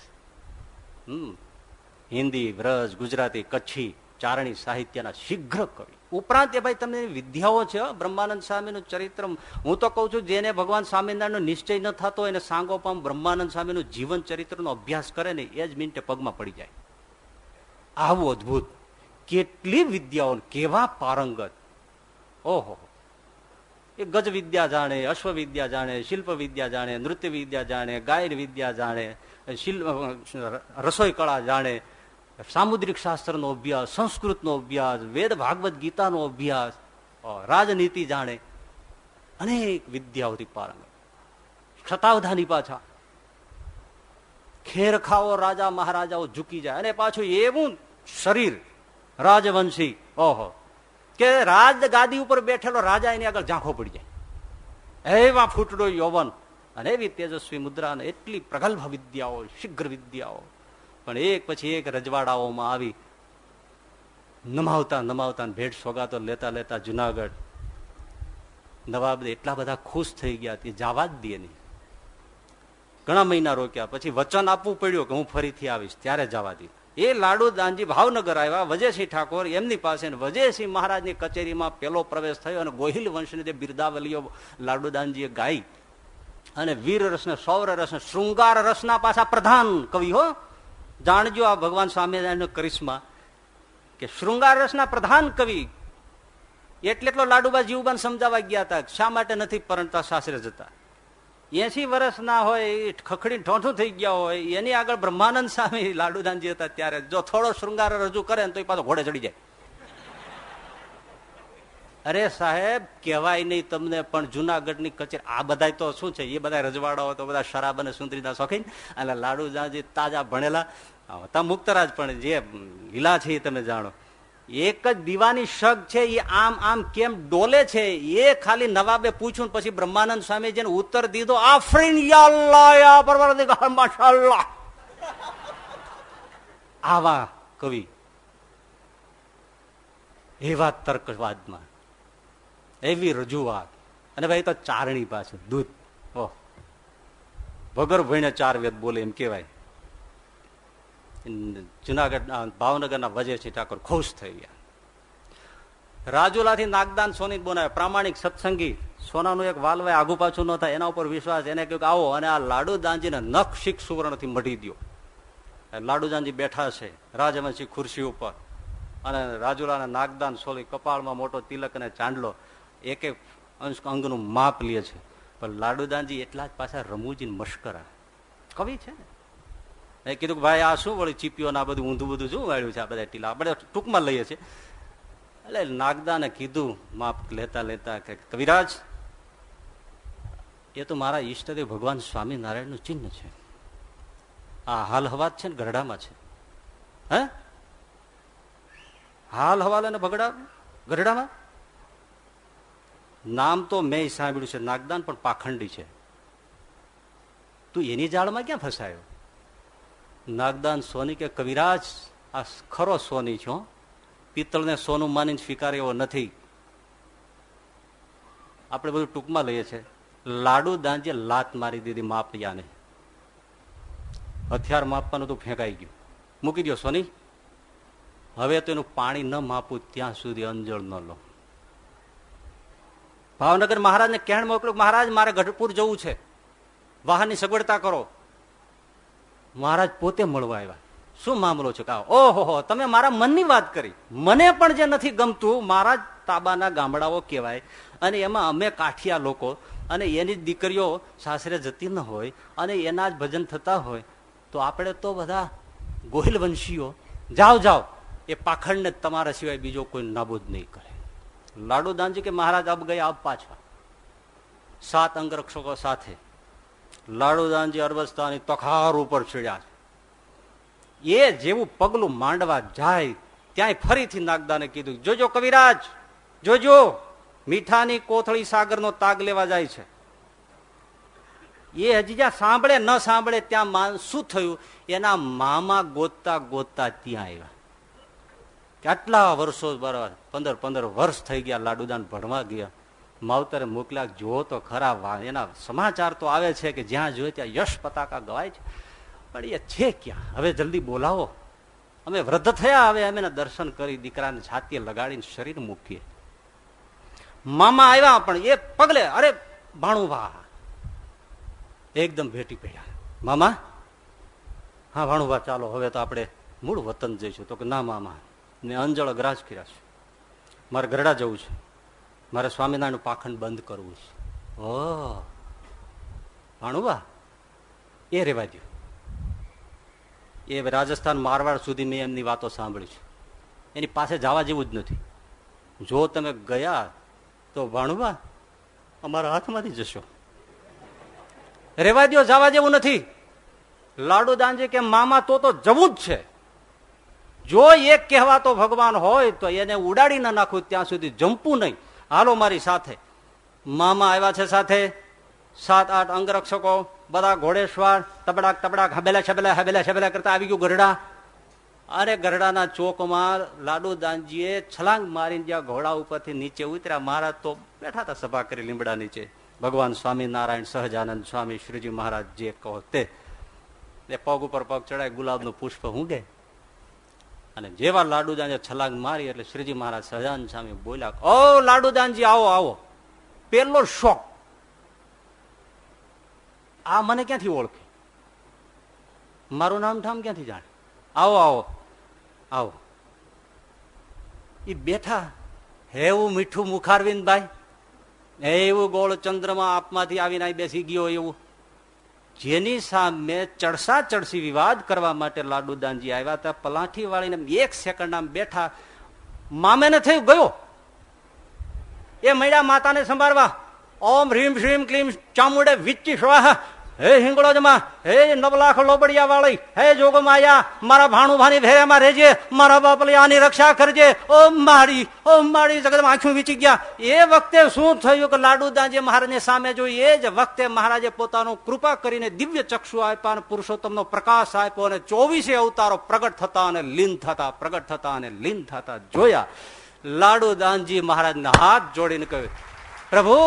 હિન્દી, વ્રજ, ગુજરાતી, કચ્છી, ચારણી સાહિત્યના શીઘ્ર કવિ. ઉપરાંત એ ભાઈ તમને વિદ્યાઓ છે બ્રહ્માનંદ સ્વામીનું ચરિત્ર હું તો કહું છું, જેને ભગવાન સ્વામિનારાયણનો નિશ્ચય ન થતો એને સાંગોપામ બ્રહ્માનંદ સ્વામીનું જીવન ચરિત્રનો અભ્યાસ કરે ને એ જ મિનિટે પગમાં પડી જાય. આવું અદભુત. કેટલી વિદ્યાઓ કેવા પારંગત. ઓહો. એ ગજ વિદ્યા જાણે, અશ્વ વિદ્યા જાણે, શિલ્પ વિદ્યા જાણે, નૃત્ય વિદ્યા જાણે, ગાયન વિદ્યા જાણે, શિલ્પ રસોઈ કળા જાણે, સામુદ્રિક શાસ્ત્રનો અભ્યાસ, સંસ્કૃતનો અભ્યાસ, વેદ ભાગવત ગીતાનો અભ્યાસ રાજનીતિ જાણે, અનેક વિદ્યાઓથી પારંગત શતાવધાની પાછા. ખેર ખાઓ, રાજા મહારાજાઓ ઝૂકી જાય, અને પાછું એવું શરીર, રાજવંશી, ઓહો. કે રાજ ગાદી ઉપર બેઠેલો રાજા એની આગળ ઝાંખો પડી જાય. એવા ફૂટડો યૌવન અને એવી તેજસ્વી મુદ્રા એટલી પ્રગલ્ભ વિદ્યાઓ, શીઘ્ર વિદ્યાઓ. પણ એક પછી એક રજવાડાઓમાં આવી નમાવતા નમાવતા ભેટ સોગાતો લેતા લેતા જુનાગઢ. નવાબ એટલા બધા ખુશ થઈ ગયા તે જવા જ દે નહીં. ઘણા મહિના રોક્યા. પછી વચન આપવું પડ્યું કે હું ફરીથી આવીશ, ત્યારે જવા દીધું એ લાડુ દાનજી ભાવનગર આવ્યા, વજયસિંહ ઠાકોર એમની પાસે વજયસિંહ મહારાજની કચેરીમાં પેલો પ્રવેશ થયો અને ગોહિલ વંશની જે બિરદાવલીઓ લાડુદાનજીએ ગાઈ અને વીર રસને, સૌર રસને, શૃંગાર રસના પાછા પ્રધાન કવિ હો. જાણજો આ ભગવાન સ્વામિનારાયણ કરિશ્મા કે શૃંગાર રસના પ્રધાન કવિ એટલે એટલો લાડુબા જીવબાન સમજાવવા ગયા હતા શા માટે નથી, પરંતા સાસરે જતા. એસી વર્ષના હોય ખખડી ઠોઠું થઈ ગયા હોય, એની આગળ બ્રહ્માનંદ સ્વામી, લાડુદાનજી હતા ત્યારે. જો થોડો શૃંગાર રજૂ કરે તો એ પાછો ઘોડે ચડી જાય. અરે સાહેબ, કહેવાય નહીં તમને, પણ જુનાગઢની કચેરી, આ બધા તો શું છે? એ બધા રજવાડાઓ, તો બધા શરાબ અને સુંદરીના શોખીન. અને લાડુદાનજી તાજા ભણેલા. હતા મુક્તરાજ પણ જે લીલા છે એ તમે જાણો. એક જ દીવાની શગ છે એ આમ આમ કેમ ડોલે છે? એ ખાલી નવાબે પૂછ્યું પછી બ્રહ્માનંદ સ્વામી જેને ઉત્તર દીધો, આફરીન આવા કવિ. એવા તર્કવાદમાં. એવી રજૂઆત. અને ભાઈ તો ચારણી પાછું દૂધ. ઓહ. વગર ભણીને ચાર વેદ બોલે એમ કેવાય જુનાગઢ ભાવનગરના વજયસિંહ ઠાકોર ખુશ થઈ ગયા રાજુલાથી નાગદાન સોની બોનાવે પ્રામાણિક સત્સંગી સોનાનું એક વાલવાય આગુ પાછું ન થાય એના ઉપર વિશ્વાસ એને કહ્યું કે આવો અને આ લાડુદાનજીને નખ શીખ સુવર્ણથી મઢી દો લાડુદાનજી બેઠા છે રાજવંશી ખુરશી ઉપર અને રાજુલાના નાગદાન સોલી કપાળમાં મોટો તિલક અને ચાંદલો એક એક અંશ અંગનું માપ લે છે, પણ લાડુદાનજી એટલા જ પાછા રમૂજી મશ્કરા. કવિ છે ને? મેં કીધું કે ભાઈ, આ શું વળી ચીપીઓ આ બધું ઊંધું બધું શું વાળ્યું છે આ બધા ટીલા? આપણે ટૂંકમાં લઈએ છીએ. એટલે નાગદાને કીધું માપ લેતા લેતા કે કવિરાજ, એ તો મારા ઈષ્ટદેવ ભગવાન સ્વામિનારાયણનું ચિહ્ન છે. આ હાલ હવાજ છે ને ગરડામાં છે. હે? હાલ હવાલ અને ભગડા ગરડામાં? નામ તો મેં સાંભળ્યું છે, નાગદાન પણ પાખંડી છે. તું એની જાળમાં ક્યાં ફસાયો? નાગદાન સોની કે કવિરાજ, આ ખરો સોની છો. પિત્તળને સોનું માનીને સ્વીકાર એવો નથી. આપણે બધું ટૂંકમાં લઈએ છીએ. લાડુ દાંજે લાત મારી દીધી માપિયાને. હથિયાર માપવાનું તો ફેંકાઈ ગયું. મૂકી દો સોની. હવે તો એનું પાણી ન માપું ત્યાં સુધી અંજળ ન લો. ભાવનગર મહારાજને કહેણ મોકલ્યું મહારાજ, મારે ગઢપુર જવું છે. વાહનની સગવડતા કરો. મહારાજ પોતે મળવા આવ્યા. શું મામલો છે? કા ઓહો તમે મારા મનની વાત કરી. મને પણ જે નથી ગમતું મારા તાબાના ગામડાઓ કહેવાય. અને એમાં અમે કાઠિયા લોકો. અને એની દીકરીઓ સાસરે જતી ન હોય અને એના જ ભજન થતા હોય. તો આપણે તો બધા ગોહિલ વંશીઓ જાઓ જાઓ. એ પાખંડને તમારા સિવાય બીજો કોઈ નાબૂદ નહીં કરે. લાડુદાનજી કે મહારાજ અબ ગયા આપ પાછા. સાત અંગરક્ષકો સાથે લાડુદાનજી અરબસ્તાની તખાર ઉપર ચડ્યા એ જેવું પગલું માંડવા જાય ત્યાંય ફરીથી નાગદાને કીધું, જોજો કવિરાજ, જોજો, મીઠાની કોથળી સાગરનો તાગ લેવા જાય છે. એ હજી જ્યાં સાંભળે, ન સાંભળે ત્યાં શું થયું? એના મામા ગોતતા ગોતતા ત્યાં આવ્યા. કેટલા વર્ષો બરાબર પંદર પંદર વર્ષ થઈ ગયા, લાડુદાન ભણવા ગયા. માવતરે મોકલ્યા જો તો ખરા એના સમાચાર તો આવે છે કે જ્યાં જોઈએ ત્યાં યશ પતાકા ગવાય છે. પણ એ છે ક્યાં? હવે જલ્દી બોલાવો. અમે વૃદ્ધ થયા, હવે અમે દર્શન કરી દીકરાને છાતીએ લગાડીને શરીર મૂકીએ. મામા આવ્યા પણ એ પગલે, અરે ભાણુભા એકદમ ભેટી પડ્યા. મામા? હા ભાણુભા ચાલો, હવે તો આપણે મૂળ વતન જઈશું. તો કે ના, મામા ને અંજળ ગ્રાસ કર્યા છે. મારે ગરડા જવું છે. મારે સ્વામિનારાયણ પાખંડ બંધ કરવું છે. ઓ. ભાણુબા, એ રેવા દો એ રાજસ્થાન મારવાડ સુધી મેં એમની વાતો સાંભળી છે. એની પાસે જવા જેવું જ નથી. જો તમે ગયા તો ભાણુબા, અમારા હાથમાંથી જશો. રેવા દો જવા જેવું નથી. લાડુ દાનજી કે મામા તો તો જવું જ છે. જો એક કહેવાતો ભગવાન હોય તો એને ઉડાડી ના નાખવું ત્યાં સુધી જંપવું નહીં. હાલો મારી સાથે. મામા આવ્યા છે સાથે. સાત આઠ અંગરક્ષકો, બધા ઘોડેશ્વર તબડાક તબડાક, હબેલા છબેલા હબેલા છબેલા કરતા આવી ગયું ગરડા. અરે ગરડાના ચોકમાં લાડુ દાનજીએ છલાંગ મારીને જ્યાં ઘોડા ઉપરથી નીચે ઉતર્યા મહારાજ તો બેઠા હતા સભા કરી લીમડા નીચે. ભગવાન સ્વામિનારાયણ, સહજાનંદ સ્વામી, શ્રીજી મહારાજ જે કહો તે. પગ ઉપર પગ ચડાય ગુલાબનું પુષ્પ ઊંઘે અને જેવા લાડુદાનજી છલાંગ મારી એટલે શ્રીજી મહારાજ સહજાન સ્વામી બોલ્યા ઓ લાડુદાનજી, આવો આવો. પેલો શોખ આ મને ક્યાંથી ઓળખે? મારું નામ ઠામ ક્યાંથી જાણે? આવો આવો આવો. એ બેઠા હેવું મીઠું મુખારવિંદભાઈ, એવું ગોળ ચંદ્રમાં આપમાંથી આવીને બેસી ગયો એવું. જેની સામે ચડસા ચડસી વિવાદ કરવા માટે લાડુદાનજી આવ્યા હતા. પલાઠી વાળીને એક સેકન્ડ આમ બેઠા. મામેને થયું, ગયો. એ મૈડા માતાને સંભાળવા. ઓમ હ્રીમ શ્રીમ ક્લીમ ચામુડે વિચ્ચી સ્વાહા. હે હિંગળોજમાં હે નવલાખ લોબડિયા વાળી હે જોગમાયા, મારા ભાણુભાની ભેરામાં રહેજે, મારા બાપલિયાની રક્ષા કરજે. ઓ મારી ઓ મારી જગતમાં આંખું વીચી ગયા. એ વખતે શું થયું કે લાડુદાજી મહારાજની સામે જોઈ, એ જ વખતે મહારાજે પોતાનું કૃપા કરીને દિવ્ય ચક્ષુ આપ્યા અને પુરુષોત્તમનો પ્રકાશ આપ્યો અને ચોવીસે અવતારો પ્રગટ થતા અને લીન થતા, પ્રગટ થતા અને લીન થતા જોયા. લાડુદાનજી મહારાજને હાથ જોડીને કહ્યું, પ્રભુ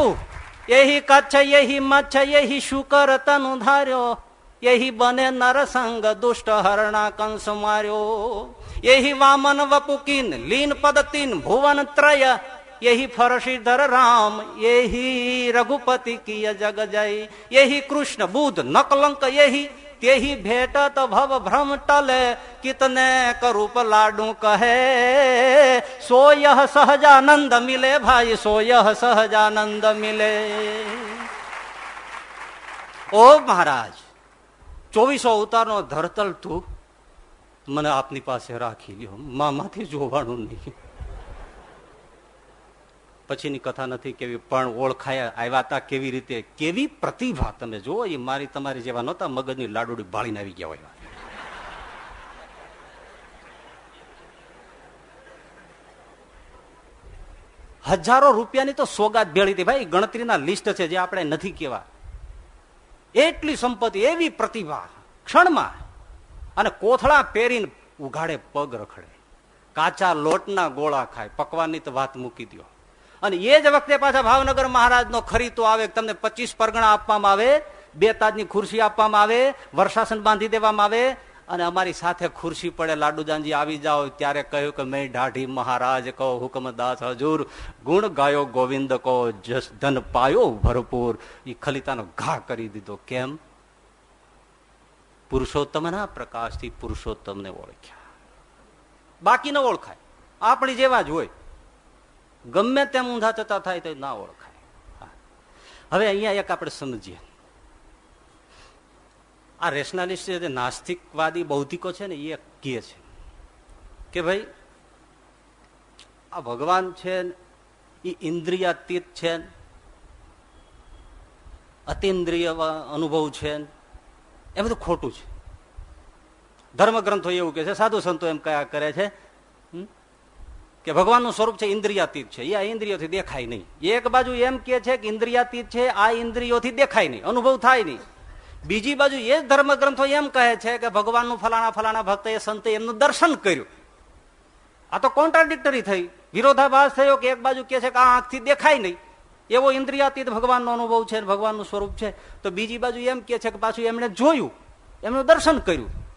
યહી કચ્છ યહી મચ્છ યહી શુકર તનુ ધાર્યો યહી બને નરસંગ દુષ્ટ હરણા કંસ માર્યો યહી વામન વપુકીન લીન પદતીન ભુવન ત્રય યહી ફરશીધર રામ યહી રઘુપતિ કિય જગ જય યહી કૃષ્ણ બુધ નકલંક યહી તેહી ભેટત ભવ ભ્રમ ટલે, કિતને કરૂપ લાડુ કહે? સોય સહજાનંદ મિલે ભાઈ સોય સહજાનંદ મિલે. ઓ મહારાજ, ચોવીસો અવતારનો ધરતલ તું મને આપની પાસે રાખી લ્યો, મામાંથી જોવાનું નહીં. પછીની કથા નથી કેવી, પણ ઓળખાયા, આવ્યા હતા કેવી રીતે, કેવી પ્રતિભા તમે જુઓ, એ મારી તમારી જેવા નહોતા, મગજની લાડુડી બાળીને આવી ગયા હોય. હજારો રૂપિયાની તો સોગાત ભેળી હતી ભાઈ, ગણતરીના લિસ્ટ છે જે આપણે નથી કેવા. એટલી સંપત્તિ, એવી પ્રતિભા, ક્ષણમાં. અને કોથળા પહેરીને ઉઘાડે પગ રખડે. કાચા લોટના ગોળા ખાય પકવાની તો વાત મૂકી દો અને એ જ વખતે પાછા ભાવનગર મહારાજનો ખરીતો આવે, તમને પચીસ પરગણા આપવામાં આવે, બે તાજની ખુરશી આપવામાં આવે વર્ષાસન બાંધી દેવામાં આવે, અને અમારી સાથે ખુરશી પડે, લાડુદાનજી આવી જાઓ, ત્યારે કહ્યું કે મેં ઢાઢી મહારાજ કહો હુકમદાસ હજુર, ગુણ ગાયો ગોવિંદ કહો, જસ ધન પાયો ભરપૂર. એ ખલિતાનો ઘા કરી દીધો. કેમ? પુરુષોત્તમના પ્રકાશથી પુરુષોત્તમને ઓળખ્યા. બાકી ન ઓળખાય. આપણી જેવા જ હોય. ગમે તેમ ઊંધા થતા થાય તો ના ઓળખાય. હવે અહીંયા એક આપણે સમજીએ. આ રેશનાલિસ્ટ જે નાસ્તિકવાદી બૌદ્ધિકો છે ને, એ કહે છે કે ભાઈ, આ ભગવાન છે એ ઇન્દ્રિયાતીત છે અતિન્દ્રિય અનુભવ છે એ બધું ખોટું છે. ધર્મગ્રંથો એવું કે છે, સાધુ સંતો એમ કયા કરે છે કે ભગવાનનું સ્વરૂપ છે ઇન્દ્રિયાતીત છે. એ આ ઇન્દ્રિયોથી દેખાય નહીં. એક બાજુ એમ કે છે કે ઇન્દ્રિયાતીત છે, આ ઇન્દ્રિયોથી દેખાય નહીં. અનુભવ થાય નહીં. બીજી બાજુ એ જ ધર્મગ્રંથો એમ કહે છે કે ભગવાનનું ફલાણા ફલાણા ભક્ત એ સંતે એમનું દર્શન કર્યું. આ તો કોન્ટ્રાડિક્ટરી થઈ. વિરોધાભાસ થયો કે એક બાજુ કે છે કે આ આંખથી દેખાય નહીં. એવો ઇન્દ્રિયાતીત ભગવાનનો અનુભવ છે ભગવાનનું સ્વરૂપ છે. તો બીજી બાજુ એમ કે છે કે પાછું એમણે જોયું. એમનું દર્શન કર્યું.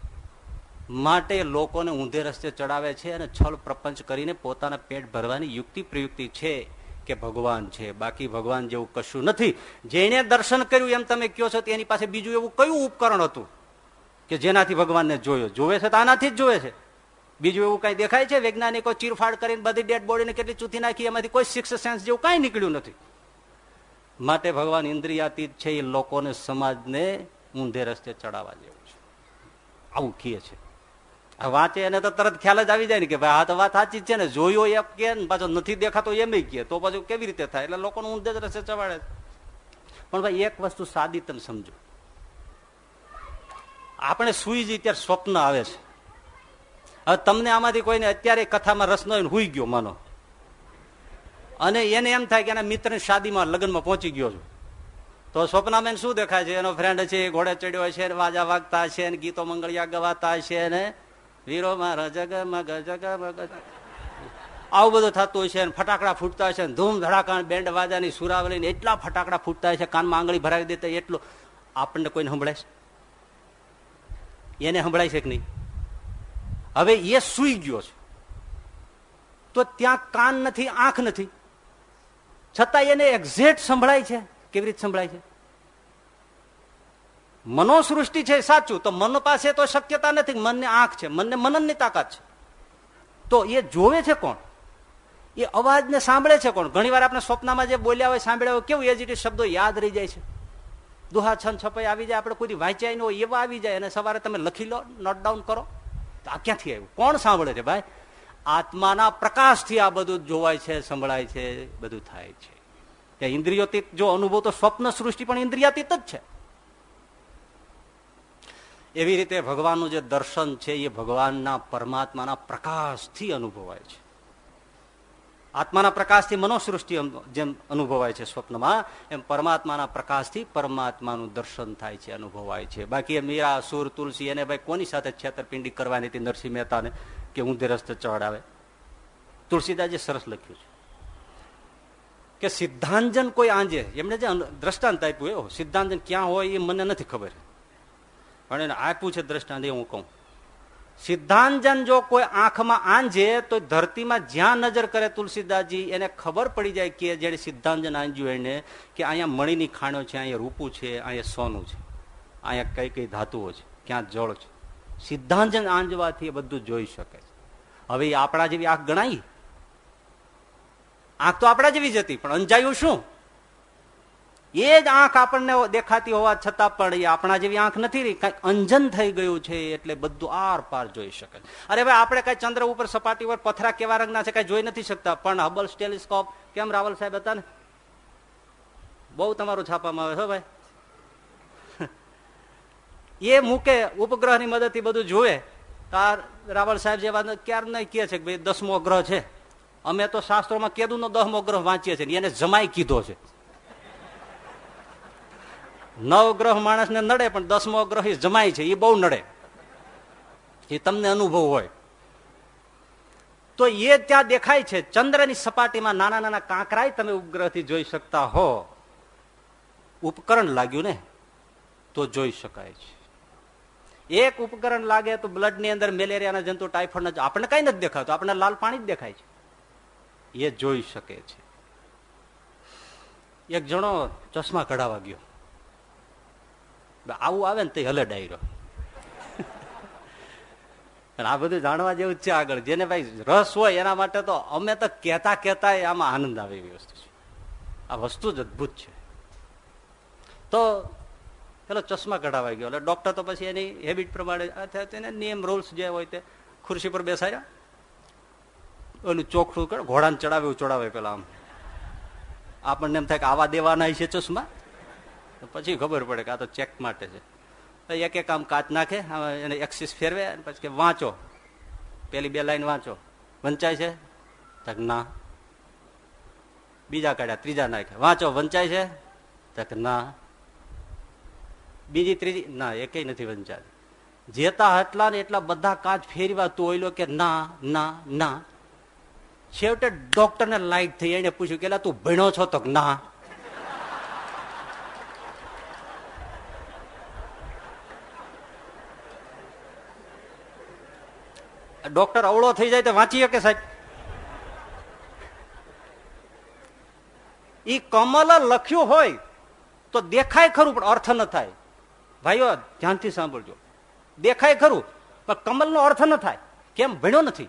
માટે લોકોને ઊંધે રસ્તે ચડાવે છે અને છલ પ્રપંચ કરીને પોતાના પેટ ભરવાની યુક્તિ પ્રયુક્તિ છે કે ભગવાન છે. બાકી ભગવાન જેવું કશું નથી. જેને દર્શન કર્યું એમ તમે કયો છો, તેની પાસે બીજું એવું કયું ઉપકરણ હતું કે જેનાથી ભગવાનને જોયો? જોવે છે તો આનાથી જ જોવે છે. બીજું એવું કઈ દેખાય છે? વૈજ્ઞાનિકો ચીરફાડ કરીને બધી ડેડ બોડીને કેટલી ચૂથી નાખી, એમાંથી કોઈ સિક્સ સેન્સ જેવું કઈ નીકળ્યું નથી. માટે ભગવાન ઇન્દ્રિયાતીત છે એ લોકોને સમાજને ઊંધે રસ્તે ચડાવવા જેવું છે. આવું કહે છે. વાંચે એને તો તરત ખ્યાલ જ આવી જાય ને કે ભાઈ આ તો વાત સાચી છે ને, જોયો એમ કે પાછો નથી દેખાતો એમ કે. તો પાછું કેવી રીતે થાય? એટલે લોકોને ઊંધે જ રસ્તે ચવાડે. પણ ભાઈ એક વસ્તુ સાદી તમે સમજો. આપણે સુઈ જઈએ ત્યારે સ્વપ્ન આવે છે. હવે તમને આમાંથી કોઈને અત્યારે કથામાં રસ ન હુઈ ગયો, માનો. અને એને એમ થાય કે એના મિત્રની શાદીમાં લગ્નમાં પહોંચી ગયો છું. તો સ્વપ્નામાં શું દેખાય છે? એનો ફ્રેન્ડ છે ઘોડે ચડ્યો છે વાજા વાગતા છે ગીતો મંગળિયા ગવાતા છે ને વીરો મારા જગમગ જગમગ આવું બધું થતું છે ફટાકડા ફૂટતા હોય છે ધૂમ ધડાકા બેન્ડ વાજાની સુરાવલીને એટલા ફટાકડા ફૂટતા છે કાનમાં આંગળી ભરાવી દેતા એટલું આપણને કોઈને સંભળાય એને સંભળાય છે કે નહીં? હવે એ સુઈ ગયો છે. તો ત્યાં કાન નથી, આંખ નથી. છતાં એને એક્ઝેક્ટ સંભળાય છે. કેવી રીતે સંભળાય છે? મનોસૃષ્ટિ છે સાચું, તો મન પાસે તો શક્યતા નથી, મનને આંખ છે, મનને મનનની તાકાત છે. તો એ જોવે છે કોણ? એ અવાજને સાંભળે છે કોણ? ઘણી વાર આપણે સ્વપ્નમાં જે બોલ્યા હોય, સાંભળ્યા હોય, કેવું એજીટી શબ્દો યાદ રહી જાય છે. દુહા, છન, છપાઈ આવી જાય, આપણે કોઈ વાંચ્યા ન હોય, એવા આવી જાય, અને સવારે તમે લખી લો, નોટ ડાઉન કરો, તો આ ક્યાંથી આવ્યું? કોણ સાંભળે છે ભાઈ? આત્માના પ્રકાશથી આ બધું જોવાય છે, સંભળાય છે, બધું થાય છે. ઇન્દ્રિયોતીત જો અનુભવ, તો સ્વપ્ન સૃષ્ટિ પણ ઇન્દ્રિયાતીત જ છે. એવી રીતે ભગવાનનું જે દર્શન છે, એ ભગવાનના પરમાત્માના પ્રકાશથી અનુભવાય છે. આત્માના પ્રકાશથી મનોસૃષ્ટિ જેમ અનુભવાય છે સ્વપ્નમાં, એમ પરમાત્માના પ્રકાશથી પરમાત્માનું દર્શન થાય છે, અનુભવાય છે. બાકી મીરા, સુર, તુલસી, એને ભાઈ કોની સાથે છેતરપિંડી કરવાની હતી નરસિંહ મહેતાને કે ઊંધે રસ્તે ચડાવે તુલસીદાસે સરસ લખ્યું છે કે સિદ્ધાંજન કોઈ આંજે એમને જે દ્રષ્ટાંત આપ્યું એવો, સિદ્ધાંજન ક્યાં હોય એ મને નથી ખબર. પણ એને આપ્યું છે દ્રષ્ટાંત હું કહું. સિદ્ધાંજન જો કોઈ આંખમાં આંજે તો ધરતીમાં જ્યાં નજર કરે તુલસીદાસજી, એને ખબર પડી જાય કે જેને સિદ્ધાંજન આંજ્યું એને કે અહીંયા મણીની ખાણો છે, અહીંયા રૂપું છે, અહીંયા સોનું છે, અહીંયા કઈ કઈ ધાતુઓ છે, ક્યાં જળ છે. સિદ્ધાંજન આંજવાથી એ બધું જોઈ શકે છે. હવે આપણા જેવી આંખ ગણાય? આંખ તો આપણા જેવી જ હતી, પણ અંજાયું શું? એ જ આંખ આપણને દેખાતી હોવા છતાં પણ એ આપણા જેવી આંખ નથી રહી. કઈ અંજન થઈ ગયું છે એટલે બધું આર પાર જોઈ શકે. અરે ભાઈ, આપણે કઈ ચંદ્ર ઉપર સપાટી ઉપર પથરા કેવા રંગના છે કઈ જોઈ નથી શકતા. પણ હબલ ટેલિસ્કોપ કેમ રાવલ સાહેબ હતા ને? બહુ તમારું છાપામાં આવે છે ભાઈ. એ મૂકે, ઉપગ્રહની મદદથી બધું જોવે તાર રાવલ સાહેબ જેવા ક્યારે નહીં કહે છે કે ભાઈ, દસમો ગ્રહ છે. અમે તો શાસ્ત્રોમાં કેદુનો દસમો ગ્રહ વાંચીએ છીએ એને જમાઈ કીધો છે. નવ ગ્રહ માણસને નડે, પણ દસમો ગ્રહ જમાય છે, એ બહુ નડે. એ તમને અનુભવ હોય. તો એ ત્યાં દેખાય છે, ચંદ્રની સપાટીમાં નાના નાના કાંકરાય તમે ઉપગ્રહથી જોઈ શકતા હો. ઉપકરણ લાગ્યું ને, તો જોઈ શકાય છે. એક ઉપકરણ લાગે તો બ્લડની અંદર મેલેરિયાના જંતુ ટાઈફોઈડ આપણને કઈ નથી દેખાતું, આપણને લાલ પાણી જ દેખાય છે. એ જોઈ શકે છે. એક જણો ચશ્મા કઢાવા ગયો. આવું આવે ને તે હલે ડાયરો આ બધું જાણવા જેવું છે આગળ. જેને ભાઈ રસ હોય એના માટે તો અમે તો કહેતા કહેતા આમાં આનંદ આવે એવી વસ્તુ છે. આ વસ્તુ જ અદભુત છે. તો પેલો ચશ્મા કઢાવાઈ ગયો. એટલે ડોક્ટર તો પછી એની હેબિટ પ્રમાણે તેને નિયમ રૂલ્સ જે હોય તે ખુરશી પર બેસાડ્યા. ઓલું ચોખ્ખું કરે, ઘોડાને ચડાવ્યું ચડાવે પેલા આમ. આપણને એમ થાય કે આવા દેવાના છે ચશ્મા. પછી ખબર પડે કે આ તો ચેક માટે છે. એક એક આમ કાચ નાખે એને એક્સિસ ફેરવે પછી કે વાંચો. પેલી બે લાઈન વાંચો. વંચાય છે? તક ના. બીજા કાઢ્યા, ત્રીજા નાખે વાંચો, વંચાય છે? તક ના. બીજી, ત્રીજી, ના એક નથી વંચાય જેતા હટલા ને એટલા બધા કાચ ફેરવા તું કે ના ના ના. છેવટે ડોક્ટર ને લાઈટ થઈ, એને પૂછ્યું કે તું ભણ્યો છો? તો ના. ડોક્ટર અવળો થઈ જાય તો વાંચી શકે સાહેબ? ઈ કમલ લખ્યું હોય તો દેખાય ખરું, પણ અર્થ ન થાય. ભાઈઓ, ધ્યાનથી સાંભળજો. દેખાય ખરું, પણ કમલનો અર્થ ન થાય. કેમ? ભણ્યો નથી.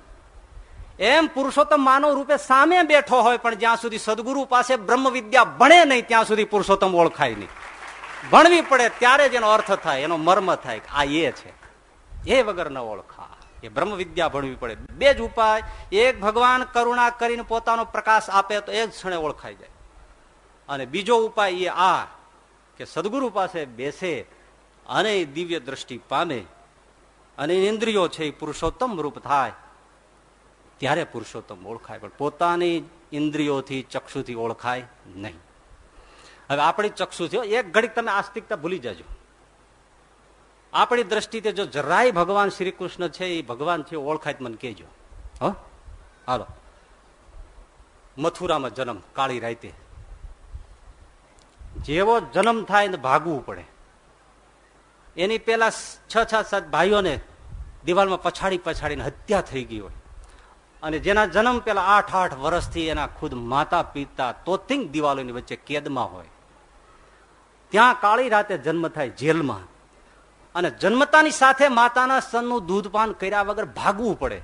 એમ પુરુષોત્તમ માનવ રૂપે સામે બેઠો હોય, પણ જ્યાં સુધી સદગુરુ પાસે બ્રહ્મ વિદ્યા ભણે નહીં, ત્યાં સુધી પુરુષોત્તમ ઓળખાય નહીં. ભણવી પડે ત્યારે જ એનો અર્થ થાય, એનો મર્મ થાય આ એ છે. એ વગર ન ઓળખા. એ બ્રહ્મ વિદ્યા ભણવી પડે. બે જ ઉપાય, એક ભગવાન કરુણા કરીને પોતાનો પ્રકાશ આપે તો એ જ ક્ષણે ઓળખાઈ જાય. અને બીજો ઉપાય એ આ કે સદગુરુ પાસે બેસે અને દિવ્ય દ્રષ્ટિ પામે અને ઇન્દ્રિયો છે એ પુરુષોત્તમ રૂપ થાય, ત્યારે પુરુષોત્તમ ઓળખાય, પણ પોતાની ઇન્દ્રિયોથી, ચક્ષુથી ઓળખાય નહીં. હવે આપણી ચક્ષુથી, એક ઘડીક તમે આસ્તિકતા ભૂલી જજો. આપણી દ્રષ્ટિથી જો જરાય ભગવાન શ્રી કૃષ્ણ છે, એ ભગવાન છે ઓળખાય મને કહેજો. હાલો. મથુરામાં જન્મ, કાળી રાતે. જેવો જન્મ થાય ને ભાગવું પડે. એની પેલા છ છ, સાત ભાઈઓને દિવાલમાં પછાડી પછાડીને હત્યા થઈ ગઈ હોય. અને જેના જન્મ પેલા આઠ આઠ વર્ષથી એના ખુદ માતા પિતા તોતિંગ દિવાલોની વચ્ચે કેદમાં હોય. ત્યાં કાળી રાતે જન્મ થાય જેલમાં. અને જન્મતાની સાથે માતાના સ્તનનું દૂધપાન કર્યા વગર ભાગવું પડે.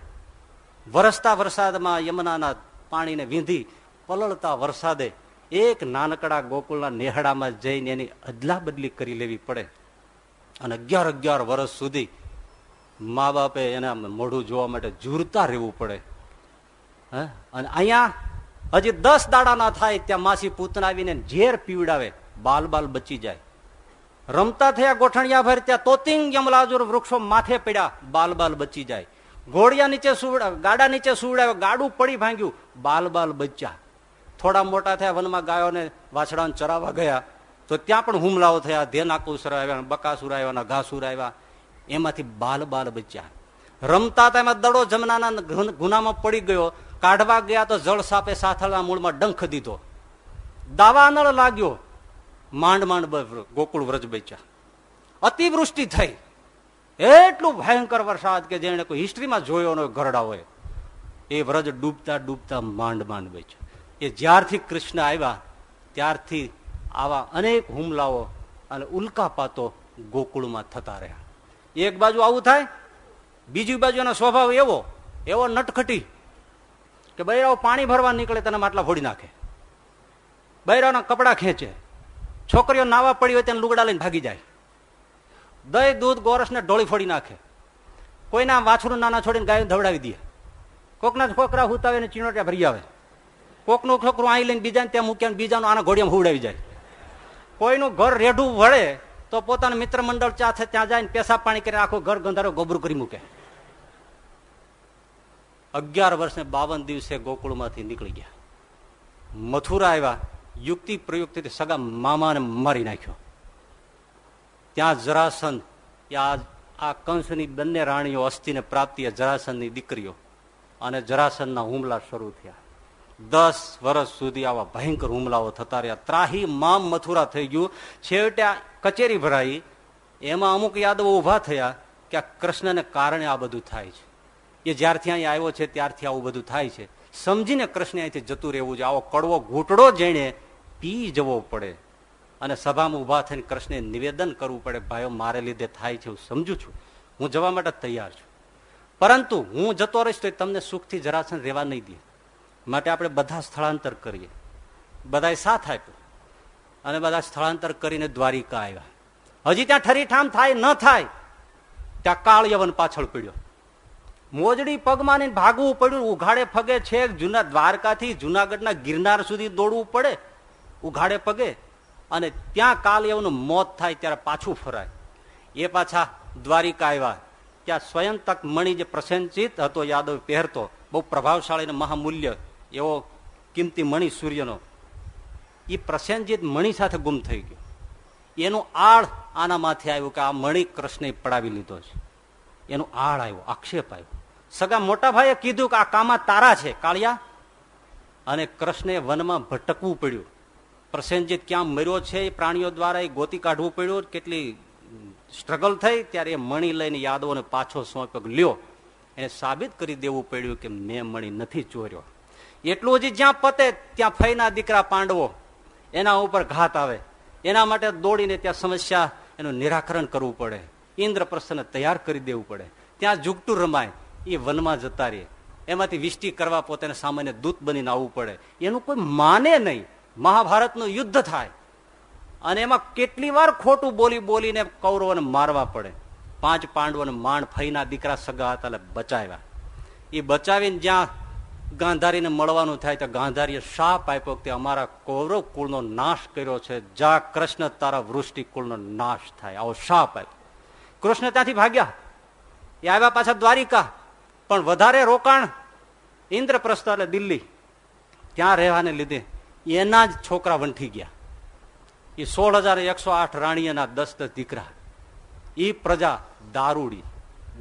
વરસતા વરસાદમાં યમુનાના પાણીને વીંધી પલળતા વરસાદે એક નાનકડા ગોકુળના નેહડામાં જઈને એની અદલા બદલી કરી લેવી પડે. અને અગિયાર અગિયાર વર્ષ સુધી મા બાપે એના મોઢું જોવા માટે ઝૂરતા રહેવું પડે. હે? અને અહીંયા હજી દસ દાડા ના થાય ત્યાં માસી પૂતના આવીને ઝેર પીવડાવે, બાલ બાલ બચી જાય. રમતા થયા ગોઠણિયા ભર ત્યાં તોતિંગ યમલાજુર વૃક્ષો માથે પડ્યા. બાલ બાલ બચી જાય. ઘોડિયા નીચે સુવડા, ગાડા નીચે સુવડાવ્યો. ગાડું પડી ભાંગ્યું. બાલ બાલ બચ્યા. થોડા મોટા થયા વનમાં ગાયોને વાછડાને ચરાવવા ગયા. તો ત્યાં પણ હુમલાઓ થયા. ધેનાકુસર આવ્યા બકાસુર આવ્યા ઘાસુર આવ્યા એમાંથી બાલ બાલ બચ્યા. રમતા હતા એમાં દડો જમનાના ગુનામાં પડી ગયો. કાઢવા ગયા તો જળ સાપે સાથળના મૂળમાં ડંખ દીધો. દાવાનળ લાગ્યો. માંડ માંડ ગોકુળ વ્રજ બેચ્યા. અતિવૃષ્ટિ થઈ. એટલું ભયંકર વરસાદ કે જેને કોઈ હિસ્ટ્રીમાં જોયો ન ગરડા હોય. એ વ્રજ ડૂબતા ડૂબતા માંડ માંડ બેચ્યા. એ જ્યારથી કૃષ્ણ આવ્યા, ત્યારથી આવા અનેક હુમલાઓ અને ઉલ્કાપાતો ગોકુળમાં થતા રહ્યા. એક બાજુ આવું થાય, બીજી બાજુ એનો સ્વભાવ એવો એવો નટખટી કે બૈરાઓ પાણી ભરવા નીકળે તને માટલા ફોડી નાખે. બૈરાઓના કપડા ખેંચે. છોકરીઓ નાવા પડી હોય તેને લુગડા લઈને ભાગી જાય. દહીં, દૂધ ગોરસને ડોળી ફોડી નાખે. કોઈના વાછરું નાના છોડીને ગાય ધવડાવી દે. કોકના છોકરા હુતાવે ને ચીણોટિયા ભરી આવે. કોકનું છોકરું અહીં લઈને બીજાને ત્યાં મૂક્યા બીજાનું આના ઘોડિયામાં હુવડાવી જાય. કોઈનું ઘર રેઢું વળે તો પોતાના મિત્ર મંડળ ચા છે ત્યાં જાય પેશાબ પાણી કરી આખું ઘર ગંધારો ગોબરું કરી મૂકે. અગિયાર વર્ષને બાવન દિવસે ગોકુળમાંથી નીકળી ગયા. મથુરા આવ્યા. યુક્તિ પ્રયુક્તિથી સગા મામાને મારી નાખ્યો. ત્યાં જરાસંધ આ આ કંસની બંને રાણીઓ અસ્થિને પ્રાપ્તિ જરાસનની દીકરીઓ અને જરાસનના હુમલા શરૂ થયા. દસ વર્ષ સુધી આવા ભયંકર હુમલાઓ થતા રહ્યા. ત્રાહી મામ મથુરા થઈ ગયું. છેવટે કચેરી ભરાઈ. એમાં અમુક યાદવો ઊભા થયા કે આ કૃષ્ણને કારણે આ બધું થાય છે. એ જ્યારથી અહીં આવ્યો છે, ત્યારથી આવું બધું થાય છે. સમજીને કૃષ્ણ અહીંથી જતું રહેવું છે આવો કડવો ઘૂંટડો જઈને પી જવો પડે અને સભામાં ઊભા થઈને કૃષ્ણને નિવેદન કરવું પડે, ભાઈઓ, મારે લીધે થાય છે હું સમજુ છું. હું જવા માટે તૈયાર છું. પરંતુ હું જતો રહીશ તો તમને સુખથી જરાસન રહેવા નહીં દે. માટે આપણે બધા સ્થળાંતર કરીએ. બધાએ સાથ આપ્યો. અને બધા સ્થળાંતર કરીને દ્વારિકા આવ્યા. હજી ત્યાં ઠરીઠામ થાય, ન થાય, ત્યાં કાળ યવન પાછળ પડ્યો. મોજડી પગમાં ભાગવું પડ્યું. ઉઘાડે ફગે છે. જૂના દ્વારકાથી જુનાગઢના ગિરનાર સુધી દોડવું પડે. ઉઘાડે પગે અને ત્યાં કાલ એવનું મોત થાય ત્યારે પાછું ફરાય. એ પાછા દ્વારિકા આવ્યા. ત્યાં સ્વયં તક મણી જે પ્રસન્નચિત હતો, યાદવ પહેરતો, બહુ પ્રભાવશાળી મહામૂલ્ય એવો કિંમતી મણી સૂર્યનો. એ પ્રસેનજીત મણી સાથે ગુમ થઈ ગયો. એનું આળ આના માથે આવ્યું કે આ મણી કૃષ્ણે પડાવી લીધો છે. એનું આળ આવ્યો, આક્ષેપ આવ્યો. સગા મોટા ભાઈએ કીધું કે આ કામા તારા છે, કાળિયા. અને કૃષ્ણે વનમાં ભટકવું પડ્યું. પ્રસેનજીત ક્યાં મર્યો છે એ પ્રાણીઓ દ્વારા એ ગોતી કાઢવું પડ્યું. કેટલી સ્ટ્રગલ થઈ, ત્યારે એ મણી લઈને યાદવોને પાછો સોંપ્યો લ્યો. એને સાબિત કરી દેવું પડ્યું કે મેં મણી નથી ચોર્યો. એટલું હજી જ્યાં પતે ત્યાં ફઈના દીકરા પાંડવો એના ઉપર ઘાત આવે. એના માટે દોડીને ત્યાં સમસ્યા એનું નિરાકરણ કરવું પડે. ઇન્દ્રપ્રસ્થને તૈયાર કરી દેવું પડે. ત્યાં જુગટું રમાય, એ વનમાં જતા રહીએ એમાંથી વિષ્ટિ કરવા પોતાને સામાન્ય દૂત બનીને આવવું પડે. એનું કોઈ માને નહીં. મહાભારતનું યુદ્ધ થાય અને એમાં કેટલી વાર ખોટું બોલી બોલીને કૌરવોને મારવા પડે. પાંચ પાંડવોને માંડ ફઈના દીકરા સગા હતા એટલે બચાવ્યા. એ બચાવીને જ્યાં ગાંધારીને મળવાનું થાય તો ગાંધારીએ શાપ આપ્યો કે અમારા કૌરવ કુળનો નાશ કર્યો છે. જા કૃષ્ણ, તારા વૃષ્ટિ કુળનો નાશ થાય. આવો શાપ આપ્યો. કૃષ્ણ ત્યાંથી ભાગ્યા. એ આવ્યા પાછા દ્વારિકા. પણ વધારે રોકાણ. ઇન્દ્રપ્રસ્થ એટલે દિલ્હી. ત્યાં રહેવાને લીધે. એના જ છોકરા વંઠી ગયા. એ સોળ હજાર એકસો આઠ રાણીઓના દસ દસ દીકરા. એ પ્રજા દારૂડી,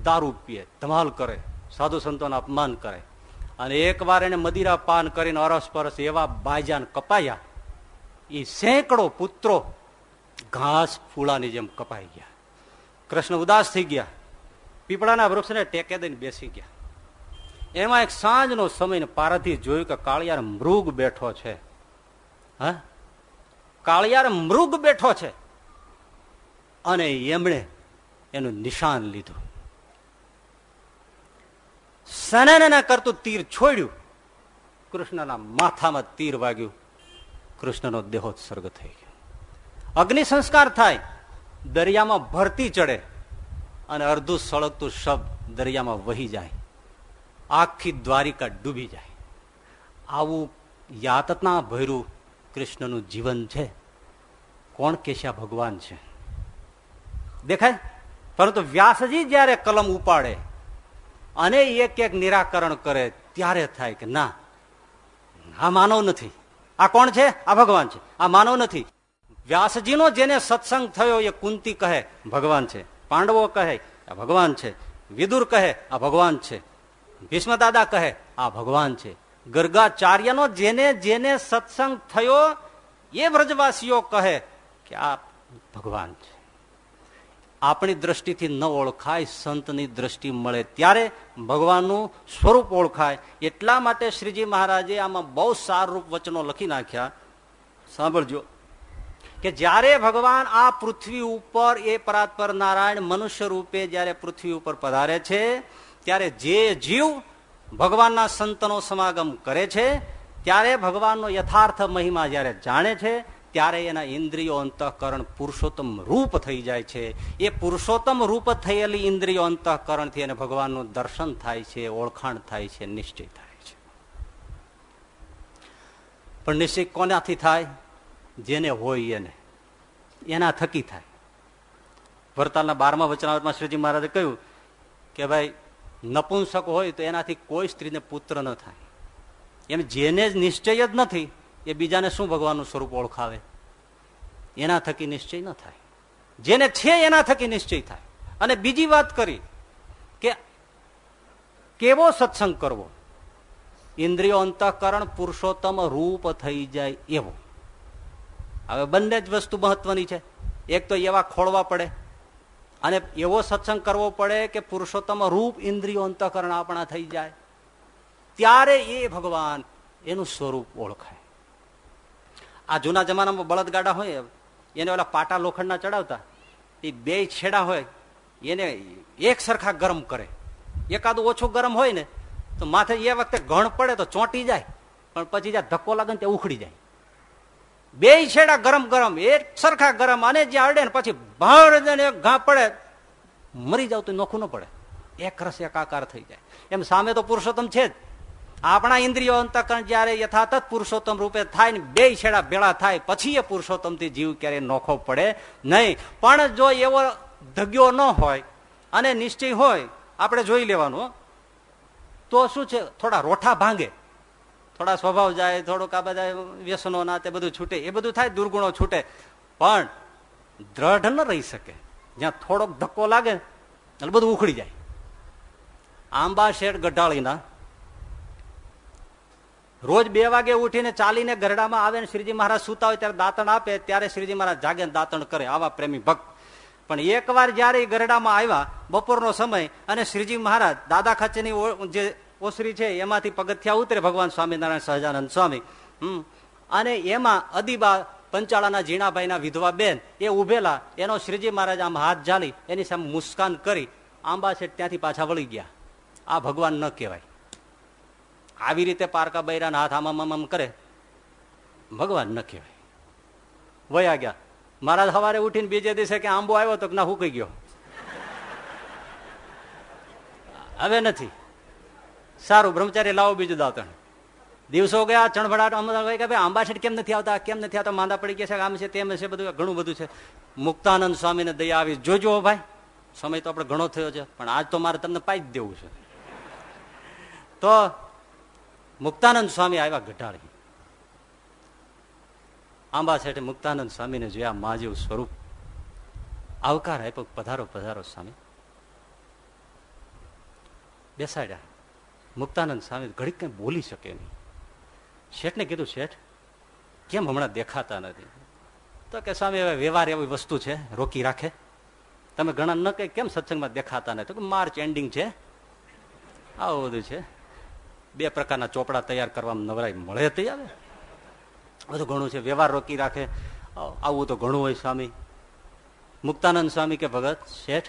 દારૂ પીએ, ધમાલ કરે, સાધુ સંતોના અપમાન કરે. અને એકવાર એને મદિરા પાન કરીને અરસ પરસ એવા બાજાન કપાયા એ સેંકડો પુત્રો ઘાસ ફૂલાની જેમ કપાઈ ગયા. કૃષ્ણ ઉદાસ થઈ ગયા. પીપળાના વૃક્ષને ટેકે દઈને બેસી ગયા. એમાં એક સાંજનો સમય પારથી જોયું કે કાળિયાર મૃગ બેઠો છે. હા? કાળિયાર મૃગ બેઠો છે. અને એમણે એનું નિશાન લીધું. સનાના કરતું તીર છોડ્યું. કૃષ્ણના માથામાં તીર વાગ્યું. કૃષ્ણનો દેહોત્સર્ગ થઈ ગયો. અગ્નિ સંસ્કાર થાય. દરિયામાં ભરતી ચડે. અને અર્ધું સળગતું શબ્દ દરિયામાં વહી જાય. આખી દ્વારિકા ડૂબી જાય. આવું યાતના ભર્યું કૃષ્ણનું જીવન છે. કોણ કેશા ભગવાન છે? દેખાય? પરંતુ વ્યાસજી જયારે કલમ ઉપાડે અને એક એક નિરાકરણ કરે, ત્યારે થાય કે ના, આ માનવ નથી. આ કોણ છે? આ ભગવાન છે. આ માનવ નથી. વ્યાસજીનો જેને સત્સંગ થયો એ કુંતી કહે, ભગવાન છે. પાંડવો કહે, આ ભગવાન છે. વિદુર કહે, આ ભગવાન છે. ભીષ્મ દાદા કહે, આ ભગવાન છે. ગર્ગાચાર્યનો જેને જેને સત્સંગ થયો, એ વ્રજવાસીઓ કહે કે આ ભગવાન છે. આપણી દ્રષ્ટિથી ન ઓળખાય, સંતની દ્રષ્ટિ મળે ત્યારે ભગવાનનું સ્વરૂપ ઓળખાય. એટલા માટે શ્રીજી મહારાજે આમાં બહુ સારરૂપ વચનો લખી નાખ્યા. સાંભળજો. કે જ્યારે ભગવાન આ પૃથ્વી ઉપર એ પરાત્પર નારાયણ મનુષ્ય રૂપે જ્યારે પૃથ્વી ઉપર પધારે છે, ત્યારે જે જીવ ભગવાનના સંતનો સમાગમ કરે છે, ત્યારે ભગવાનનો યથાર્થ મહિમા જ્યારે જાણે છે, ત્યારે એના ઇન્દ્રિયો અંતઃકરણ પુરુષોત્તમ રૂપ થઈ જાય છે. એ પુરુષોત્તમ રૂપ થયેલી ઇન્દ્રિયો અંતઃકરણથી એને ભગવાનનું દર્શન થાય છે, ઓળખાણ થાય છે, નિશ્ચય થાય છે. પણ નિશ્ચય કોનાથી થાય? જેને હોય એને. એના થકી થાય. વરતાલના બારમા વચનાવતમાં શ્રીજી મહારાજે કહ્યું કે ભાઈ નપુંસક હોય તો એનાથી કોઈ સ્ત્રીને પુત્ર ન થાય. એમ જેને જ નિશ્ચય જ નથી, એ બીજાને શું ભગવાનનું સ્વરૂપ ઓળખાવે? એના થકી નિશ્ચય ન થાય. જેને છે એના થકી નિશ્ચય થાય. અને બીજી વાત કરી કે કેવો સત્સંગ કરવો? ઇન્દ્રિયો અંતઃકરણ પુરુષોત્તમ રૂપ થઈ જાય એવો. હવે બંને જ વસ્તુ મહત્વની છે. એક તો એવા ખોળવા પડે અને એવો સત્સંગ કરવો પડે કે પુરુષોત્તમ રૂપ ઇન્દ્રિયો અંતઃકરણ આપણા થઈ જાય. ત્યારે એ ભગવાન એનું સ્વરૂપ ઓળખાય. આ જૂના જમાનામાં બળદગાડા હોય, એને ઓલા પાટા લોખંડના ચડાવતા, એ બે છેડા હોય, એને એક સરખા ગરમ કરે. એકાદું ઓછું ગરમ હોય ને, તો માથે એ વખતે ઘણ પડે તો ચોંટી જાય, પણ પછી જ્યાં ધક્કો લાગે ને ત્યાં ઉખડી જાય. બે છેડા ગરમ ગરમ, એક સરખા ગરમ અને જ્યાં અડે ને પછી ભાર ઘા પડે, મરી જાવ તો નોખું ન પડે. એક રસ એકાકાર થઈ જાય. એમ સામે તો પુરુષોત્તમ છે જ. આપણા ઇન્દ્રિયો અંતકરણ જયારે યથાતથ પુરુષોત્તમ રૂપે થાય ને બે છેડા ભેળા થાય, પછી એ પુરુષોત્તમથી જીવ ક્યારે નોખો પડે નહીં. પણ જો એવો ધગ્યો ન હોય અને નિશ્ચય હોય, આપણે જોઈ લેવાનું તો શું છે? થોડા રોઠા ભાંગે. થોડા સ્વભાવ જાય, થોડુંક આ બધા વ્યસનો ના તે બધું છૂટે, એ બધું થાય, દુર્ગુણો છૂટે. પણ દ્રઢ ન રહી શકે. જ્યાં થોડોક ધક્કો લાગે, એટલે બધું ઉખડી જાય. આંબા શેઠ ગઢાળીના. રોજ બે વાગે ઉઠીને ચાલીને ગરડામાં આવે ને શ્રીજી મહારાજ સુતા હોય ત્યારે દાંતણ આપે, ત્યારે શ્રીજી મહારાજ જાગે દાંતણ કરે, આવા પ્રેમી ભક્ત. પણ એક વાર જયારે ગરડામાં આવ્યા, બપોરનો સમય, અને શ્રીજી મહારાજ દાદા ખાચેની જે ઓસરી છે, એમાંથી પગથિયા ઉતરે ભગવાન સ્વામિનારાયણ સહજાનંદ સ્વામી. હમ. અને એમાં અદીબા પંચાળાના જીણાભાઈના વિધવા બેન, એ ઉભેલા, એનો શ્રીજી મહારાજ આમ હાથ જાલી, એની સામે મુસ્કાન કરી, આંબા છે ત્યાંથી પાછા વળી ગયા. આ ભગવાન ન કહેવાય. આવી રીતે પારકા બૈરાના હાથ આમ આમ કરે. ભગવાન ન કહેવાય. વયા ગયા. મહારાજ સવારે ઉઠીને બીજે દિવસે કે આંબો આવ્યો તો ના હુકાઈ ગયો? હવે નથી. સારું, બ્રહ્મચારી લાવો બીજું દાંતણ. દિવસો ગયા, ચણભડાટ અમદાવાદ કે ભાઈ આંબા કેમ નથી આવતા? કેમ નથી આવતા? માંદા પડી ગયા છે આમ છે, તેમ છે, બધું ઘણું બધું છે. મુક્તાનંદ સ્વામીને દયા આવી. જોજો ભાઈ, સમય તો આપણે ઘણો થયો છે, પણ આજ તો મારે તમને પાઈ જ દેવું છે. તો મુક્તાનંદ સ્વામી આવ્યા ઘટાડી આંબા શેઠે મુક્તાનંદ સ્વામીને જોયા મા જેવું સ્વરૂપ. આવકાર આપ્યો, પધારો પધારો સ્વામી. બેસાડ્યા. મુક્તાનંદ સ્વામી ઘડીક કઈ બોલી શકે નહીં. શેઠને કીધું, શેઠ, કેમ હમણાં દેખાતા નથી? તો કે, સ્વામી, હવે વ્યવહાર એવી વસ્તુ છે, રોકી રાખે. તમે ઘણા ન કઈ કેમ સત્સંગમાં દેખાતા નથી? તો માર્ચ એન્ડિંગ છે. આવું બધું છે. બે પ્રકારના ચોપડા તૈયાર કરવામાં નવરાઈ મળે તૈયાર બધું ઘણું છે. વ્યવહાર રોકી રાખે. આવું તો ઘણું હોય, સ્વામી. મુક્તાનંદ સ્વામી કે, ભગત, શેઠ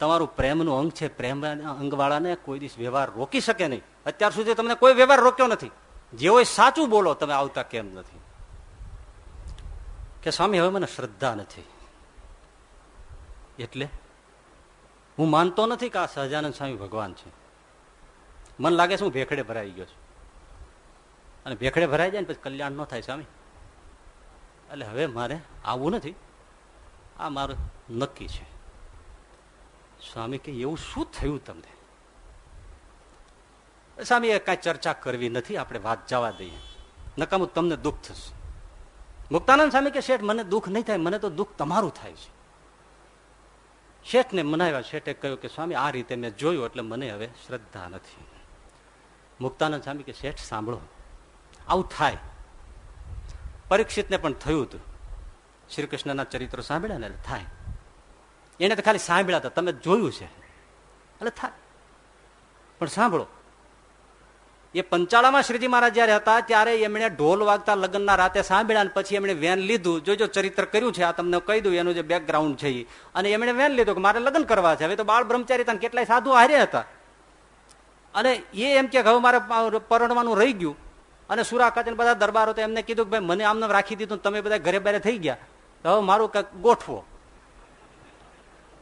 તમારું પ્રેમનું અંગ છે, પ્રેમ અંગવાળાને કોઈ દિવસ વ્યવહાર રોકી શકે નહીં. અત્યાર સુધી તમને કોઈ વ્યવહાર રોક્યો નથી. જે હોય સાચું બોલો, તમે આવતા કેમ નથી? કે સ્વામી, હવે મને શ્રદ્ધા નથી. એટલે હું માનતો નથી કે આ સહજાનંદ સ્વામી ભગવાન છે. મન લાગે છે હું ભેખડે ભરાઈ ગયો છું. અને ભેખડે ભરાઈ જાય ને પછી કલ્યાણ ન થાય સ્વામી. એટલે હવે મારે આવવું નથી. આ મારું નક્કી છે. સ્વામી કે એવું શું થયું તમને? સ્વામી એ કાંઈ ચર્ચા કરવી નથી, આપણે વાત જવા દઈએ. નકામું તમને દુઃખ થશે. મુક્તાનંદ સ્વામી કે, શેઠ, મને દુઃખ નહીં થાય, મને તો દુઃખ તમારું થાય છે. શેઠને મનાવ્યા, શેઠે કહ્યું કે, સ્વામી, આ રીતે મેં જોયું, એટલે મને હવે શ્રદ્ધા નથી. મુક્તાનંદ સ્વામી કે, શેઠ, સાંભળો. આવું થાય. પરીક્ષિતને પણ થયું હતું. શ્રી કૃષ્ણના ચરિત્રો સાંભળ્યા ને થાય. એને તો ખાલી સાંભળ્યા હતા તમે જોયું છે. એટલે થાય પણ સાંભળો. એ પંચાળામાં શ્રીજી મહારાજ જયારે હતા, ત્યારે એમણે ઢોલ વાગતા લગ્નના રાતે સાંભળ્યા પછી એમણે વેન લીધું. જો જો ચરિત્ર કર્યું છે, આ તમને કહી દઉં, એનું જે બેકગ્રાઉન્ડ છે અને એમણે વેન લીધું કે મારે લગ્ન કરવા છે. હવે તો બાળ બ્રહ્મચારી હતા કેટલાય સાધુ હાર્યા હતા. અને એ એમ કે હવે મારે પરણવાનું રહી ગયું. અને સુરા ખાતે બધા દરબારો તો એમને કીધું કે ભાઈ, મને આમને રાખી દીધું તમે બધા ઘરે બારે થઈ ગયા. હવે મારું કંઈક ગોઠવો.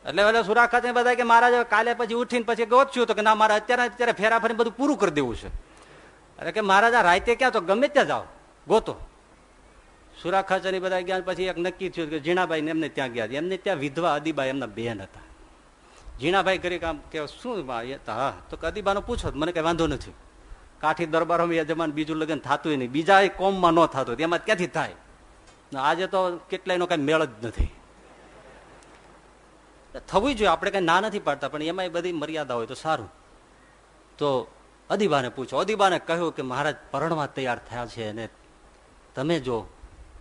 એટલે બધા સુરા ખાતે બધા કે મહારાજ કાલે પછી ઉઠીને પછી ગોતશું તો કે ના, મારે અત્યારે અત્યારે ફેરા ફરીને બધું પૂરું કરી દેવું છે. એટલે કે મહારાજા રાતે ક્યાં તો? ગમે ત્યાં જાઓ. ગોતો. સુરા ખાચાની બધા ગયા પછી એક નક્કી થયું કે ઝીણાભાઈ એમને ત્યાં ગયા એમને ત્યાં વિધવા અદીબાઈ એમના બેન હતા. જીણાભાઈ કરી કામ કે શું હા, તો અદીબાનો પૂછો મને કઈ વાંધો નથી. કાઠી દરબારોમાં યજમાન બીજું લગ્ન થતું નહીં. બીજા કોમમાં ન થતું. એમાં ક્યાંથી થાય? આજે તો કેટલાયનો કઈ મેળ જ નથી. થવું જોઈએ. આપણે કઈ ના નથી પાડતા, પણ એમાં બધી મર્યાદા હોય તો સારું. તો અદીબાને પૂછો. અદીબાને કહ્યું કે મહારાજ, પરણવા તૈયાર થયા છે અને તમે જો,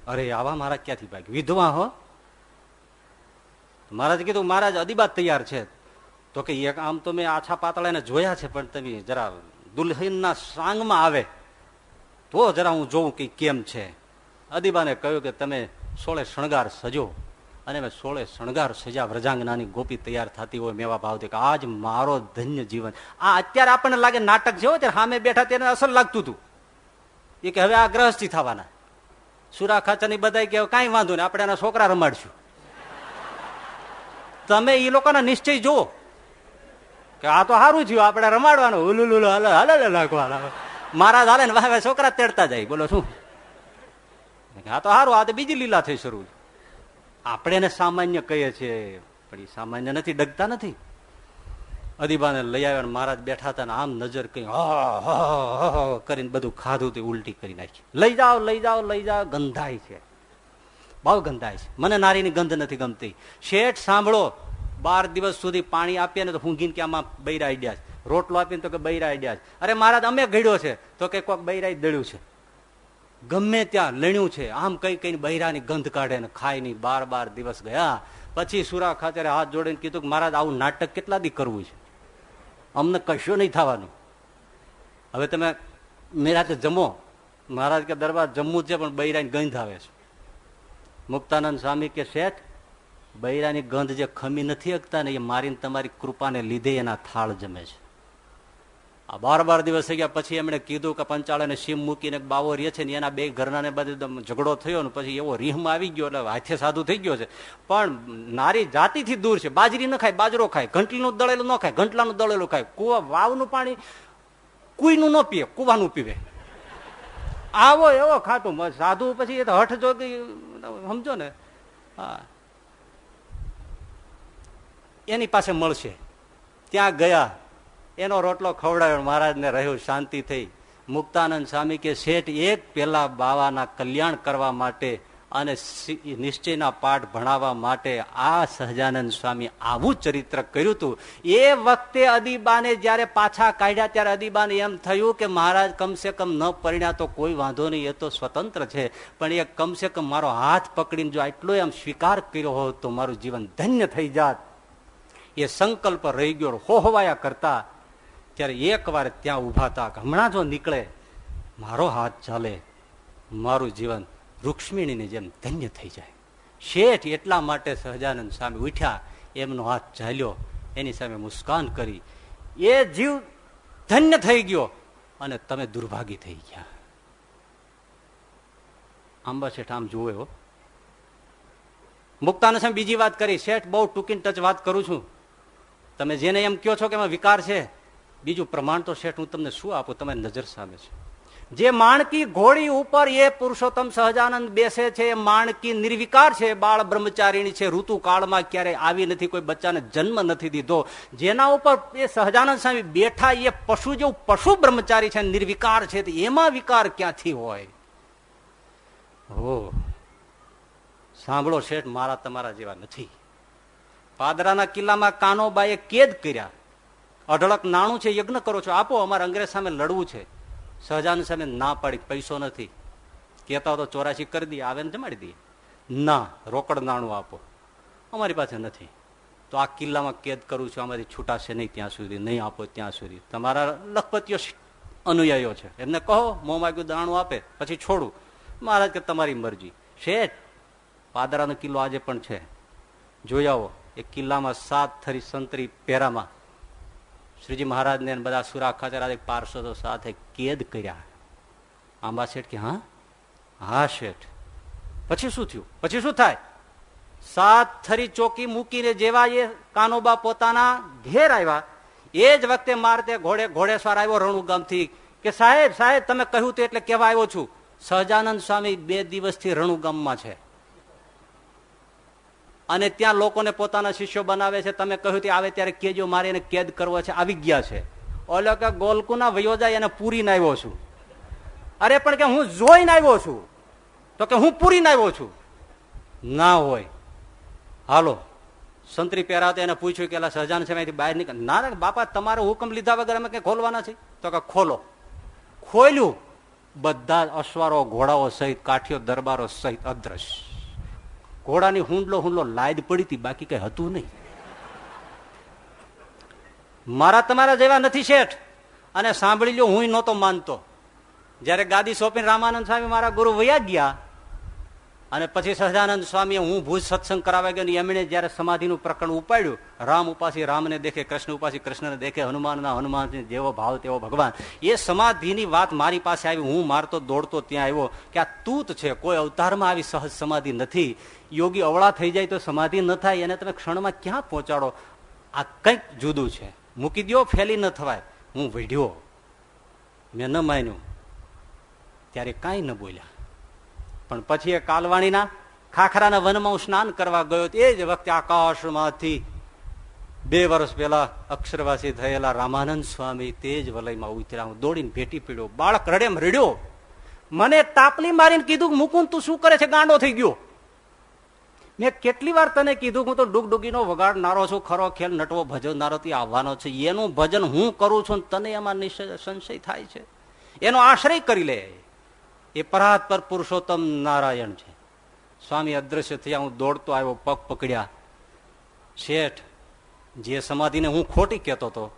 અરે આવા મારા ક્યાંથી ભાઈ વિધવા હો. મહારાજ કીધું, મહારાજ, અદીબા તૈયાર છે. તો કે, એક આમ તો મેં આછા પાતળાને જોયા છે, પણ તમે જરા દુલ્હનના સાંગમાં આવે. તો જરા હું જોઉં કે કેમ છે. અદીબાને કહ્યું કે, તમે સોળે શણગાર સજો. અને મેં સોળે શણગાર સજા વ્રજાંગનાની ગોપી તૈયાર થતી હોય મેવા ભાવથી કે આજ મારો ધન્ય જીવન. આ અત્યારે આપણને લાગે નાટક જેવો ત્યારે સામે બેઠા તેને અસર લાગતું હતું. એ કે હવે આ ગ્રહસ્થી થવાના. સુરા ખાચાની બધા કે કાંઈ વાંધો નહીં, આપણે એના છોકરા રમાડશું. તમે એ લોકોના નિશ્ચય જુઓ. કે આ તો સારું થયું, આપણે રમાડવાનું. હુલુલુલુ હલ હલ નાખવાના. મહારાજ હાલે ને છોકરા તેડતા જાય. બોલો, શું? આ તો સારું આ તો બીજી લીલા થઈ શરૂ. આપણે એને સામાન્ય કહીએ છીએ, પણ એ સામાન્ય નથી, ડગતા નથી. અદીબાને લઈ આવ્યા મહારાજ બેઠા હતા ને આમ નજર કઈ કરીને બધું ખાધું તે ઉલટી કરી નાખી. લઈ જાઓ લઈ જાઓ લઈ જાઓ, ગંધાય છે. બહુ ગંધાય છે. મને નારીની ગંધ નથી ગમતી. શેઠ, સાંભળો, બાર દિવસ સુધી પાણી આપીએ ને તો હુંગીને કે આમાં બૈરા આઈડિયા રોટલો આપીને તો કે બૈરા આઈડિયા અરે મહારાજ, અમે ઘડ્યો છે. તો કે કોઈક બૈરા દળ્યું છે. ગમે ત્યાં લણ્યું છે. આમ કઈ કઈ બૈરાની ગંધ કાઢે ને ખાય નહીં. બાર બાર દિવસ ગયા. પછી સુરા ખાતરે હાથ જોડીને કીધું કે મહારાજ, આવું નાટક કેટલા દી કરવું છે? અમને કશું નહીં થવાનું. હવે તમે મેરાતે જમો. મહારાજ કે દરબાર જમવું છે, પણ બૈરાની ગંધ આવે છે. મુક્તાનંદ સ્વામી કે, શેઠ, બૈરાની ગંધ જે ખમી નથી શકતા ને, એ મારીને તમારી કૃપાને લીધે એના થાળ જમે છે. બાર બાર દિવસ થઈ ગયા પછી એમણે કીધું કે પંચાળાને સીમ મૂકીને બાવો રહે છે ને એના બે ઘરના ને બધું ઝઘડો થયો ને પછી એવો રીહમાં આવી ગયો એટલે હાથે સાધુ થઈ ગયો છે. પણ નારી જાતિથી દૂર છે. બાજરી ન ખાય, બાજરો ખાય, ઘંટલીનું દળેલું ન ખાય, ઘંટલાનું દળેલું ખાય. કુવા વાવનું પાણી કુઈનું ન પીએ, કુવાનું પીવે. આવો એવો ખાતું સાધુ પછી એ તો હઠ જોગી, સમજો ને? હા. એની પાસે મળશે. ત્યાં ગયા. એનો રોટલો ખવડાવ્યો મહારાજને રહ્યું, શાંતિ થઈ. મુક્તાનંદ સ્વામી કે, શેઠ, એક પેલા બાવાના કલ્યાણ કરવા માટે અને નિશ્ચયના પાઠ ભણાવવા માટે આ સહજાનંદ સ્વામી આવું ચરિત્ર કર્યું હતું એ વખતે અદીબાને જયારે પાછા કાઢ્યા, ત્યારે અદીબાને એમ થયું કે, મહારાજ, કમસે કમ ન પરિણ્યા તો કોઈ વાંધો નહીં, એ તો સ્વતંત્ર છે. પણ એ કમસે કમ મારો હાથ પકડીને જો આટલો એમ સ્વીકાર કર્યો હોત તો મારું જીવન ધન્ય થઈ જાત. એ સંકલ્પ રહી ગયો, હોહવાયા કરતા ત્યારે એક વાર ત્યાં ઊભા હતા હમણાં જો નીકળે, મારો હાથ ચાલે, મારું જીવન રૂક્ષ્મિણીની જેમ ધન્ય થઈ જાય. શેઠ એટલા માટે સહજાનંદ સામે ઉઠ્યા, એમનો હાથ ચાલ્યો, એની સામે મુસ્કાન કરી. એ જીવ ધન્ય થઈ ગયો અને તમે દુર્ભાગી થઈ ગયા. આંબા શેઠ, આમ જુઓ મુક્તાને સામે બીજી વાત કરી. શેઠ, બહુ ટૂંકી ટચ વાત કરું છું. તમે જેને એમ કહો છો કે એમાં વિકાર છે બીજું પ્રમાણ તો શેઠ હું તમને શું આપું? તમારી નજર સામે છે. જે માણકી ઘોડી ઉપર એ પુરુષોત્તમ સહજાનંદ બેસે છે, એ માણકી નિર્વિકાર છે બાળ બ્રહ્મચારીણી છે, ઋતુ કાળમાં ક્યારે આવી નથી, કોઈ બચ્ચાને જન્મ નથી દીધો. જેના ઉપર એ સહજાનંદ સ્વામી બેઠા, એ પશુ જેવું પશુ બ્રહ્મચારી છે, નિર્વિકાર છે એમાં વિકાર ક્યાંથી હોય? હો સાંભળો શેઠ, મારા તમારા જેવા નથી. પાદરાના કિલ્લામાં કાનોબાએ કેદ કર્યા. અઢળક નાણું છે, યજ્ઞ કરો છો, આપો, અમારે અંગ્રેજ સામે લડવું છે. સહજાન સામે ના પાડી, પૈસો નથી. કહેતા તો ચોરાશી કરી દઈએ, આવે ને જમાડી દઈએ. ના, રોકડ નાણું આપો. અમારી પાસે નથી. તો આ કિલ્લામાં કેદ કરું છું, અમારી છૂટાશે નહીં ત્યાં સુધી, નહીં આપો ત્યાં સુધી. તમારા લખપતિઓ અનુયાયીઓ છે. એમને કહો, મોં માગ્યું, દાણું આપે, પછી છોડું. મહારાજ કે, તમારી મરજી. શેઠ, પાદરાનો કિલ્લો આજે પણ છે. જોઈ આવો, એ કિલ્લામાં સાત થરી સંતરી પેરામાં શ્રીજી મહારાજને બધા સુરા ખાતે પાર્ષદો સાથે કેદ કર્યા. આંબા શેઠ કે, હા? હા, શેઠ. પછી શું થયું? પછી શું થાય? સાત થરી ચોકી મૂકીને જેવા એ કાનોબા પોતાના ઘેર આવ્યા. એ જ વખતે મારતે ઘોડે ઘોડેશ્વર આવ્યો રણુ ગામથી કે, સાહેબ સાહેબ, તમે કહ્યું તો એટલે કેવા આવ્યો છું. સહજાનંદ સ્વામી બે દિવસથી રણુ ગામમાં છે. અને ત્યાં લોકોને પોતાના શિષ્યો બનાવે છે. તમે કહ્યું આવે ત્યારે કેજો મારે એને કેદ કરવો છે. આવી ગયા છે. ઓલો કે ગોલકુના વયો જાય એને પૂરીને આવ્યો છું. અરે, પણ કે હું જોઈને આવ્યો છું. તો કે હું પૂરીને આવ્યો છું. ના હોય. હાલો. સંતરી પહેરાવતા એને પૂછ્યું કે સહજાન સમયથી બહાર નીકળ. ના બાપા, તમારો હુકમ લીધા વગર અમે કઈ ખોલવાના છે તો કે ખોલો. ખોલ્યું. બધા અશ્વારો, ઘોડાઓ સહિત, કાઠીઓ, દરબારો સહિત અદ્રશ્ય. ઘોડાની હુંડલો હુંડલો લાદ પડી હતી, બાકી કઈ હતું નહીં. મારા તમારા જેવા નથી શેઠ. અને સાંભળી લો હું નહોતો માનતો. જયારે ગાદી સોંપીને રામાનંદ સ્વામી મારા ગુરુ વયા ગયા, અને પછી સહજાનંદ સ્વામીએ હું ભૂજ સત્સંગ કરાવવા ગયો એમણે જયારે સમાધિનું પ્રકરણ ઉપાડ્યું, રામ ઉપાસી રામને દેખે, કૃષ્ણ ઉપાસી કૃષ્ણને દેખે, હનુમાનના હનુમાન જેવો ભાવ તેવો ભગવાન. એ સમાધિની વાત મારી પાસે આવી, હું મારતો દોડતો ત્યાં આવ્યો કે આ તૂત છે, કોઈ અવતારમાં આવી સહજ સમાધિ નથી. યોગી અવળા થઈ જાય તો સમાધિ ન થાય, એને તમે ક્ષણમાં ક્યાં પહોંચાડો? આ કંઈક જુદું છે. મૂકી દો ફેલી ન થવાય. હું વઢ્યો. મેં ન માન્યું. ત્યારે કાંઈ ન બોલ્યા. પણ પછી એ કાલવાણીના ખાખરાના વનમાં હું સ્નાન કરવા ગયો એ જ વખતે આકાશમાંથી બે વર્ષ પહેલા અક્ષરવાસી થયેલા રામાનંદ સ્વામી તે જ વલયમાં ઉતર્યા. હું દોડીને ભેટી પીડ્યો. બાળક રડેમ રડ્યો. મને તાપલી મારીને કીધું મુકુંદ તું શું કરે છે? ગાંડો થઈ ગયો. મેં કેટલી વાર તને કીધું હું તો ડુગડુગીનો વગાડનારો છું, ખરો ખેલ નટવો ભજવનારો આવવાનો છે. એનું ભજન હું કરું છું તને એમાં સંશય થાય છે. એનો આશ્રય કરી લે. એ પરાત પર પુરુષોત્તમ નારાયણ છે. સ્વામી અદ્રશ્ય થયા, હું દોડતો આવ્યો, પગ પકડ્યા. શેઠ, જે સમાધિને હું ખોટી કહેતો હતો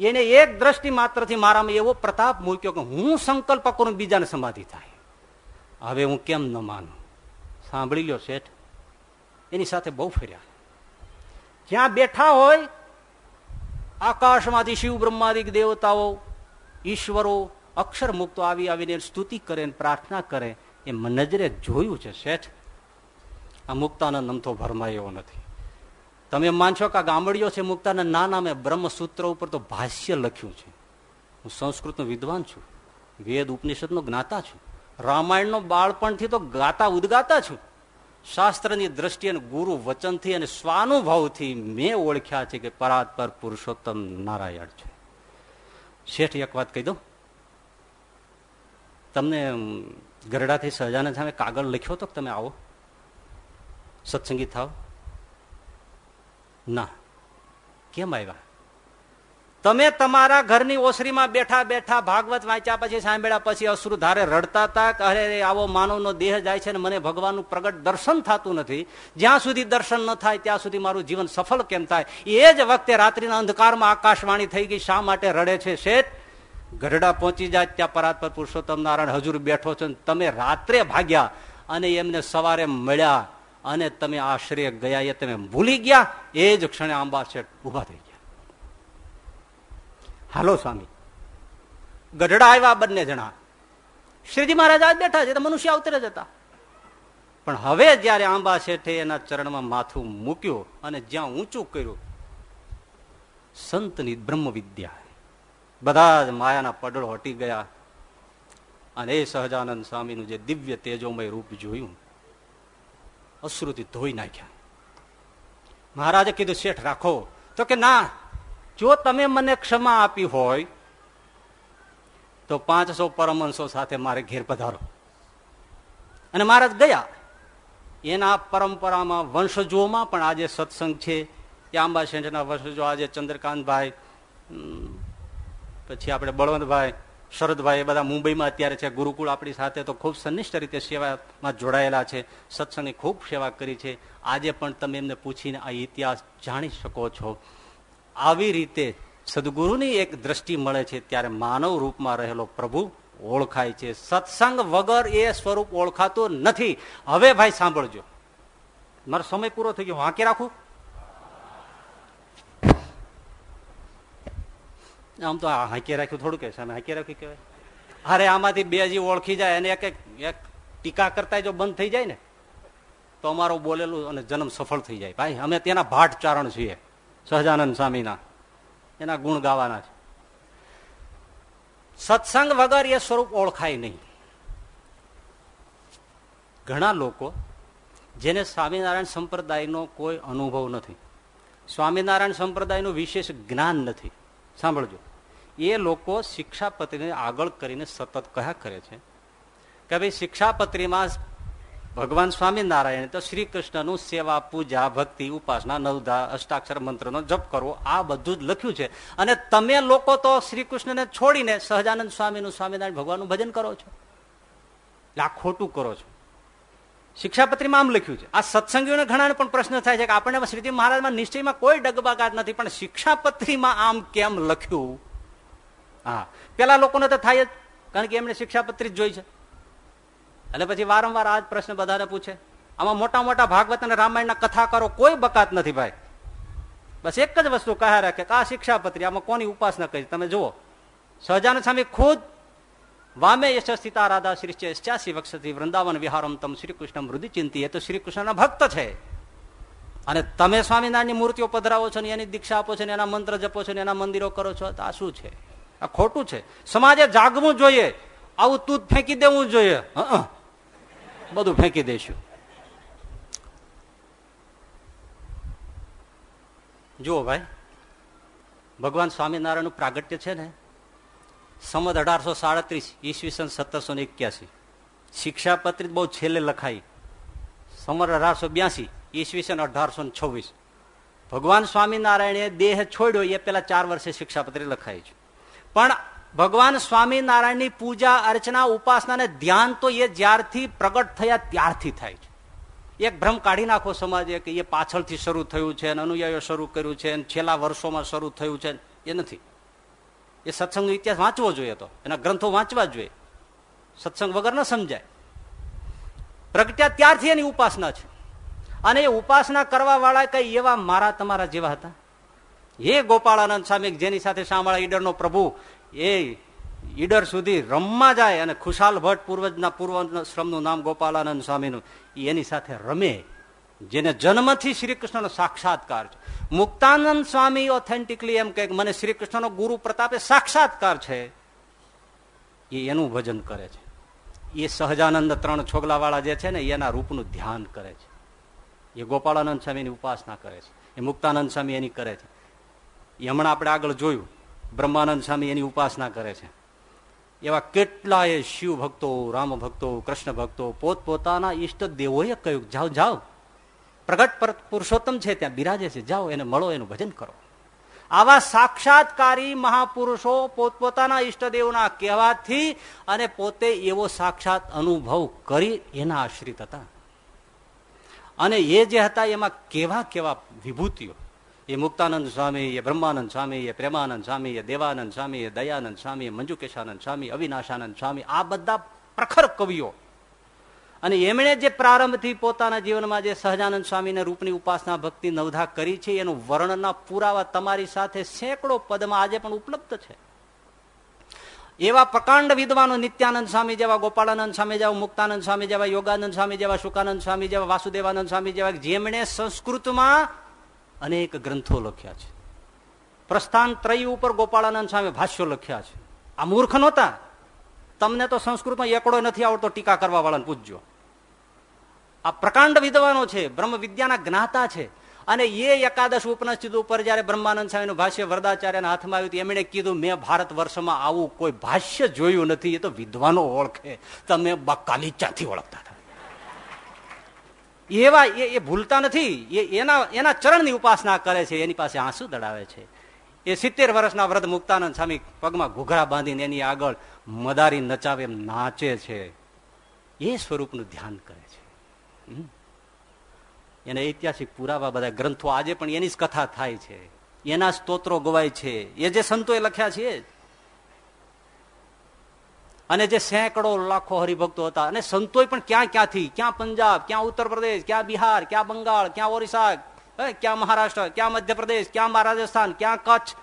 એને એક દ્રષ્ટિ માત્રથી મારામાં એવો પ્રતાપ મૂક્યો કે હું સંકલ્પ કરું બીજાને સમાધિ થાય. હવે હું કેમ ન માનું? સાંભળી લો શેઠ. એની સાથે બહુ ફર્યા. જ્યાં બેઠા હોય, આકાશમાંથી શિવ બ્રહ્માદિક દેવતાઓ, ઈશ્વરો, અક્ષર મુક્તો આવી આવીને સ્તુતિ કરે પ્રાર્થના કરે એ નજરે જોયું છે શેઠ. આ મુક્તાનંદ નમથો ભરમાય નથી. તમે માનશો કે આ ગામડીઓ છે મુક્તાનંદ ના નામે બ્રહ્મસૂત્ર ઉપર તો ભાષ્ય લખ્યું છે. હું સંસ્કૃતનો વિદ્વાન છું. વેદ ઉપનિષદનો જ્ઞાતા છું. રામાયણનો બાળપણથી તો ગાતા ઉદગાતા છું. શાસ્ત્રની દ્રષ્ટિ અને ગુરુ વચનથી અને સ્વાનુભાવથી મેં ઓળખ્યા છે કે પરાત પર પુરુષોત્તમ નારાયણ છે. શેઠ, એક વાત કહી દઉં. તમને ગરડાથી સહજાનંદ સામે કાગળ લખ્યો તો તમે આવો? સત્સંગી થાવ? ના. કેમ આવ્યા? તમે તમારા ઘરની ઓસરીમાં બેઠા બેઠા ભાગવત વાંચ્યા પછી સાંભળ્યા પછી અશ્રુ ધારે રડતા હતા અરે આવો માનવનો દેહ જાય છે ને મને ભગવાનનું પ્રગટ દર્શન થતું નથી. જ્યાં સુધી દર્શન ન થાય, ત્યાં સુધી મારું જીવન સફળ કેમ થાય? એ જ વખતે રાત્રિના અંધકારમાં આકાશવાણી થઈ ગઈ, શા માટે રડે છે શેઠ? ગઢડા પહોંચી જાય, ત્યાં પરાત પર પુરુષોત્તમ નારાયણ હજુર બેઠો છો તમે રાત્રે ભાગ્યા અને એમને સવારે મળ્યા અને તમે આશ્રય ગયા એ તમે ભૂલી ગયા. એ જ ક્ષણે આંબા શેઠ ઊભા થઈ હાલો સ્વામી. ગઢડા આવ્યા બંને જણા. શ્રીજી મહારાજ આજ બેઠા છે મનુષ્ય અવતરે જ હતા પણ હવે જયારે આંબા શેઠે એના ચરણમાં માથું મૂક્યું અને જ્યાં ઊંચું કર્યું, સંતની બ્રહ્મ વિદ્યા બધા જ માયાના પડળો હટી ગયા અને એ સહજાનંદ સ્વામીનું જે દિવ્ય તેજોમય રૂપ જોયું અશ્રુતિ ધોઈ નાખ્યા. મહારાજે કીધું, શેઠ, રાખો. તો કે, ના જો તમે મને ક્ષમા આપી હોય, તો પાંચસો પરમહંસો સાથે મારે ઘેર પધારો. અને મહારાજ ગયા. એના પરંપરામાં વંશજોમાં પણ આજે સત્સંગ છે. એ આંબાશેઠના વંશજો આજે ચંદ્રકાંતભાઈ પછી આપણે બળવંતભાઈ, શરદભાઈ એ બધા મુંબઈમાં અત્યારે છે. ગુરુકુળ આપણી સાથે તો ખૂબ સનિષ્ઠ રીતે સેવામાં જોડાયેલા છે. સત્સંગની ખૂબ સેવા કરી છે. આજે પણ તમે એમને પૂછીને આ ઇતિહાસ જાણી શકો છો. આવી રીતે સદગુરુની એક દ્રષ્ટિ મળે છે ત્યારે માનવ રૂપમાં રહેલો પ્રભુ ઓળખાય છે. સત્સંગ વગર એ સ્વરૂપ ઓળખાતો નથી. હવે ભાઈ સાંભળજો. મારો સમય પૂરો થઈ ગયો. વાંકી રાખું? આમ તો હાંકી રાખ્યું થોડું કે સામે હાંકી રાખ્યું કહેવાય. અરે આમાંથી બે હજી ઓળખી જાય અને એક એક ટીકા કરતા જો બંધ થઈ જાય ને, તો અમારું બોલેલું અને જન્મ સફળ થઈ જાય. ભાઈ, અમે તેના ભાટ ચારણ છીએ. સહજાનંદ સ્વામીના. એના ગુણ ગાવાના છે. સત્સંગ વગર એ સ્વરૂપ ઓળખાય નહીં. ઘણા લોકો જેને સ્વામિનારાયણ સંપ્રદાયનો કોઈ અનુભવ નથી, સ્વામિનારાયણ સંપ્રદાયનું વિશેષ જ્ઞાન નથી. સાંભળજો. એ લોકો શિક્ષાપત્રીને આગળ કરીને સતત કયા કરે છે કે ભાઈ શિક્ષાપત્રીમાં ભગવાન સ્વામિનારાયણ તો શ્રી કૃષ્ણનું સેવા, પૂજા, ભક્તિ, ઉપાસના, નવધા, અષ્ટાક્ષર મંત્રનો જપ કરવો, આ બધું જ લખ્યું છે. અને તમે લોકો તો શ્રી કૃષ્ણને છોડીને સહજાનંદ સ્વામીનું, સ્વામિનારાયણ ભગવાનનું ભજન કરો છો. આ ખોટું કરો છો. શિક્ષાપત્રીમાં આમ લખ્યું છે. આ સત્સંગીઓને ઘણા પણ પ્રશ્ન થાય છે કે આપણને શ્રીજી મહારાજમાં નિશ્ચયમાં કોઈ ડગબાગાટ નથી, પણ શિક્ષાપત્રીમાં આમ કેમ લખ્યું? હા. પેલા લોકોને તો થાય જ, કારણ કે એમણે શિક્ષાપત્રી જ જોઈ છે. એટલે પછી વારંવાર આ જ પ્રશ્ન બધાને પૂછે. આમાં મોટા મોટા ભાગવત અને રામાયણના કથાકારો કોઈ બકાત નથી ભાઈ. બસ એક જ વસ્તુ કહ્યા રાખે કે આ શિક્ષાપત્રી, આમાં કોની ઉપાસના કરી? તમે જુઓ. સહજાનંદ સ્વામી ખુદ વામે યશ રાધા શ્રી ચાસી વક્ષથી વૃંદાવન વિહારમ તમ શ્રી કૃષ્ણ મૃદિ ચિંતી. એ તો શ્રી કૃષ્ણના ભક્ત છે. અને તમે સ્વામિનારાયણની મૂર્તિઓ પધરાવો છો ને એની દીક્ષા આપો છો ને એના મંત્ર જપો છો ને એના મંદિરો કરો છો, તો આ શું છે? આ ખોટું છે. સમાજે જાગવું જોઈએ. આવું તૂત ફેંકી દેવું જોઈએ. બધું ફેંકી દઈશું જુઓ ભાઈ, ભગવાન સ્વામિનારાયણનું પ્રાગટ્ય છે ને? સમદ અઢારસો સાડત્રીસ ઈસવીસન સત્તરસો ને એક્યાસી. શિક્ષાપત્રી બહુ છેલ્લે લખાઈ. સમર અઢારસો બ્યાસી ઈસવીસન અઢારસો છવ્વીસ. ભગવાન સ્વામિનારાયણે દેહ છોડ્યો, એ પેલા ચાર વર્ષે શિક્ષાપત્રી લખાઈ છે. પણ ભગવાન સ્વામિનારાયણની પૂજા, અર્ચના, ઉપાસના ને ધ્યાન તો એ જ્યારથી પ્રગટ થયા ત્યારથી થાય છે. એક ભ્રમ કાઢી નાખો સમાજે કે એ પાછળથી શરૂ થયું છે અનુયાયીઓ શરૂ કર્યું છે છેલ્લા વર્ષોમાં શરૂ થયું છે. એ નથી. એ સત્સંગનો ઇતિહાસ વાંચવો જોઈએ તો. એના ગ્રંથો વાંચવા જોઈએ. સત્સંગ વગર ન સમજાય. પ્રગટ્યા ત્યારથી એની ઉપાસના છે. અને એ ઉપાસના કરવા વાળા કઈ એવા મારા તમારા જેવા હતા? એ ગોપાળાનંદ સ્વામી જેની સાથે શામળા ઈડરનો પ્રભુ એ ઈડર સુધી રમવા જાય અને ખુશાલ ભટ્ટ પૂર્વજના પૂર્વ શ્રમનું નામ ગોપાલાનંદ સ્વામીનું એની સાથે રમે. જેને જન્મથી શ્રી કૃષ્ણનો સાક્ષાત્કાર છે. મુક્તાનંદ સ્વામી ઓથેન્ટિકલી એમ કે મને શ્રી કૃષ્ણનો ગુરુ પ્રતાપે સાક્ષાત્કાર છે. એ એનું ભજન કરે છે. એ સહજાનંદ ત્રણ છોગલાવાળા જે છે ને, એના રૂપનું ધ્યાન કરે છે. એ ગોપાળાનંદ સ્વામીની ઉપાસના કરે છે. એ મુક્તાનંદ સ્વામી એની કરે છે. એ હમણાં આપણે આગળ જોયું. બ્રહ્માનંદ સ્વામી એની ઉપાસના કરે છે. એવા કેટલાય શિવ ભક્તો, રામ ભક્તો, કૃષ્ણ ભક્તો પોતપોતાના ઈષ્ટ દેવોએ કહ્યું, જાઓ જાઓ. પ્રગટ પુરુષોત્તમ છે ત્યાં, બિરાજે છે. જાઓ, એને મળો, એનું ભજન કરો. આવા સાક્ષાત્કારી મહાપુરુષો પોતપોતાના ઈષ્ટદેવના કહેવાથી અને પોતે એવો સાક્ષાત અનુભવ કરી એના આશ્રિત હતા. અને એ જે હતા, એમાં કેવા કેવા વિભૂતિઓ. એ મુક્તાનંદ સ્વામી એ બ્રહ્માનંદ સ્વામી એ પ્રેમાનંદ સ્વામી એ દેવાનંદ સ્વામી એ દયાનંદ સ્વામી મંજુકેશાનંદ સ્વામી અવિનાશાનંદ સ્વામી આ બધા પ્રખર કવિઓ અને એમણે જે પ્રારંભથી પોતાના જીવનમાં જે સહજાનંદ સ્વામીને રૂપની ઉપાસના ભક્તિ નવધા કરી છે એનું વર્ણના પુરાવા તમારી સાથે સેંકડો પદમાં આજે પણ ઉપલબ્ધ છે એવા પ્રકાંડ વિદ્વાનો નિત્યાનંદ સ્વામી જેવા ગોપાળાનંદ સ્વામી જેવા મુક્તાનંદ સ્વામી જેવા યોગાનંદ સ્વામી જેવા શુકાનંદ સ્વામી જેવા વાસુદેવાનંદ સ્વામી જેવા જેમણે સંસ્કૃતમાં અનેક ગ્રંથો લખ્યા છે. પ્રસ્થાન ત્રય ઉપર ગોપાળાનંદ સ્વામી ભાષ્યો લખ્યા છે. આ મૂર્ખ નહોતા. તમને તો સંસ્કૃતમાં એકડો નથી આવડતો ટીકા કરવા વાળાને પૂછજો. આ પ્રકાંડ વિદ્વાનો છે બ્રહ્મ વિદ્યાના જ્ઞાતા છે. અને એ એકાદશ ઉપનિષદ ઉપર જયારે બ્રહ્માનંદ સ્વામીનું ભાષ્ય વરદાચાર્યના હાથમાં આવ્યું એમણે કીધું, મેં ભારત વર્ષમાં આવું કોઈ ભાષ્ય જોયું નથી, એ તો વિદ્વાનો ઓળખે. તમે બકાલી ચાથી ઓળખતા હતા? એવા એ ભૂલતા નથી. એના એના ચરણની ઉપાસના કરે છે, એની પાસે આંસુ દડાવે છે. એ સિત્તેર વર્ષના વ્રત મુક્તાનંદ સ્વામી પગમાં ઘૂઘરા બાંધીને એની આગળ મદારી નચાવે એમ નાચે છે. એ સ્વરૂપનું ધ્યાન કરે છે. એના ઐતિહાસિક પુરાવા બધા ગ્રંથો આજે પણ એની જ કથા થાય છે. એના સ્તોત્રો ગવાય છે. એ જે સંતોએ લખ્યા છે અને જે સેંકડો લાખો હરિભક્તો હતા અને સંતોય પણ ક્યાં ક્યાંથી? ક્યાં પંજાબ, ક્યાં ઉત્તર પ્રદેશ, ક્યાં બિહાર, ક્યાં બંગાળ, ક્યાં ઓરિસ્સા ક્યાં મહારાષ્ટ્ર, ક્યાં મધ્યપ્રદેશ, ક્યાં રાજસ્થાન ક્યાં કચ્છ?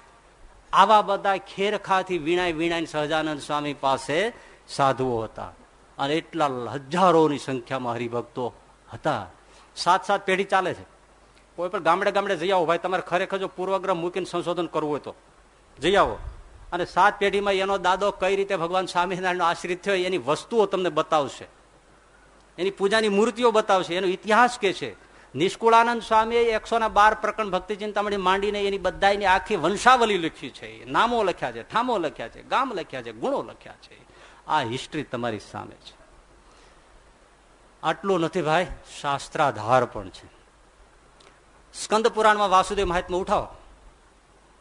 આવા બધા ખેરખાથી વીણાય વીણાય સહજાનંદ સ્વામી પાસે સાધુઓ હતા. અને એટલા હજારોની સંખ્યામાં હરિભક્તો હતા. સાત સાત પેઢી ચાલે છે. કોઈ પણ ગામડે ગામડે જઈ આવો. ભાઈ, તમારે ખરેખર જો પૂર્વગ્રહ મૂકીને સંશોધન કરવું હોય તો. જઈ આવો. અને સાત પેઢીમાં એનો દાદો કઈ રીતે ભગવાન સ્વામિનારાયણ આશ્રિત થયો એની વસ્તુઓ તમને બતાવશે. એની પૂજાની મૂર્તિઓ બતાવશે, એનો ઇતિહાસ કે છે. નિષ્કુળાનંદ સ્વામીએ એકસો ના બાર પ્રકરણ ભક્તિ ચિંતામણી માંડીને એની બધાની આખી વંશાવલી લખી છે. નામો લખ્યા છે, ઠામો લખ્યા છે, ગામ લખ્યા છે, ગુણો લખ્યા છે. આ હિસ્ટ્રી તમારી સામે છે. આટલું નથી ભાઈ, શાસ્ત્રાધાર પણ છે. સ્કંદ પુરાણમાં વાસુદેવ મહાત્મા ઉઠાવો.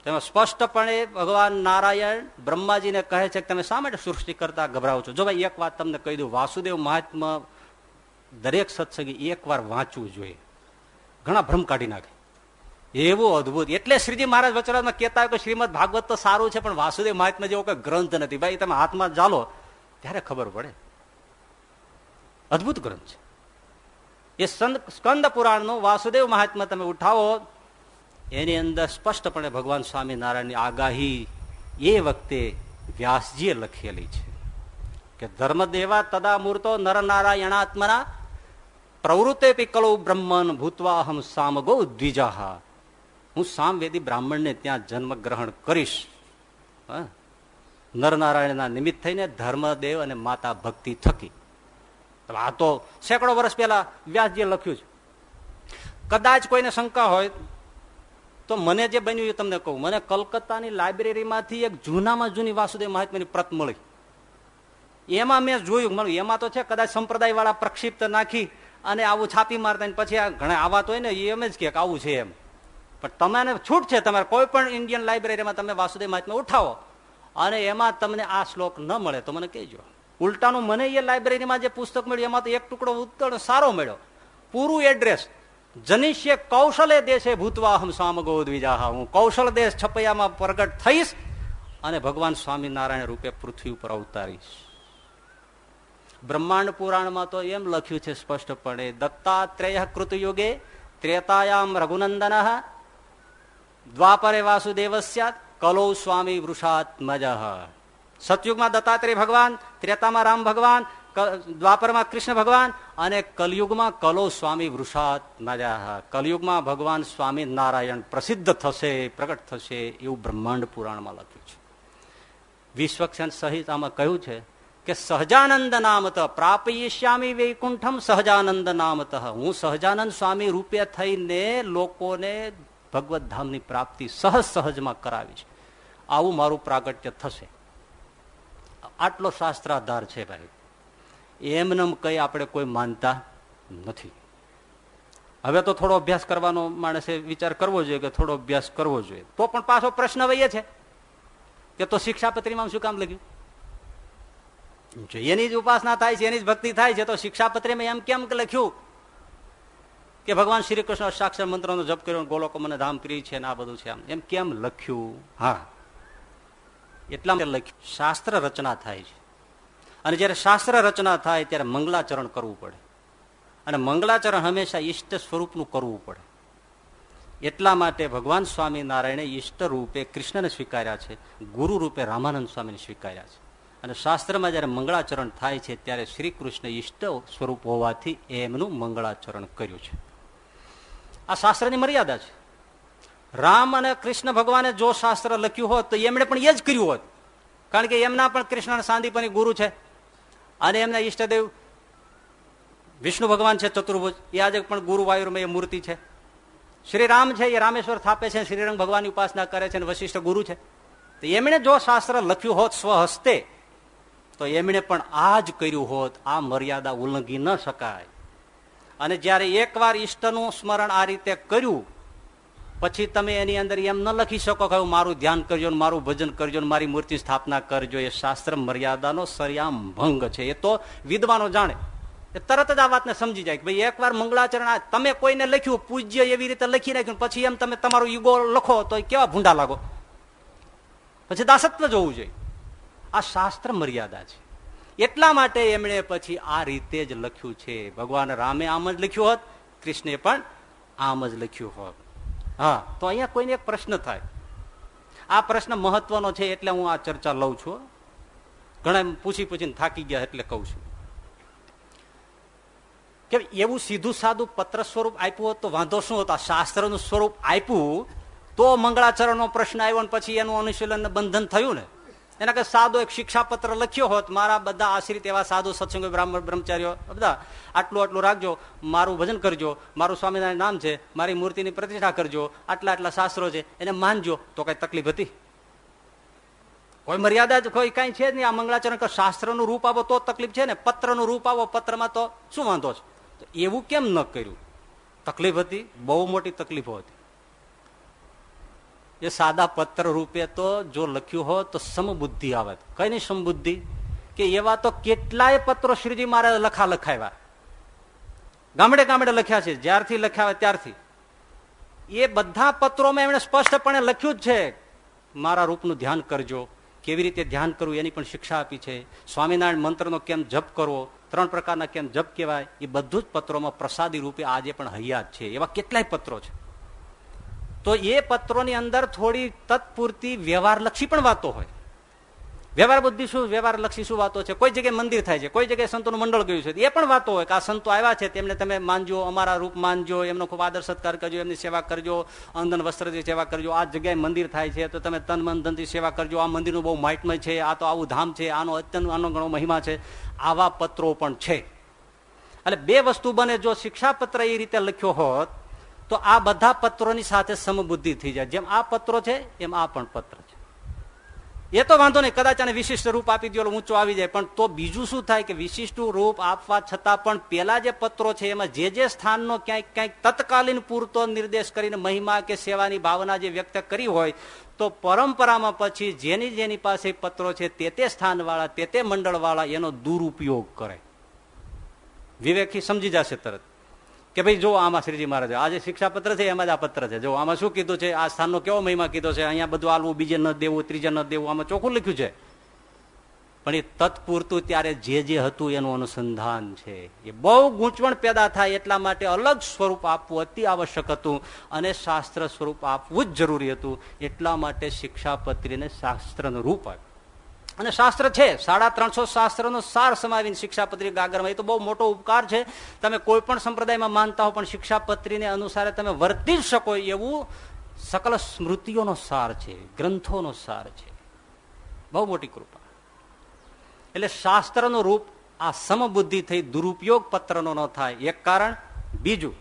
તેમાં સ્પષ્ટપણે ભગવાન નારાયણ બ્રહ્માજીને કહે છે કે તમે શા માટે સૃષ્ટિ કરતા ગભરાવો છો? જો ભાઈ એક વાત તમને કહી દઉં, વાસુદેવ મહાત્મા દરેક સત્સંગી એક વાર વાંચવું જોઈએ. ઘણા ભ્રમ કાઢી નાખે. એવું અદભુત. એટલે શ્રીજી મહારાજ વચરાજમાં કહેતા હોય કે શ્રીમદ ભાગવત તો સારું છે, પણ વાસુદેવ મહાત્મા જેવો કોઈ ગ્રંથ નથી. ભાઈ, તમે હાથમાં ચાલો ત્યારે ખબર પડે. અદભુત ગ્રંથ છે. એ સ્કંદ પુરાણનો વાસુદેવ મહાત્મા તમે ઉઠાવો એની અંદર સ્પષ્ટપણે ભગવાન સ્વામિનારાયણની આગાહી એ વખતે વ્યાસજીએ લખેલી છે કે ધર્મદેવા તદામૂર્તો નરનારાયણાત્મના પ્રવૃત્તે કલો બ્રહ્મન ભૂતવા અહમ સામગો દ્વિજાહા હું સામવેદી બ્રાહ્મણને ત્યાં જન્મ ગ્રહણ કરીશ નરનારાયણના નિમિત્ત થઈને ધર્મદેવ અને માતા ભક્તિ થકી. આ તો સેંકડો વર્ષ પહેલા વ્યાસજીએ લખ્યું છે. કદાચ કોઈને શંકા હોય તો મને જે બન્યું એ તમને કહું. મને કલકત્તાની લાઇબ્રેરીમાંથી એક જૂનામાં જૂની વાસુદેવ મહાત્માની પ્રત મળી. એમાં મેં જોયું મળ્યું એમાં તો છે કદાચ સંપ્રદાય વાળા પ્રક્ષિપ્ત નાખી અને આવું છાપી મારતા પછી આ ઘણા આવા તો હોય ને એમ જ કે આવું છે એમ. પણ તમને છૂટ છે, તમારે કોઈ પણ ઇન્ડિયન લાઇબ્રેરીમાં તમે વાસુદેવ મહાત્મા ઉઠાવો અને એમાં તમને આ શ્લોક ન મળે તો મને કહેજો. ઉલટાનું મને એ લાઇબ્રેરીમાં જે પુસ્તક મળ્યું, એમાં તો એક ટુકડો ઉત્તર સારો મળ્યો. પૂરું એડ્રેસ જનિષ્ય કૌશલે દેશે ભૂતવાહમ સ્વામગો દ્વિજાહા હું કૌશલ દેશ છપૈયામાં પ્રગટ થઈશ અને ભગવાન સ્વામિનારાયણ રૂપે પૃથ્વી ઉપર અવતારીશ. બ્રહ્માંડ પુરાણમાં તો એમ લખ્યું છે સ્પષ્ટપણે, દત્તાત્રેય કૃતયુગે ત્રેતાયામ રઘુનંદન, દ્વાપરે વાસુદેવ કલો સ્વામી વૃષાત્મજ. સતયુગમાં દત્તાત્રેય ભગવાન, ત્રેતામાં રામ ભગવાન દ્વાપરમાં કૃષ્ણ ભગવાન અને કલયુગમાં કલો સ્વામી વૃષાત નાજા કલયુગમાં ભગવાન સ્વામી નારાયણ પ્રસિદ્ધ થશે, પ્રગટ થશે એવું બ્રહ્માંડ પુરાણમાં લખ્યું છે. વિશ્વક્ષણ સહિત આમાં કહ્યું છે કે સહજાનંદ નામત પ્રાપયિષ્યામી વૈકુંઠમ સહજાનંદ નામત. હું સહજાનંદ સ્વામી રૂપે થઈને લોકોને ભગવત ધામની પ્રાપ્તિ સહજ સહજમાં કરાવીશ આવું મારું પ્રાગટ્ય થશે. આટલો શાસ્ત્રાધાર છે ભાઈ. એમનેમ કઈ આપણે કોઈ માનતા નથી. હવે તો થોડો અભ્યાસ કરવાનો માણસે વિચાર કરવો જોઈએ કે થોડો અભ્યાસ કરવો જોઈએ. તો પણ પાછો પ્રશ્ન વહીએ છે કે તો શિક્ષાપત્રીમાં શું કામ લખ્યું? એની જ ઉપાસના થાય છે, એની જ ભક્તિ થાય છે, તો શિક્ષાપત્રીમાં એમ કેમ લખ્યું? કે ભગવાન શ્રી કૃષ્ણ અષ્ટાક્ષર મંત્રનો જપ કર્યો ગોલોકો મને ધામ કરી છે ને આ બધું છે એમ કેમ લખ્યું? હા. એટલા લખ્યું. શાસ્ત્ર રચના થાય છે. અને જ્યારે શાસ્ત્ર રચના થાય ત્યારે મંગલાચરણ કરવું પડે. અને મંગલાચરણ હંમેશા ઈષ્ટ સ્વરૂપનું કરવું પડે. એટલા માટે ભગવાન સ્વામિનારાયણે ઈષ્ટ રૂપે કૃષ્ણને સ્વીકાર્યા છે, ગુરુ રૂપે રામાનંદ સ્વામીને સ્વીકાર્યા છે. અને શાસ્ત્રમાં જયારે મંગળાચરણ થાય છે, ત્યારે શ્રી કૃષ્ણ ઈષ્ટ સ્વરૂપ હોવાથી એમનું મંગળાચરણ કર્યું છે. આ શાસ્ત્રની મર્યાદા છે. રામ અને કૃષ્ણ ભગવાને જો શાસ્ત્ર લખ્યું હોત તો એમણે પણ એ જ કર્યું હોત. કારણ કે એમના પણ કૃષ્ણ સાંદીપની ગુરુ છે. અને એમના ઈષ્ટદેવ વિષ્ણુ ભગવાન છે ચતુર્ભુજ. એ આજે પણ ગુરુ વાયુરમય મૂર્તિ છે. શ્રી રામ છે, એ રામેશ્વર થાપે છે, શ્રીરંગ ભગવાનની ઉપાસના કરે છે અને વશિષ્ઠ ગુરુ છે. તો એમણે જો શાસ્ત્ર લખ્યું હોત સ્વહસ્તે, તો એમણે પણ આ જ કર્યું હોત. આ મર્યાદા ઉલ્લંઘી ન શકાય. અને જ્યારે એકવાર ઈષ્ટનું સ્મરણ આ રીતે કર્યું પછી તમે એની અંદર એમ ન લખી શકો કે મારું ધ્યાન કરજો મારું ભજન કરજો મારી મૂર્તિ સ્થાપના કરજો. એ શાસ્ત્ર મર્યાદાનો સરિયામ ભંગ છે. એ તો વિદ્વાનો જાણે. એ તરત જ આ વાતને સમજી જાય કે ભાઈ એકવાર મંગળાચરણ તમે કોઈને લખ્યું, પૂજ્ય એવી રીતે લખી નાખ્યું પછી એમ તમે તમારું ઈગો લખો તો કેવા ભૂંડા લાગો? પછી દાસત્વ જોવું જોઈએ. આ શાસ્ત્ર મર્યાદા છે. એટલા માટે એમણે પછી આ રીતે જ લખ્યું છે. ભગવાન રામે આમ જ લખ્યું હોત, કૃષ્ણે પણ આમ જ લખ્યું હોત. હા, તો અહીંયા કોઈને એક પ્રશ્ન થાય. આ પ્રશ્ન મહત્વનો છે એટલે હું આ ચર્ચા લઉં છું ઘણા પૂછી પૂછીને થાકી ગયા એટલે કઉ છું. કે એવું સીધું સાદું પત્ર સ્વરૂપ આપ્યું હોત તો વાંધો શું હતો? શાસ્ત્રનું સ્વરૂપ આપ્યું તો મંગળાચરણનો પ્રશ્ન આવ્યો ને પછી એનું અનુશીલન બંધન થયું ને? એના કે સાદો એક શિક્ષાપત્ર લખ્યો હોત, મારા બધા આશ્રિત એવા સાધુ, સત્સંગો, બ્રાહ્મણ, બ્રહ્મચારીઓ બધા આટલું આટલું રાખજો, મારું ભજન કરજો, મારું સ્વામિનારાયણ નામ છે, મારી મૂર્તિની પ્રતિષ્ઠા કરજો, આટલા આટલા શાસ્ત્રો છે, એને માનજો, તો કઈ તકલીફ હતી? કોઈ મર્યાદા જ કોઈ કઈ છે જ નહીં, આ મંગળાચરણ શાસ્ત્રનું રૂપ આવો તો તકલીફ છે ને, પત્રનું રૂપ આવો, પત્રમાં તો શું વાંધો છે? એવું કેમ ન કર્યું? તકલીફ હતી, બહુ મોટી તકલીફો હતી. એ સાદા પત્ર રૂપે તો જો લખ્યું હોત તો સમબુદ્ધિ આવે. કઈ નહીં સમબુદ્ધિ? કે એવા તો કેટલાય પત્રો શ્રીજી મારે લખા લખાવ્યા. ગામડે ગામડે લખ્યા છે. જ્યારથી લખ્યા ત્યારથી. એ બધા પત્રોમાં એમણે સ્પષ્ટપણે લખ્યું જ છે. મારા રૂપનું ધ્યાન કરજો. કેવી રીતે ધ્યાન કરવું એની પણ શિક્ષા આપી છે. સ્વામિનારાયણ મંત્રનો કેમ જપ કરવો? ત્રણ પ્રકારના કેમ જપ કહેવાય? એ બધું જ પત્રોમાં પ્રસાદી રૂપે આજે પણ હૈયાત છે. એવા કેટલાય પત્રો છે. તો એ પત્રોની અંદર થોડી તત્પૂરતી વ્યવહારલક્ષી પણ વાતો હોય. વ્યવહાર બુદ્ધિ શું વ્યવહાર લક્ષી શું વાતો છે? કોઈ જગ્યાએ મંદિર થાય છે, કોઈ જગ્યાએ સંતોનું મંડળ ગયું છે એ પણ વાતો હોય કે આ સંતો આવ્યા છે, તેમને તમે માનજો, અમારા રૂપ માનજો, એમનો ખૂબ આદર સત્કાર કરજો, એમની સેવા કરજો અંદન વસ્ત્રથી સેવા કરજો, આ જગ્યાએ મંદિર થાય છે, તો તમે તન મન ધનથી સેવા કરજો, આ મંદિરનું બહુ માઇટમય છે, આ તો આવું ધામ છે, આનો અત્યંત, આનો ઘણો મહિમા છે, આવા પત્રો પણ છે. એટલે બે વસ્તુ બને, જો શિક્ષાપત્ર એ રીતે લખ્યો હોત તો આ બધા પત્રોની સાથે સમબુદ્ધિ થઈ જાય. જેમ આ પત્રો છે, એમ આ પણ પત્ર છે. એ તો વાંધો નહીં, કદાચ આને વિશિષ્ટ રૂપ આપી દો ઊંચો આવી જાય. પણ તો બીજું શું થાય કે વિશિષ્ટ રૂપ આપવા છતાં પણ પેલા જે પત્રો છે, એમાં જે જે સ્થાનનો ક્યાંક ક્યાંક તત્કાલીન પૂરતો નિર્દેશ કરીને મહિમા કે સેવાની ભાવના જે વ્યક્ત કરી હોય, તો પરંપરામાં પછી જેની જેની પાસે પત્રો છે, તે તે સ્થાનવાળા, તે તે મંડળવાળા એનો દુરુપયોગ કરે. વિવેકી સમજી જશે તરત. કે ભાઈ જો આમાં શ્રીજી મહારાજ આજે શિક્ષાપત્ર છે એમાં જ આ પત્ર છે. જો આમાં શું કીધું છે? આ સ્થાનનો કેવો મહિમા કીધો છે? અહીંયા બધું આલવું, બીજે ન દેવું, ત્રીજે ન દેવું, આમાં ચોખ્ખું લખ્યું છે. પણ એ તત્પૂરતું ત્યારે જે જે હતું એનું અનુસંધાન છે. એ બહુ ગૂંચવણ પેદા થાય એટલા માટે અલગ સ્વરૂપ આપવું અતિ આવશ્યક હતું અને શાસ્ત્ર સ્વરૂપ આપવું જ જરૂરી હતું. એટલા માટે શિક્ષાપત્રીને શાસ્ત્રનું રૂપ આપ્યું. અને શાસ્ત્ર છે, સાડા ત્રણસો શાસ્ત્રનો સાર સમાવીને શિક્ષાપત્રી ગાગરમાં. એ તો બહુ મોટો ઉપકાર છે. તમે કોઈ પણ સંપ્રદાયમાં માનતા હો, પણ શિક્ષાપત્રીને અનુસારે તમે વર્તી શકો એવું સકલ સ્મૃતિઓનો સાર છે, ગ્રંથોનો સાર છે. બહુ મોટી કૃપા. એટલે શાસ્ત્રનું રૂપ આ સમબુદ્ધિ થઈ દુરુપયોગ પત્રનો ન થાય. એક કારણ બીજું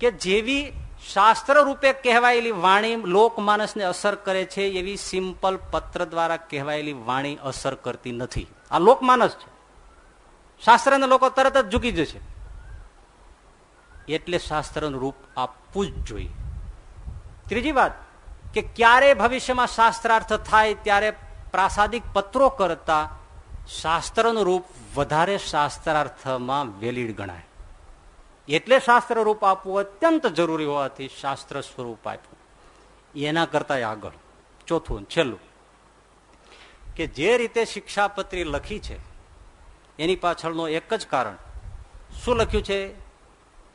કે જેવી શાસ્ત્ર રૂપે કહેવાયેલી વાણી લોકમાનસને અસર કરે છે એવી સિમ્પલ પત્ર દ્વારા કહેવાયેલી વાણી અસર કરતી નથી. આ લોકમાનસ છે. શાસ્ત્રને લોકો તરત જ ઝૂકી જશે. એટલે શાસ્ત્રનું રૂપ આપવું જ જોઈએ. ત્રીજી વાત, કે ક્યારે ભવિષ્યમાં શાસ્ત્રાર્થ થાય ત્યારે પ્રાસાદિક પત્રો કરતા શાસ્ત્રનું રૂપ વધારે શાસ્ત્રાર્થમાં વેલીડ ગણાય. એટલે શાસ્ત્ર રૂપ આપવું અત્યંત જરૂરી હોવાથી શાસ્ત્ર સ્વરૂપ આપ્યું. એના કરતા આગળ, ચોથું છેલ્લું, કે જે રીતે શિક્ષાપત્રી લખી છે, એની પાછળનો એક જ કારણ. શું લખ્યું છે?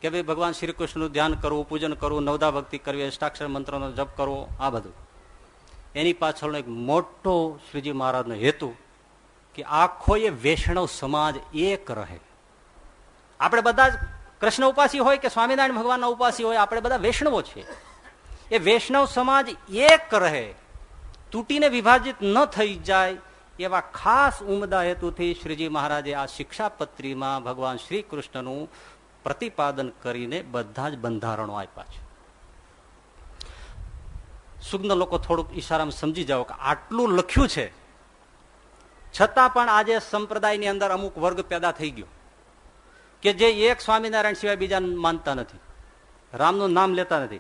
કે ભાઈ ભગવાન શ્રી કૃષ્ણનું ધ્યાન કરવું, પૂજન કરવું, નવદા ભક્તિ કરવી, અષ્ટાક્ષર મંત્રનો જપ કરવો, આ બધું. એની પાછળનો એક મોટો શ્રીજી મહારાજનો હેતુ કે આખો એ વૈષ્ણવ સમાજ એક રહે. આપણે બધા જ કૃષ્ણ ઉપાસી હોય કે સ્વામિનારાયણ ભગવાનના ઉપાસી હોય, આપણે બધા વૈષ્ણવો છીએ. એ વૈષ્ણવ સમાજ એક રહે, તૂટીને વિભાજિત ન થઈ જાય એવા ખાસ ઉમદા હેતુથી શ્રીજી મહારાજે આ શિક્ષાપત્રીમાં ભગવાન શ્રી કૃષ્ણનું પ્રતિપાદન કરીને બધા જ બંધારણો આપ્યા છે. સુગ્ન લોકો થોડુંક ઈશારામાં સમજી જાઓ કે આટલું લખ્યું છે. છતાં પણ આજે સંપ્રદાયની અંદર અમુક વર્ગ પેદા થઈ ગયો. કે જે એક સ્વામિનારાયણ સિવાય બીજા માનતા નથી. રામનું નામ લેતા નથી,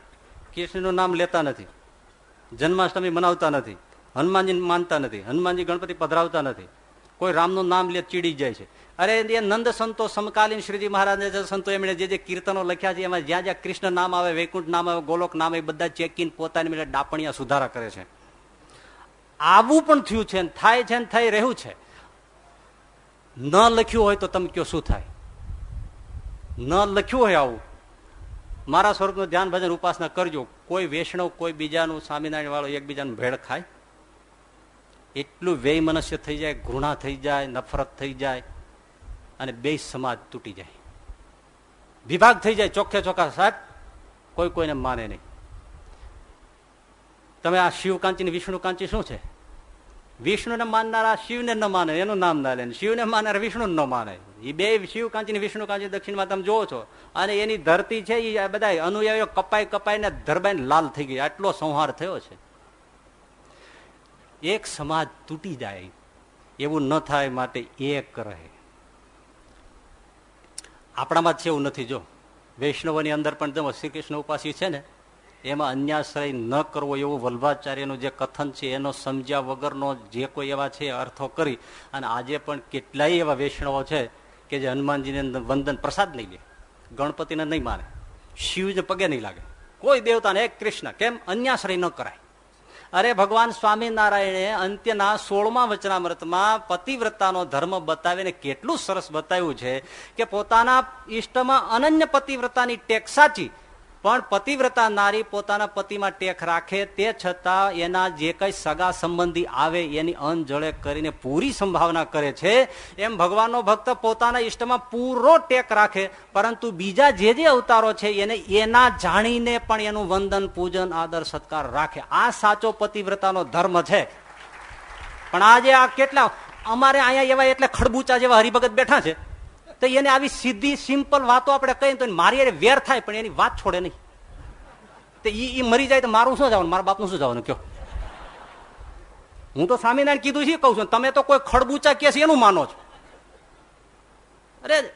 કૃષ્ણનું નામ લેતા નથી, જન્માષ્ટમી મનાવતા નથી, હનુમાનજી માનતા નથી, હનુમાનજી ગણપતિ પધરાવતા નથી. કોઈ રામનું નામ લે ચીડી જાય છે. અરે એ નંદ સંતો સમકાલીન શ્રીજી મહારાજ સંતો એમણે જે જે કીર્તનો લખ્યા છે, એમાં જ્યાં જ્યાં કૃષ્ણ નામ આવે, વૈકુંઠ નામ આવે, ગોલોક નામ એ બધા ચેકીને પોતાની મેળે ડાપણિયા સુધારા કરે છે. આવું પણ થયું છે થાય છે થઈ રહ્યું છે. ન લખ્યું હોય તો તમે કયો શું થાય? ન લખ્યું હોય આવું. મારા સ્વરૂપનું ધ્યાન ભજન ઉપાસના કરજો. કોઈ વૈષ્ણવ, કોઈ બીજાનું સ્વામિનારાયણ વાળો એકબીજાનું ભેળ ખાય. એટલું વ્યય મનસ્ય થઈ જાય, ઘૃણા થઈ જાય, નફરત થઈ જાય અને બે સમાજ તૂટી જાય. વિભાગ થઈ જાય ચોખ્ખે ચોખ્ખા. સાહેબ, કોઈ કોઈને માને નહીં. તમે આ શિવકાંચી વિષ્ણુકાંચી શું છે? વિષ્ણુને માનનારા, શિવને ન માને, એનું નામ ના લે શિવને માનનારા વિષ્ણુ ન માને. એ બે શિવ કાંચી વિષ્ણુ કાંચી દક્ષિણમાં તમે જોવો છો. અને એની ધરતી છે એ બધા અનુયાયીઓ કપાઈ કપાઈને ધરબાઈને લાલ થઈ ગઈ. આટલો સંહાર થયો છે. એક સમાજ તૂટી જાય. એવું ન થાય માટે એક રહે. આપણામાં છે એવું નથી, જો. વૈષ્ણવની અંદર પણ શ્રી કૃષ્ણ ઉપાસી છે ને એમાં અન્યાશ્રય ન કરવો એવું વલ્ભાચાર્યનું જે કથન છે, એનો સમજ્યા વગરનો જે કોઈ એવા છે, અર્થો કરી અને આજે પણ કેટલાય એવા વૈષ્ણવો છે કે જે હનુમાનજીને વંદન પ્રસાદ લઈ લે, ગણપતિને નહીં માને, શિવને પગે નહીં લાગે. કોઈ દેવતાને, એક કૃષ્ણ, કેમ? અન્યાશ્રય ન કરાય. અરે ભગવાન સ્વામિનારાયણે અંત્યના સોળમા વચનામૃતમાં પતિવ્રતાનો ધર્મ બતાવીને કેટલું સરસ બતાવ્યું છે કે પોતાના ઈષ્ટમાં અનન્ય પતિવ્રતાની ટેક સાચી પણ પતિવ્રતા નારી પોતાના પતિમાં ટેક રાખે તે છતાં એના જે કઈ સગા સંબંધી આવે એની અનજળે કરીને પૂરી સંભાવના કરે છે. એમ ભગવાનનો ભક્ત પોતાના ઈષ્ટમાં પૂરો ટેક રાખે, પરંતુ બીજા જે જે અવતારો છે એને એના જાણીને પણ એનું વંદન, પૂજન, આદર, સત્કાર રાખે. આ સાચો પતિવ્રતાનો ધર્મ છે. પણ આજે આ કેટલા, અમારે અહીંયા એવા એટલે ખડબૂચા જેવા હરિભગત બેઠા છે. તો એને આવી સીધી સિમ્પલ વાતો આપણે કહીએ તો મારી એને વેર થાય, પણ એની વાત છોડે નહીં. તો એ મરી જાય તો મારું શું જવાનું? મારા બાપનું શું જવાનું? કયો. હું તો સ્વામિનારાયણ કીધું છે કઉ છું, તમે તો કોઈ ખડબૂચા કે એનું માનો છો. અરે,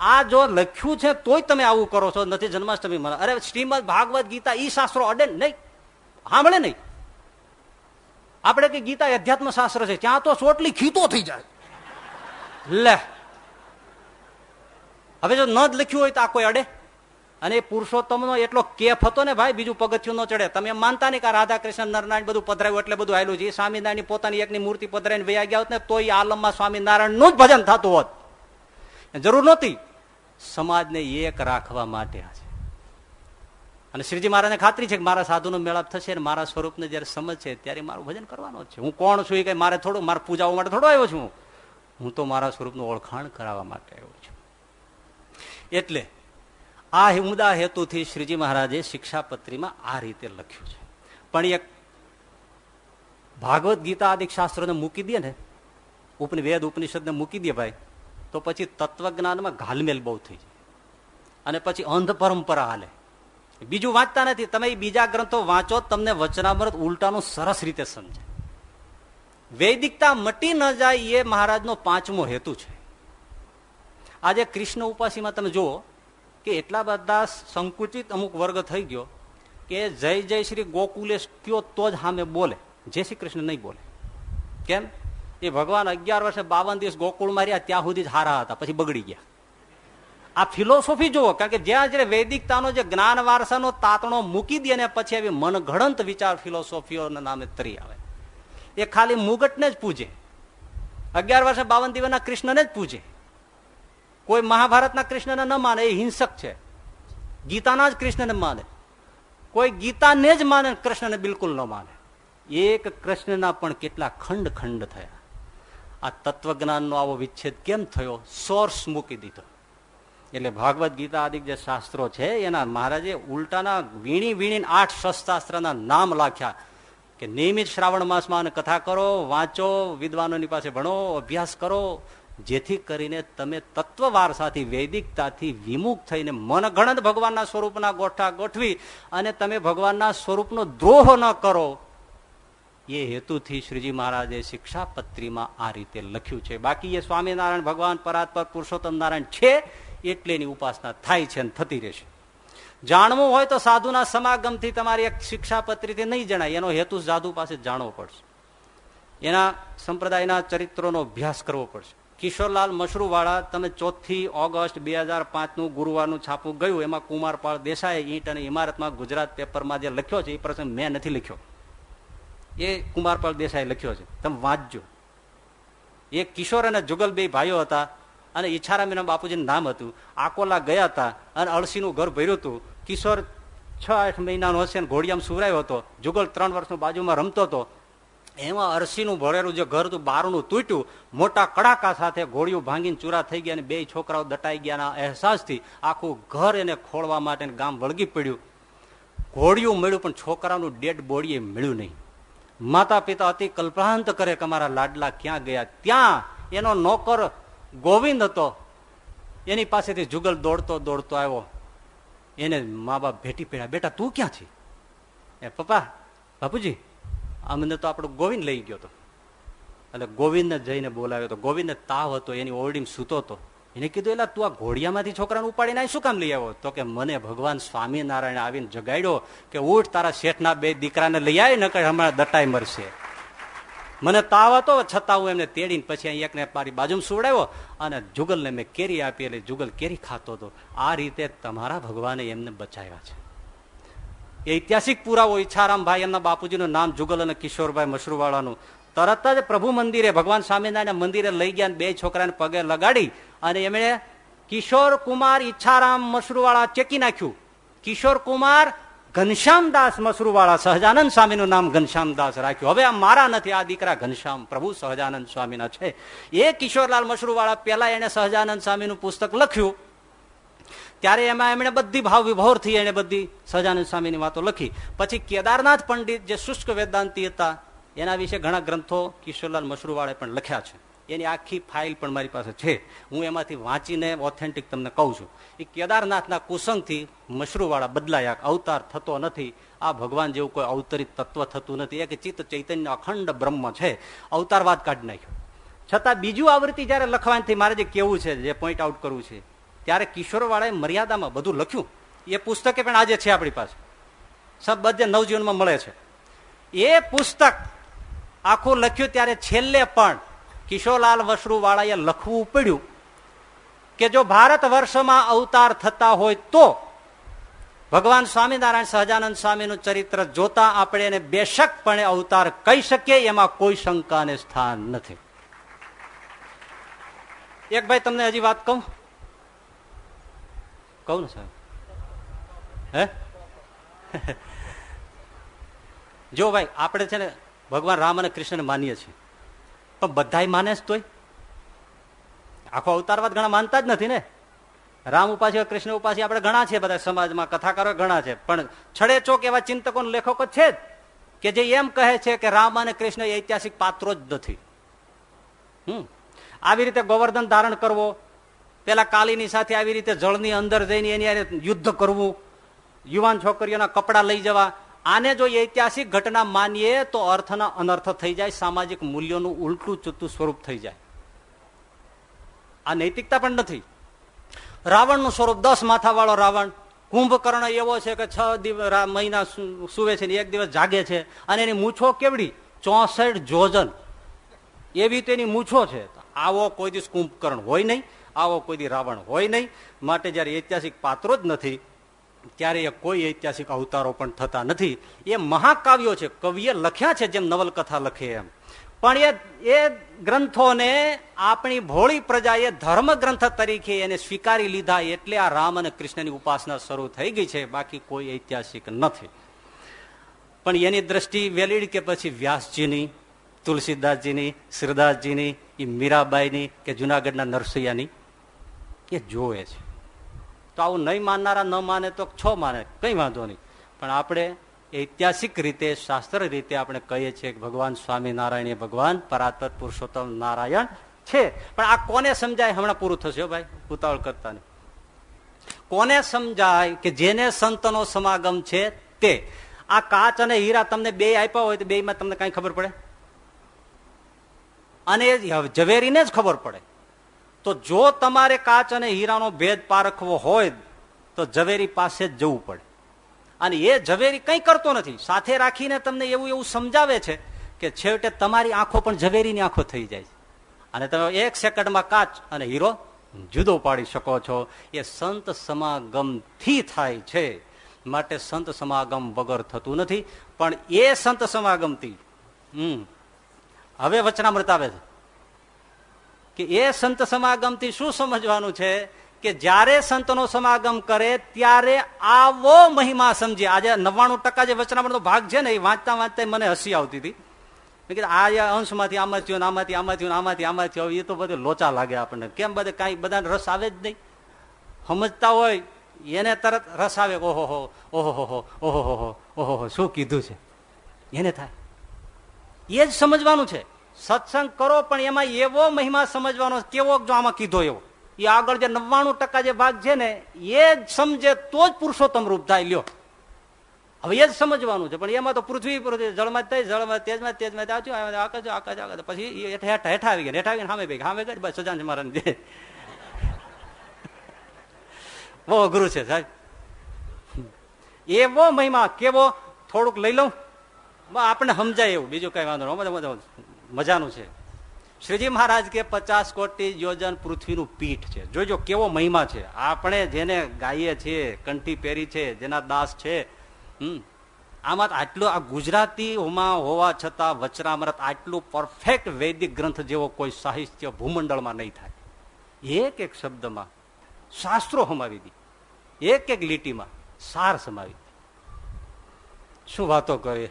આ જો લખ્યું છે, તોય તમે આવું કરો છો, નથી જન્માષ્ટમી મને અરે, શ્રીમદ ભાગવત ગીતા ઈ શાસ્ત્રો અડે નહીં. સાંભળે નહીં. આપણે કે ગીતા અધ્યાત્મ શાસ્ત્ર છે, ત્યાં તો ચોટલી ખીતો થઈ જાય. લે. હવે જો ન જ લખ્યું હોય તો આ કોઈ અડે? અને પુરુષોત્તમનો એટલો કેફ હતો ને ભાઈ, બીજું પગથિયું ન ચડે. તમે માનતા નહીં કે રાધા કૃષ્ણ નરનારાયણ બધું પધરાયું એટલે બધું આવેલું છે. સ્વામિનારાયણ પોતાની એકની મૂર્તિ પધરાઈને વૈયા ગયા હોત ને તો એ આલમમાં સ્વામિનારાયણનું જ ભજન થતું હોત. જરૂર નહોતી. સમાજને એક રાખવા માટે છે. અને શ્રીજી મહારાજને ખાતરી છે કે મારા સાધુનો મેળાપ થશે અને મારા સ્વરૂપને જયારે સમજ છે ત્યારે મારું ભજન કરવાનું છે. હું કોણ છું એ કઈ મારે થોડું, મારે પૂજાઓ માટે થોડો આવ્યો છું? હું તો મારા સ્વરૂપનું ઓળખાણ કરાવવા માટે આવ્યો એટલે આ ઉમદા હેતુથી શ્રીજી મહારાજે શિક્ષાપત્રીમાં આ રીતે લખ્યું છે. પણ એક ભાગવત ગીતા આદિક શાસ્ત્રોને મૂકી દે ને ઉપની વેદ ઉપનિષદને મૂકી દે ભાઈ, તો પછી તત્વજ્ઞાનમાં ઘાલમેલ બહુ થઈ જાય. અને પછી અંધ પરંપરા હાલે. બીજું વાંચતા નથી, તમે બીજા ગ્રંથો વાંચો, તમને વચનામૃત ઉલટાનું સરસ રીતે સમજાય. વૈદિકતા મટી ન જાય એ મહારાજનો પાંચમો હેતુ છે. આજે કૃષ્ણ ઉપાસીમાં તમે જુઓ કે એટલા બધા સંકુચિત અમુક વર્ગ થઈ ગયો કે જય જય શ્રી ગોકુલેશ કયો તો જ સામે બોલે. જય શ્રી કૃષ્ણ નહીં બોલે. કેમ? એ ભગવાન અગિયાર વર્ષે બાવન દિવસ ગોકુળ માર્યા, ત્યાં સુધી જ હારા હતા, પછી બગડી ગયા. આ ફિલોસોફી જુઓ, કારણ કે જ્યાં જયારે વૈદિકતાનો જે જ્ઞાન વારસાનો તાતણો મૂકી દે ને પછી આવી મનઘડંત વિચાર ફિલોસોફીઓના નામે તરી આવે. એ ખાલી મુગટને જ પૂજે. અગિયાર વર્ષે બાવન દિવસના કૃષ્ણને જ પૂજે. કોઈ મહાભારતના કૃષ્ણને ન માને, એ હિંસક છે. ગીતાના જ કૃષ્ણને માને. કોઈ ગીતાને જ માને, કૃષ્ણને બિલકુલ ન માને. એક કૃષ્ણના પણ કેટલા ખંડ ખંડ થયા. આ તત્વજ્ઞાનનો આવો વિચ્છેદ કેમ થયો? સોર્સ મૂકી દીધો. એટલે ભાગવત ગીતા આદિ જે શાસ્ત્રો છે, એના મહારાજે ઉલટાના વીણી વીણી આઠ શસ્ત્રાસ્ત્રના નામ લાખ્યા કે નિયમિત શ્રાવણ માસમાં કથા કરો, વાંચો, વિદ્વાનોની પાસે ભણો, અભ્યાસ કરો જેથી કરીને તમે તત્વવારસાથી, વૈદિકતાથી વિમુખ થઈને મનગણત ભગવાનના સ્વરૂપના ગોઠા ગોઠવી અને તમે ભગવાનના સ્વરૂપનો દ્રોહ ન કરો. એ હેતુથી શ્રીજી મહારાજે શિક્ષાપત્રીમાં આ રીતે લખ્યું છે. બાકી એ સ્વામિનારાયણ ભગવાન પરાત્પર પુરુષોત્તમ નારાયણ છે એટલે એની ઉપાસના થાય છે અને થતી રહેશે. જાણવું હોય તો સાધુના સમાગમથી તમારી એક શિક્ષાપત્રીથી નહીં જણાય. એનો હેતુ સાધુ પાસે જાણવો પડશે. એના સંપ્રદાયના ચરિત્રોનો અભ્યાસ કરવો પડશે. કિશોરલાલ મશરૂવાળા તમે ચોથી ઓગસ્ટ બે હજાર પાંચનું ગુરુવારનું છાપું ગયું, એમાં કુમારપાળ દેસાઈ ઈંટ અને ઇમારતમાં ગુજરાત પેપરમાં જે લખ્યો છે, એ પ્રસંગ મેં નથી લખ્યો. એ કુમારપાળ દેસાઈ લખ્યો છે. તમે વાંચજો. એ કિશોર અને જુગલ બે ભાઈઓ હતા અને ઈચ્છારામીના બાપુજીનું નામ હતું. આકોલા ગયા હતા અને અળસીનું ઘર ભર્યું હતું. કિશોર છ આઠ મહિનાનો હશે ઘોડિયામાં સુવરાયો હતો. જુગલ ત્રણ વર્ષનો બાજુમાં રમતો હતો. એમાં અરસીનું ભરેલું જે ઘર હતું બારનું તૂટ્યું, મોટા કડાકા સાથે ગોળીઓ ભાંગીને ચૂરા થઈ ગયા અને બે છોકરાઓ દટાઈ ગયાના અહેસાસથી આખું ઘર એને ખોળવા માટે ગામ વળગી પડ્યું. ઘોડિયું મળ્યું, પણ છોકરાનું ડેડ બોડી મળ્યું નહીં. માતા પિતા અતિ કલ્પાંત કરે કે અમારા લાડલા ક્યાં ગયા? ત્યાં એનો નોકર ગોવિંદ હતો. એની પાસેથી જુગલ દોડતો દોડતો આવ્યો. એને મા બાપ ભેટી પડ્યા. બેટા, તું ક્યાં છે? એ, પપ્પા, બાપુજી અમને તો આપણો ગોવિંદ લઈ ગયો હતો. એટલે ગોવિંદને જઈને બોલાવ્યો તો ગોવિંદને તાવ હતો, એની ઓરડીમાં સૂતો હતો. એને કીધું એટલે તું આ ઘોડિયામાંથી છોકરાને ઉપાડીને શું કામ લઈ આવ્યો? તો કે, મને ભગવાન સ્વામિનારાયણ આવીને જગાડ્યો કે ઉઠ, તારા શેઠના બે દીકરાને લઈ આવી નકર હમણાં દટાઈ મરશે. મને તાવ હતો, છતાં હું એમને તેડીને પછી અહીં એકને મારી બાજુમાં સુવડાવ્યો અને જુગલને મેં કેરી આપી, એટલે જુગલ કેરી ખાતો હતો. આ રીતે તમારા ભગવાને એમને બચાવ્યા છે. ઐતિહાસિક પુરાવો ઈચ્છારામભાઈ એમના બાપુજીનું નામ જુગલ અને કિશોરભાઈ મશરૂવાળાનું તરત જ પ્રભુ મંદિરે, ભગવાન સ્વામિનારાયણ મંદિરે લઈ ગયા બે છોકરાને પગે લગાડી અને એમણે કિશોર કુમાર ઈચ્છારામ મશરૂવાળા ચેકી નાખ્યું. કિશોર કુમાર ઘનશ્યામદાસ મશરૂવાળા સહજાનંદ સ્વામીનું નામ ઘનશ્યામદાસ રાખ્યું. હવે આ મારા નથી, આ દીકરા ઘનશ્યામ પ્રભુ સહજાનંદ સ્વામીના છે. એ કિશોરલાલ મશરૂવાળા પહેલા એને સહજાનંદ સ્વામીનું પુસ્તક લખ્યું. ત્યારે એમાં એમણે બધી ભાવ વિભોરથી એને બધી સહજાનંદ સ્વામીની વાતો લખી. પછી કેદારનાથ પંડિત જે શુષ્ક વેદાંતિ હતા, એના વિશે ઘણા ગ્રંથો કિશોરલાલ મશરૂવાળે પણ લખ્યા છે. એની આખી ફાઇલ પણ મારી પાસે છે. હું એમાંથી વાંચીને ઓથેન્ટિક તમને કહું છું. એ કેદારનાથના કુસંગથી મશરૂવાળા બદલાયા. અવતાર થતો નથી. આ ભગવાન જેવું કોઈ અવતરિત તત્વ થતું નથી. એક ચિત્ત ચૈતન્ય અખંડ બ્રહ્મ છે. અવતારવાદ કાઢી નાખ્યો. છતાં બીજું આવૃત્તિ જયારે લખવાથી મારે જે કેવું છે, જે પોઈન્ટ આઉટ કરવું છે ત્યારે કિશોરવાળાએ મર્યાદામાં બધું લખ્યું. એ પુસ્તકે પણ આજે છે આપણી પાસે. સબ બધે નવજીવનમાં મળે છે. એ પુસ્તક આખું લખ્યું ત્યારે છેલ્લે પણ કિશોરલાલ વસરુ વાળાએ લખવું પડ્યું કે જો ભારત વર્ષમાં અવતાર થતા હોય તો ભગવાન સ્વામિનારાયણ સહજાનંદ સ્વામીનું ચરિત્ર જોતા આપણે એને બેશકપણે અવતાર કહી શકીએ, એમાં કોઈ શંકાને સ્થાન નથી. એક ભાઈ, તમને હજી વાત કહું? કહું ને સાહેબ? હે? જો ભાઈ, આપણે છે ને ભગવાન રામ અને કૃષ્ણને માનીએ છીએ. પણ બધા માને જ તોય. આખો અવતારવાદ ઘણા માનતા જ નથી ને. રામ ઉપાસી કૃષ્ણ ઉપાસી આપણે ઘણા છે બધા સમાજમાં, કથાકારો ઘણા છે. પણ છડે ચોક એવા ચિંતકો લેખકો છે જ કે જે એમ કહે છે કે રામ અને કૃષ્ણ ઐતિહાસિક પાત્રો જ નથી. હમ. આવી રીતે ગોવર્ધન ધારણ કરવો પેલા કાલીની સાથે આવી રીતે જળની અંદર જઈને એની યુદ્ધ કરવું, યુવાન છોકરીઓના કપડા લઈ જવા, આને જો ઐતિહાસિક ઘટના માનીએ તો અર્થના અનર્થ થઈ જાય, સામાજિક મૂલ્યોનું ઉલટું ચૂતું સ્વરૂપ થઈ જાય. આ નૈતિકતા પણ નથી. રાવણનું સ્વરૂપ, દસ માથાવાળો રાવણ, કુંભકર્ણ એવો છે કે છ મહિના સુવે છે ને એક દિવસ જાગે છે અને એની મૂછો કેવડી? ચોસઠ જોજન. એવી તેની મૂછો છે. આવો કોઈ દિવસ કુંભકર્ણ હોય નહીં. આવો કોઈ રાવણ હોય નહીં. માટે જયારે ઐતિહાસિક પાત્રો જ નથી ત્યારે એ કોઈ ઐતિહાસિક અવતારો પણ થતા નથી. એ મહાકાવ્યો છે, કવિએ લખ્યા છે જેમ નવલકથા લખે એમ. પણ એ એ ગ્રંથોને આપણી ભોળી પ્રજાએ ધર્મ ગ્રંથ તરીકે એને સ્વીકારી લીધા એટલે આ રામ અને કૃષ્ણની ઉપાસના શરૂ થઈ ગઈ છે, બાકી કોઈ ઐતિહાસિક નથી. પણ એની દ્રષ્ટિ વેલીડ કે પછી વ્યાસજીની, તુલસીદાસજીની, શ્રીદાસજીની એ મીરાબાઈની કે જુનાગઢના નરસૈયાની? એ જોવે છે. તો આવું નહીં માનનારા ન માને તો છ માને, કઈ વાંધો નહીં. પણ આપણે ઐતિહાસિક રીતે, શાસ્ત્ર રીતે આપણે કહીએ છીએ કે ભગવાન સ્વામિનારાયણ એ ભગવાન પરાતર પુરુષોત્તમ નારાયણ છે. પણ આ કોને સમજાય? હમણાં પૂરું થશે ભાઈ, ઉતાવળ કરતા કોને સમજાય કે જેને સંતનો સમાગમ છે તે? આ કાચ અને હીરા તમને બે આપ્યા હોય તો બે માં તમને કઈ ખબર પડે? અને ઝવેરીને જ ખબર પડે. તો જો તમારે કાચ અને હીરાનો ભેદ પારખવો હોય, તો ઝવેરી પાસે જ જવું પડે. અને એ ઝવેરી કંઈ કરતો નથી. સાથે રાખીને તમને એવું એવું સમજાવે છે કે છેવટે તમારી આંખો પણ ઝવેરીની આંખો થઈ જાય અને તમે એક સેકન્ડમાં કાચ અને હીરો જુદો પાડી શકો છો. એ સંત સમાગમથી થાય છે. માટે સંત સમાગમ વગર થતું નથી. પણ એ સંત સમાગમથી, હમ, હવે વચનામૃત આવે છે. કે એ સંત સમાગમથી શું સમજવાનું છે કે જ્યારે સંતનો સમાગમ કરે ત્યારે આવો મહિમા સમજે. આજે નવ્વાણું ટકા જે વચનામણનો ભાગ છે ને એ વાંચતા વાંચતા મને હસી આવતી હતી. મેં કીધું, આ અંશમાંથી આમાં થયો આમાંથી, આમાં થયું આમાંથી, આમાં થયું. એ તો બધું લોચા લાગે આપણને. કેમ બધે કાંઈ બધાને રસ આવે જ નહીં? સમજતા હોય, એને તરત રસ આવે. ઓહો હો ઓહો હો ઓહો હો, ઓહો શું કીધું છે? એને થાય. એ જ સમજવાનું છે. સત્સંગ કરો, પણ એમાં એવો મહિમા સમજવાનો, કેવો જો આમાં કીધો એવો. એ આગળ જે નવ્વાણું ટકા જે ભાગ છે ને, એ જ સમજે તો જ પુરુષોત્તમ રૂપ થાય, લ્યો. હવે એ જ સમજવાનું છે, પણ એમાં તો પૃથ્વી પૃથ્વી જળમાં જ, જળમાં તેજમાં તેજમાં આવ્યું આકાશ આકાશ આકાશ. પછી હેઠા હેઠા આવી ગયા, હેઠા આવીને સામે ભાઈ સામે ગઈ બસ સજાન મારા બહુ અઘરું છે, સાહેબ. એવો મહિમા, કેવો? થોડુંક લઈ લઉં. આપણે સમજાય એવું, બીજું કઈ વાંધો મજાનું છે. શ્રીજી મહારાજ કે પચાસ કોટી યોજન પૃથ્વીનું પીઠ છે. જોજો કેવો મહિમા છે. આપણે જેને ગાઈએ છીએ કંઠી પહેરી છે, જેના દાસ છે આમાં આટલું આ ગુજરાતીમાં હોવા છતાં વચરામૃત આટલું પરફેક્ટ વૈદિક ગ્રંથ જેવો કોઈ સાહિત્ય ભૂમંડળમાં નહીં થાય. એક એક શબ્દમાં શાસ્ત્રો સમાવી દી. એક એક લીટીમાં સાર સમાવી શું વાતો કરીએ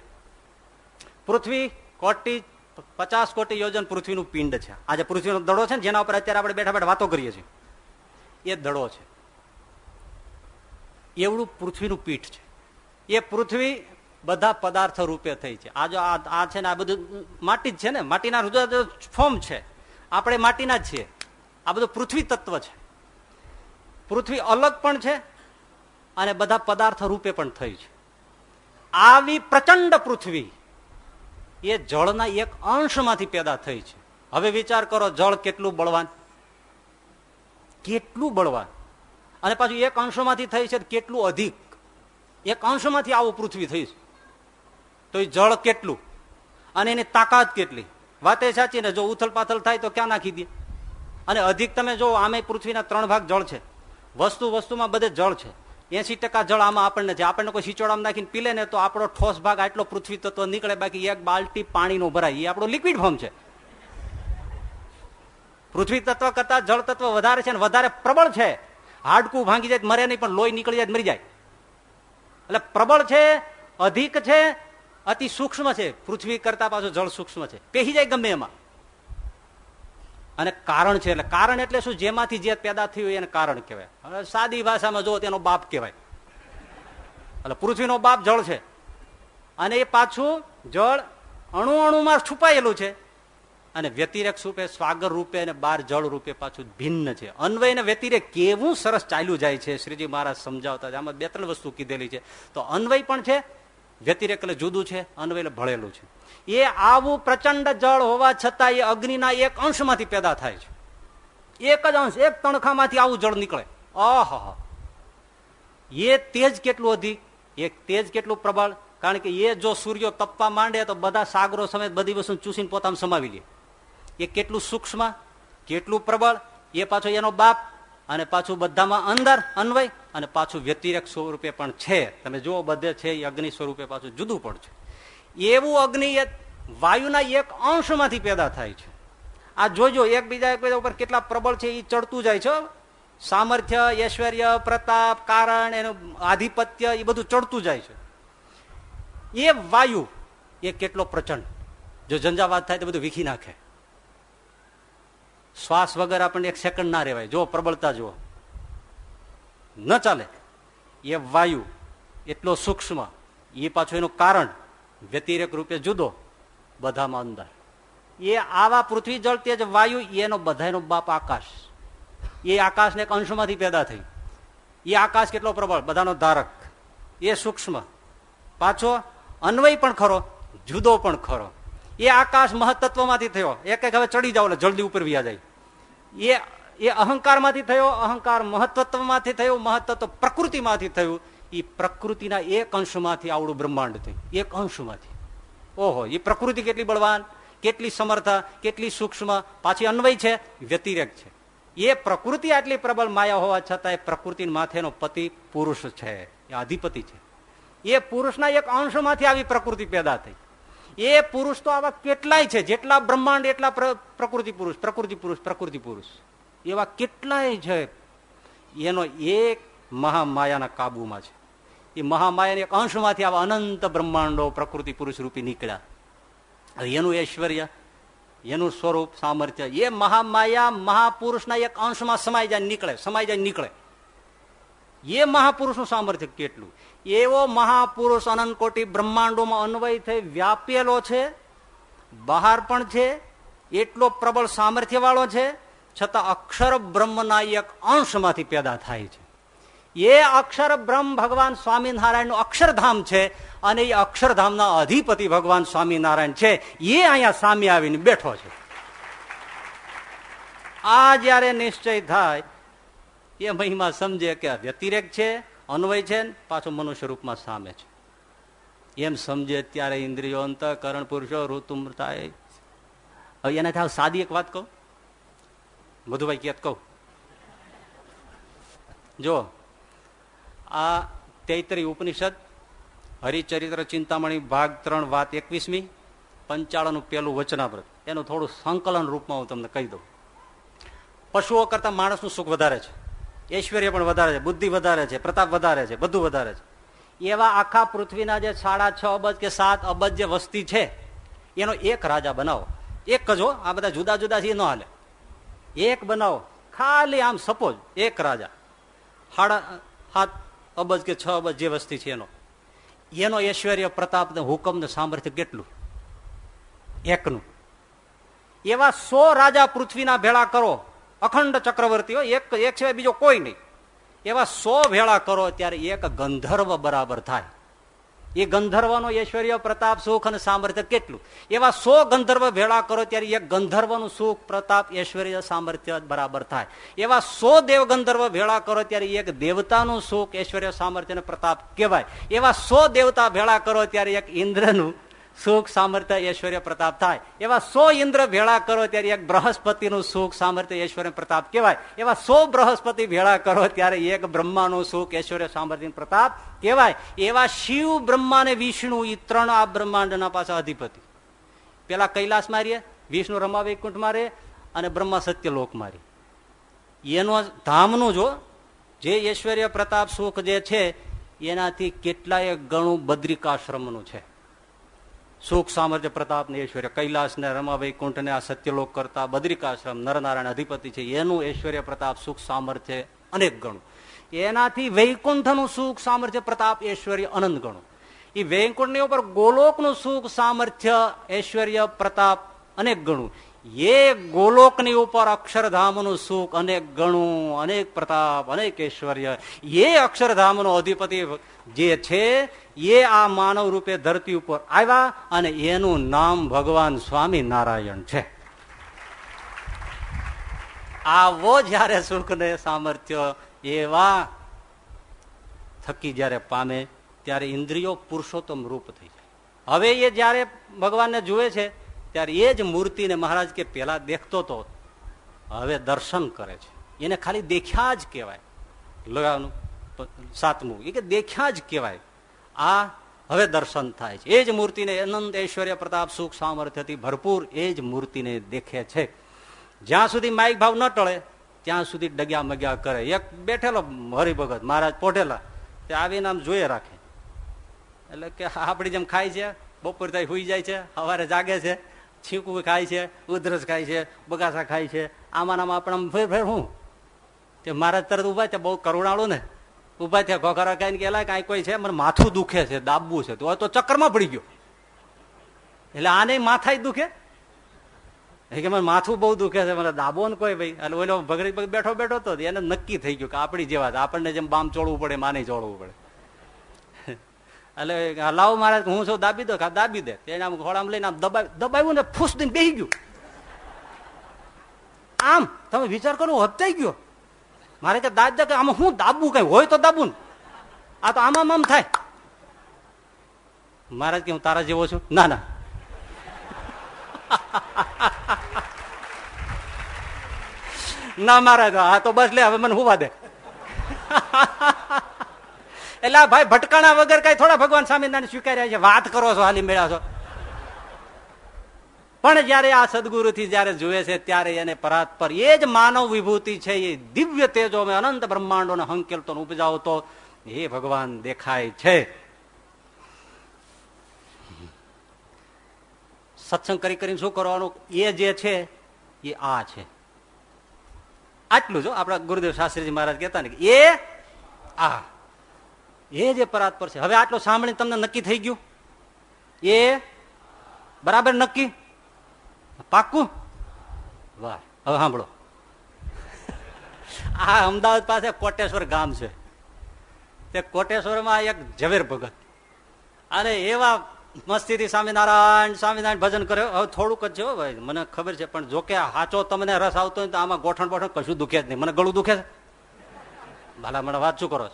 પૃથ્વી કોટી પચાસ કોટી યોજન પૃથ્વીનું પિંડ છે. આજે પૃથ્વીનો દડો છે જેના ઉપર અત્યારે આપણે બેઠા બેઠા વાતો કરીએ છીએ. એ દડો છે. એવડું પૃથ્વીનું પીઠ છે. એ પૃથ્વી બધા પદાર્થ રૂપે થઈ છે. આ જો આ છે ને, આ બધું માટી જ છે ને, માટીના ફોર્મ છે. આપણે માટીના જ છીએ. આ બધું પૃથ્વી તત્વ છે. પૃથ્વી અલગ પણ છે અને બધા પદાર્થ રૂપે પણ થઈ છે. આવી પ્રચંડ પૃથ્વી એ જળના એક અંશમાંથી પેદા થઈ છે. હવે વિચાર કરો, જળ કેટલું બળવાન? કેટલું બળવાન? અને પાછું એક અંશમાંથી થઈ છે કેટલું અધિક? એક અંશમાંથી આવું પૃથ્વી થઈ છે. તો એ જળ કેટલું? અને એની તાકાત કેટલી? વાતે સાચી ને જો ઉથલ પાથલ થાય તો ક્યાં નાખી દે? અને અધિક તમે જો આમે પૃથ્વીના ત્રણ ભાગ જળ છે. વસ્તુ વસ્તુમાં બધે જળ છે. એસી ટકા જળ આમાં આપણને છે. આપણને કોઈ સિચોડામાં નાખીને પીલે ને તો આપણો ઠોસ ભાગ આટલો પૃથ્વી તત્વ નીકળે. બાકી એક બાલ્ટી પાણીનો ભરાય. એ આપણો લિક્વિડ ફોર્મ છે. પૃથ્વી તત્વ કરતા જળ તત્વ વધારે છે અને વધારે પ્રબળ છે. હાડકું ભાંગી જાય મરે નહીં, પણ લોહી નીકળી જાય મરી જાય. એટલે પ્રબળ છે, અધિક છે, અતિ સૂક્ષ્મ છે. પૃથ્વી કરતા પાછું જળ સૂક્ષ્મ છે. પેહી જાય ગમે એમાં. અને કારણ છે એટલે કારણ એટલે શું? જેમાંથી જે પેદા થયું એને કારણ કહેવાય. સાદી ભાષામાં જો તેનો બાપ કહેવાય. એટલે પૃથ્વીનો બાપ જળ છે. અને એ પાછું જળ અણુ અણુમાં છુપાયેલું છે. અને વ્યતિરેક રૂપે સ્વાગર રૂપે અને બાર જળ રૂપે પાછું ભિન્ન છે. અન્વય ને વ્યતિરેક કેવું સરસ ચાલ્યું જાય છે. શ્રીજી મહારાજ સમજાવતા આમાં બે ત્રણ વસ્તુ કીધેલી છે. તો અન્વય પણ છે, વ્યતિરેક એટલે જુદું છે, અન્વય એટલે ભળેલું છે. એ આવું પ્રચંડ જળ હોવા છતાં એ અગ્નિના એક અંશમાંથી પેદા થાય છે. એક જ અંશ, એક તણખામાંથી આવું જળ નીકળે. અહ એ તેજ કેટલું અધિક? એક તેજ કેટલું પ્રબળ? કારણ કે એ જો સૂર્યો તપવા માંડે તો બધા સાગરો સમેત બધી વસ્તુ ચૂસીને પોતામાં સમાવી લે. એ કેટલું સૂક્ષ્મ, કેટલું પ્રબળ? એ પાછો એનો બાપ અને પાછું બધામાં અંદર અન્વય અને પાછું વ્યતિરેક સ્વરૂપે પણ છે. તમે જુઓ, બધે છે એ અગ્નિ સ્વરૂપે પાછું જુદું પણ છે. એવું અગ્નિ વાયુના એક અંશમાંથી પેદા થાય છે. આ જોજો એકબીજા ઉપર કેટલા પ્રબળ છે એ ચડતું જાય છે સામર્થ્ય, ઐશ્વર્ય, પ્રતાપ, કારણ, એનું આધિપત્ય એ બધું ચડતું જાય છે. એ વાયુ, એ કેટલો પ્રચંડ. જો ઝંઝાવાત થાય તો બધું વીખી નાખે. શ્વાસ વગર આપણને એક સેકન્ડ ના રહેવાય. જો પ્રબળતા જુઓ. ન ચાલે. એ વાયુ, એટલો સૂક્ષ્મ એ પાછું એનું કારણ વ્યતિરેક રૂપે જુદો બધામાં અંદર. એ આવા પૃથ્વી જળ તેજ વાયુ, એનો બધાનો બાપ આકાશ. એ આકાશને એક અંશમાંથી પેદા થઈ એ આકાશ કેટલો પ્રબળ? બધાનો ધારક. એ સૂક્ષ્મ. પાછો અન્વય પણ ખરો, જુદો પણ ખરો. એ આકાશ મહત્વમાંથી થયો. એક એક હવે ચડી એટલે જલ્દી ઉપર વ્યા જાય. એ એ અહંકારમાંથી થયો, અહંકાર મહત્વમાંથી થયો મહત્વ પ્રકૃતિમાંથી થયું. એ પ્રકૃતિના એક અંશમાંથી આવડું બ્રહ્માંડ થયું. એક અંશમાંથી. ઓહો એ પ્રકૃતિ કેટલી બળવાન, કેટલી સમર્થા, કેટલી સૂક્ષ્મ, પાછી અન્વય છે, વ્યતિરેક છે. એ પ્રકૃતિ આટલી પ્રબળ માયા હોવા છતાં એ પ્રકૃતિ માથેનો પતિ પુરુષ છે, એ અધિપતિ છે. એ પુરુષના એક અંશમાંથી આવી પ્રકૃતિ પેદા થઈ. એ પુરુષ તો આવા કેટલાય છે, જેટલા બ્રહ્માંડ, એટલા પ્રકૃતિ પુરુષ પ્રકૃતિ પુરુષ પ્રકૃતિ પુરુષ. એવા કેટલાય છે. એનો એક મહામાયાના કાબુમાં છે. એ મહામાયાને એક અંશમાંથી આવા અનંત બ્રહ્માંડો પ્રકૃતિ પુરુષ રૂપી નીકળ્યા. એનું ઐશ્વર્ય, એનું સ્વરૂપ, સામર્થ્ય, એ મહામાયા, મહાપુરુષના એક અંશમાં સમાઈ જાય નીકળે, સમાઈ જાય નીકળે. એ મહાપુરુષનું સામર્થ્ય કેટલું? એવો મહાપુરુષ અનંત કોટી બ્રહ્માંડોમાં અન્વય થઈ વ્યાપેલો છે, બહાર પણ છે, એટલો પ્રબળ સામર્થ્ય છે, છતાં અક્ષર બ્રહ્મના એક અંશમાંથી પેદા થાય છે. એ અક્ષર બ્રહ્મ ભગવાન સ્વામિનારાયણનું અક્ષરધામ છે અને એ અક્ષરધામના અધિપતિ ભગવાન સ્વામિનારાયણ છે. એ અહીંયા સામે આવીને બેઠો છે. આ જયારે નિશ્ચય થાય, એ મહિમા સમજે કે વ્યતિરેક છે, અન્વય છે પાછો મનુષ્ય રૂપમાં સામે છે. એમ સમજે ત્યારે ઇન્દ્રિયો અંત કરણ પુરુષો ઋતુમૃતા હવે એનાથી સાદી એક વાત કહું? મધુભાઈ ક્યાંક કહું? જો આ તૈતરી ઉપનિષદ, હરિચરિત્ર ચિંતામણી ભાગ ત્રણ, વાત એકવીસમી, પંચાળનું પેલું વચનાવ્રત. એનું થોડું સંકલન રૂપમાં હું તમને કહી દઉં. પશુઓ કરતા માણસનું સુખ વધારે છે. ઐશ્વર્ય પણ વધારે છે, બુદ્ધિ વધારે છે, પ્રતાપ વધારે છે, બધું વધારે છે. એવા આખા પૃથ્વીના જે સાડા છ અબજ કે સાત અબજ જે વસ્તી છે, એનો એક રાજા બનાવો. એક જ હો, આ બધા જુદા જુદા છે ન હાલે. એક બનાવો. ખાલી આમ સપોઝ એક રાજા. સાડા સાત અબજ કે છ અબજ જે વસ્તી છે એનો. એનો ઐશ્વર્ય પ્રતાપ ને હુકમ ને સામર્થ્ય કેટલું? એકનું. એવા સો રાજા પૃથ્વીના ભેળા કરો, અખંડ ચક્રવર્તીઓ એક એક સિવાય બીજો કોઈ નહીં. એવા સો ભેળા કરો, ત્યારે એક ગંધર્વ બરાબર થાય. એ ગંધર્વનો ઐશ્વર્ય, પ્રતાપ, સુખ અને સામર્થ્ય કેટલું? એવા સો ગંધર્વ ભેળા કરો ત્યારે એક ગંધર્વનું સુખ, પ્રતાપ, ઐશ્વર્ય, સામર્થ્ય બરાબર થાય. એવા સો દેવ ગંધર્વ ભેળા કરો ત્યારે એક દેવતાનું સુખ, ઐશ્વર્ય, સામર્થ્ય પ્રતાપ કહેવાય. એવા સો દેવતા ભેળા કરો ત્યારે એક ઇન્દ્રનું સુખ, સામર્થ્ય, ઐશ્વર્ય, પ્રતાપ થાય. એવા સો ઇન્દ્ર ભેળા કરો ત્યારે એક બૃહસ્પતિનું સુખ, સામર્થ્ય, ઐશ્વર્ય, પ્રતાપ કહેવાય. એવા સો બૃહસ્પતિ ભેળા કરો ત્યારે એક બ્રહ્માનું સુખ, ઐશ્વર્ય, સામર્થ્ય, પ્રતાપ કહેવાય. એવા શિવ બ્રહ્મા વિષ્ણુ એ ત્રણ આ બ્રહ્માંડના પાછા અધિપતિ. પેલા કૈલાસ મારીએ, વિષ્ણુ રમા વૈકુંઠ મારે અને બ્રહ્મા સત્યલોક મારી. એનો ધામનું જો, જે ઐશ્વર્ય, પ્રતાપ, સુખ જે છે, એનાથી કેટલાય ગણું બદ્રિકાશ્રમનું છે. સુખ સામર્થ્ય પ્રતાપ ને ઐશ્વર્ય. કૈલાસ ને રમા વૈકુંઠ ને આ સત્યલોક કરતા બદ્રિકાશ્રમ, નરનારાયણ અધિપતિ છે, એનું ઐશ્વર્ય પ્રતાપ સુખ સામર્થ્ય અનેક ગણું. એનાથી વૈકુંઠનું સુખ સામર્થ્ય પ્રતાપ ઐશ્વર્ય અનંત ગણું. એ વૈકુંઠની ઉપર ગોલોકનું સુખ સામર્થ્ય ઐશ્વર્ય પ્રતાપ અનેક ગણું. એ ગોલોકની ઉપર અક્ષરધામનું સુખ અનેક ગણું, અનેક પ્રતાપ, અનેક ઐશ્વર્ય. એ અક્ષરધામનો અધિપતિ જે છે, એ આ માનવ રૂપે ધરતી ઉપર આવ્યા અને એનું નામ ભગવાન સ્વામી નારાયણ છે. આવો જયારે સુખ ને સામર્થ્ય એવા થકી જયારે પામે, ત્યારે ઇન્દ્રિયો પુરુષોત્તમ રૂપ થઈ જાય. હવે એ જયારે ભગવાનને જુએ છે, ત્યારે એ જ મૂર્તિને મહારાજ કે પેલા દેખતો તો, હવે દર્શન કરે છે. એને ખાલી દેખ્યા જ કહેવાય. લગાવનું સાતમું. એ કે દેખ્યા જ કહેવાય. આ હવે દર્શન થાય છે. એ જ મૂર્તિને અનંત ઐશ્વર્ય પ્રતાપ, સુખ સામર્થ્યથી ભરપૂર એ જ મૂર્તિને દેખે છે. જ્યાં સુધી માઇક ભાવ ન ટળે, ત્યાં સુધી ડગ્યા મગ્યા કરે. એક બેઠેલો હરિભગત મહારાજ પોઢેલા, તે આવીને આમ જોઈએ રાખે. એટલે કે આપણી જેમ ખાય છે, બપોર થાય હુઈ જાય છે, સવારે જાગે છે, છીંકવું ખાય છે, ઉધરસ ખાય છે, બગાસા ખાય છે. આમાં આમાં આપણે ફેર ફેર હું? તે મહારાજ તરત ઊભા છે, બહુ કરુણાળું ને. ઊભા થયા, ઘોઘરા ખાઈને ગયેલા, કાંઈ કોઈ છે, મને માથું દુખે છે, દાબવું છે. તો તો ચક્કરમાં પડી ગયો. એટલે આને માથા દુખે? કે મને માથું બહુ દુખે છે, મને દાબો ને કોઈ ભાઈ. એટલે ઓલો ભગડી બેઠો બેઠો તો એને નક્કી થઈ ગયું કે આપણી જેવા આપણને જેમ બામ ચોળવું પડે, માને ચોળવું પડે. એટલે હલાવો મારે, હું છું દાબી દો દાબી દે. એને આમ ઘોડામાં લઈને આમ દબાવી દબાવ્યું ને ફૂસ દઈને બેસી ગયું. આમ, તમે વિચાર કરો, હપ્તાઈ ગયો. મારે કે દાદ કે આમાં હું દાબવું કઈ? હોય તો દાબું આ તો આમાં આમ થાય. મહારાજ કે હું તારા જેવો છું? ના ના. ના, મહારાજ હા તો બસ, લે, હવે મને હુવા દે. એટલે ભાઈ ભટકાણા વગર કઈ થોડા ભગવાન સ્વામિનારાયણ સ્વીકાર્યા છે? વાત કરો છો, હાલી મેળા છો? પણ જયારે આ સદગુરુ થી જયારે જુએ છે, ત્યારે એને પરાત પર એ જ માનવ વિભૂતિ છે, એ દિવ્ય તેજો અનંત બ્રહ્માંડો ને હંકેલતો ઉપજાવતો એ ભગવાન દેખાય છે. સત્સંગ કરી કરીને શું કરવાનું? એ જે છે, એ આ છે. આટલું જો આપણા ગુરુદેવ શાસ્ત્રીજી મહારાજ કહેતા ને એ આ. એ જે પરાત્પર છે. હવે આટલું સાંભળીને તમને નક્કી થઈ ગયું? એ બરાબર નક્કી? પાક્કું? વાહ, હવે સાંભળો. આ અમદાવાદ પાસે કોટેશ્વર ગામ છે. તે કોટેશ્વરમાં એક ઝવેર ભગત. અને એવા મસ્તીથી સ્વામિનારાયણ સ્વામિનારાયણ ભજન કર્યો હવે થોડુંક જ છે ભાઈ, મને ખબર છે, પણ જોકે હાચો તમને રસ આવતો હોય તો આમાં ગોઠણ બોઠણ કશું દુખે જ નહીં. મને ગળું દુખે છે? ભલા, મને શું કરો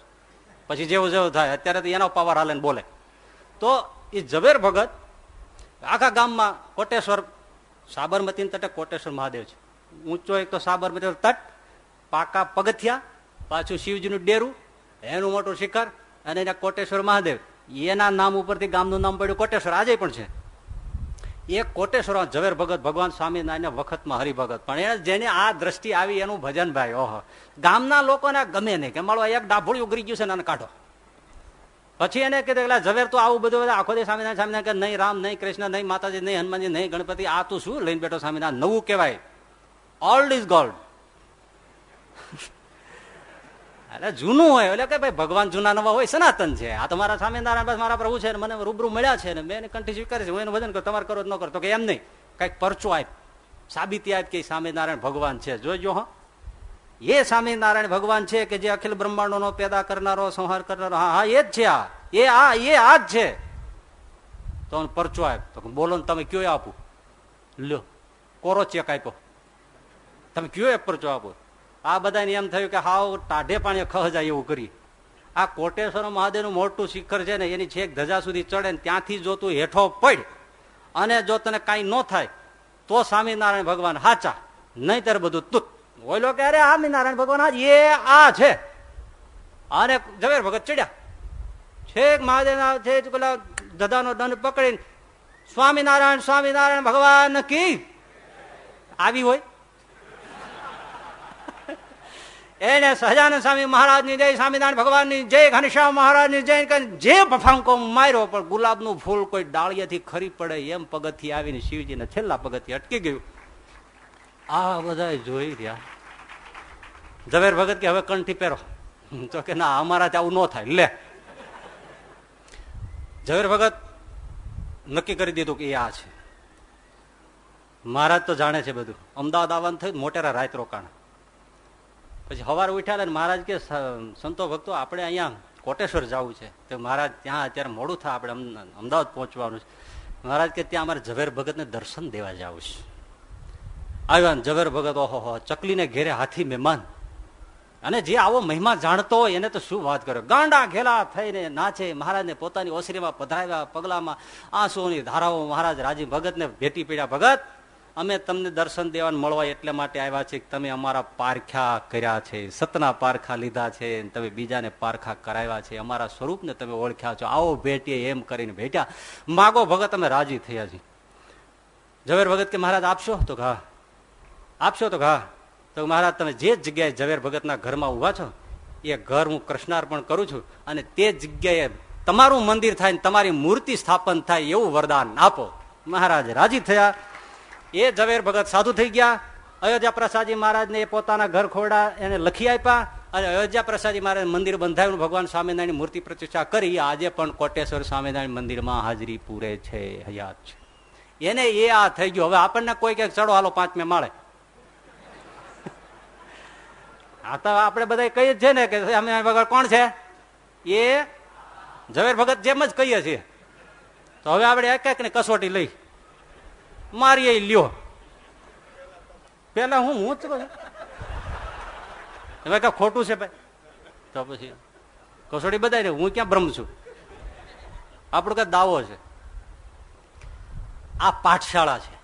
પછી જેવું જેવું થાય, અત્યારે તો એનો પાવર હાલે બોલે. તો એ ઝવેર ભગત આખા ગામમાં કોટેશ્વર સાબરમતી તટે કોટેશ્વર મહાદેવ છે. ઊંચો એક તો સાબરમતી તટ પાકા પગથિયા, પાછું શિવજીનું ડેરું, એનું મોટું શિખર અને એના કોટેશ્વર મહાદેવ. એના નામ ઉપરથી ગામનું નામ પડ્યું કોટેશ્વર. આજે પણ છે. એ કોટેશ્વર ઝવેર ભગત ભગવાન સ્વામિનારાયણ વખતમાં હરિભગત. પણ એ જેને આ દ્રષ્ટિ આવી એનું ભજન ભાઈ, ઓહો. ગામના લોકોને ગમે નહીં. કે મારો એક ડાભોળી ઉગરી ગયું છે ને કાઢો. પછી એને કીધું, એટલે ઝવેર તો આવું બધું આખો દે સ્વામિનારાયણ સ્વામિનારાયણ કે નહીં રામ, નહીં કૃષ્ણ, નહીં માતાજી, નહીં હનુમાનજી, નહીં ગણપતિ, આ તું શું લઈને બેઠો સ્વામિનારાયણ? નવું કહેવાય. ઓલ્ડ ઇઝ ગોલ્ડ એટલે જૂનું હોય, એટલે કે ભાઈ ભગવાન જૂના નવા હોય, સનાતન છે. આ તમારા સ્વામિનારાયણ બસ મારા પ્રભુ છે મને રૂબરૂ મળ્યા છે ને મેં કંઠી સ્વીકારી છે. હું એનું વજન કરું, તમારે કરો ન કરો. તો કે એમ નહીં. કંઈક પરચો આપ સાબિતી આપ કે સ્વામિનારાયણ ભગવાન છે. જોજો હા. એ સ્વામિનારાયણ ભગવાન છે કે જે અખિલ બ્રહ્માંડો પેદા કરનારો, સંહાર કરનારો, હા હા, એ જ છે આ. એ આ એ આ જ છે. તો પરચો આપ તો બોલો ને તમે કયો આપું? લ્યો, કોરો ચેક આપ્યો. તમે કયો એ પરચો આપો? આ બધાને એમ થયું કે હાવ ટાઢે પાણી ખહ એવું કરી આ કોટેશ્વર મહાદેવનું મોટું શિખર છે ને, એની છેક ધજા સુધી ચડે ને ત્યાંથી જો તું હેઠો પડ અને જો તને કાંઈ ન થાય, તો સ્વામિનારાયણ ભગવાન હાચા. નહીં ત્યારે બધું તું ઓલો કે અરે નારાયણ ભગવાન? એ આ છે. અને ઝવેર ભગત ચડ્યા. છેક મહાદેવ છે પેલા ધજાનો દંડ પકડીને, સ્વામિનારાયણ સ્વામિનારાયણ ભગવાન કી? આવી હોય. એને સહજાનંદ સ્વામી મહારાજની જય, સ્વામિનારાયણ ભગવાનની જય, ઘનશ્યામ મહારાજની જય જે ફાંકો માર્યો, પણ ગુલાબનું ફૂલ કોઈ ડાળીએથી ખરી પડે એમ પગથી આવીને શિવજીને છેલ્લા પગથી અટકી ગયું. આ બધા જોઈ રહ્યા. ઝવેર ભગત કે, હવે કંઠી પહેરો. તો કે, ના અમારાથી આવું ન થાય. લે. ઝવેર ભગત નક્કી કરી દીધું કે, એ આ છે. મહારાજ તો જાણે છે બધું. અમદાવાદ આવવાનું થયું મોટેરા રાત રોકાણ. પછી સવારે ઉઠ્યા ને, મહારાજ કે સંતો ભક્તો, આપણે અહીંયા કોટેશ્વર જવું છે. તો મહારાજ, ત્યાં અત્યારે મોડું થાય, આપણે અમદાવાદ પહોંચવાનું છે. મહારાજ કે, ત્યાં અમારે ઝવેર ભગતને દર્શન દેવા જવું છે. આવ્યા ને ઝવેર ભગત, ઓહો ચકલીને ઘેરે હાથી મહેમાન. અને જે આવો મહિમા જાણતો હોય એને તો શું વાત કર્યો ગાંડા ઘેલા થઈને નાચે, મહારાજને પોતાની ઓસરીમાં પધરાવ્યા પગલામાં આંસુઓની ધારાઓ, મહારાજ રાજી ભગતને ભેટી પીડ્યા, ભગત, અમે તમને દર્શન દેવાને મળવા એટલે માટે આવ્યા છે તમે અમારા પારખા કર્યા છે, સતના પારખા લીધા છે તમે બીજાને પારખા કરાવ્યા છે, અમારા સ્વરૂપને તમે ઓળખ્યા છો. આવો ભેટીએ એમ કરીને ભેટ્યા. માગો ભગત, અમે રાજી થયા છીએ. ઝવેર ભગત કે, મહારાજ, આપશો? તો ઘા આપશો તો ઘા. તો મહારાજ, તમે જે જગ્યાએ ઝવેર ભગતના ઘરમાં ઊભા છો, એ ઘર હું કૃષ્ણાર્પણ કરું છું અને તે જગ્યાએ તમારું મંદિર થાય તમારી મૂર્તિ સ્થાપન થાય એવું વરદાન આપો. મહારાજ રાજી થયા. એ ઝવેર ભગત સાધુ થઈ ગયા. અયોધ્યા પ્રસાદજી મહારાજને એ પોતાના ઘર ખોરડા એને લખી આપ્યા અને અયોધ્યા પ્રસાદજી મહારાજ મંદિર બંધાયું ભગવાન સ્વામિનારાયણ મૂર્તિ પ્રતિષ્ઠા કરી. આજે પણ કોટેશ્વર સ્વામિનારાયણ મંદિરમાં હાજરી પૂરે છે, હયાત છે. એને એ આ થઈ ગયું. હવે આપણને કોઈ કંઈક ચડો હાલો પાંચમે માળે. આ તો આપણે બધા કહીએ છે ને કે અમે વગર કોણ છે? એ ઝવેર ભગત જેમ જ કહીએ છીએ. તો હવે આપણે એક એક ને કસોટી લઈ. મારી લ્યો. પેલા હું હું જ હવે કા ખોટું છે ભાઈ? તો પછી કસોટી બધાય હું ક્યાં બ્રહ્મ છું? આપણો કઈ દાવો છે. આ પાઠશાળા છે.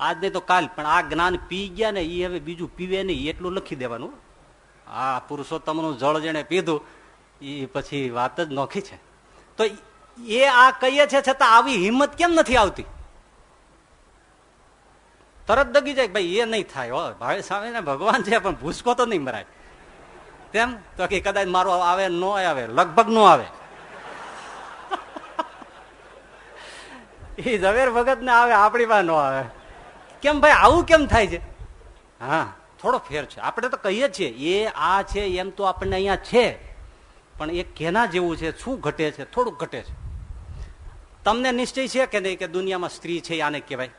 આજ નહીં તો કાલ, પણ આ જ્ઞાન પી ગયા ને એ હવે બીજું પીવે નહીં, એટલું લખી દેવાનું આ પુરુષોત્તમનું જળ જેને પીધું એ પછી વાત જ નોખી છે. તો એ આ કહીએ છે છતાં આવી હિંમત કેમ નથી આવતી? તરત દગી જાય ભાઈ એ નહીં થાય ભાઈ ને ભગવાન છે, પણ ભૂસકો તો નહીં મરાય. તેમ? તો કે કદાચ મારો આવે ન આવે, લગભગ નો આવે. એ ઝવેર ભગત ને આવે, આપણી પાસે ન આવે. કેમ ભાઈ, આવું કેમ થાય છે? હા, થોડો ફેર છે. આપણે તો કહીએ છીએ, એ, આ છે, એમ તો આપણને અહીંયા છે. પણ એ કેના જેવું છે, શું ઘટે છે? થોડુંક ઘટે છે. તમને નિશ્ચય છે કે નહીં કે દુનિયામાં સ્ત્રી છે, આને કહેવાય?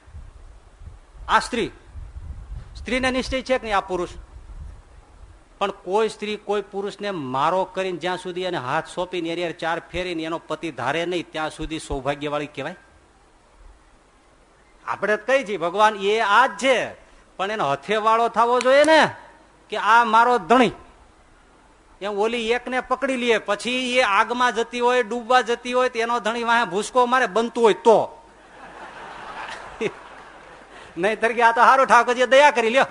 આ સ્ત્રી? સ્ત્રીને નિશ્ચય છે કે નહીં આ પુરુષ? પણ કોઈ સ્ત્રી, કોઈ પુરુષને મારો કરીને જ્યાં સુધી એને હાથ સોંપીને એની ચાર ફેરીને એનો પતિ ધારે નહીં, ત્યાં સુધી સૌભાગ્યવાળી કહેવાય? આપણે કઈ છીએ, ભગવાન એ આ જ છે, પણ એનો હથેવાળો થવો જોઈએ ને, કે આ મારો ધણી. એમ ઓલી એકને પકડી લઈએ પછી એ આગમાં જતી હોય, ડૂબવા જતી હોય તેનો ધણી વાહે ભૂસકો મારે, બનતું હોય તો. નહીં તરીકે આ તો સારું ઠાકોરજી દયા કરી, લ્યો.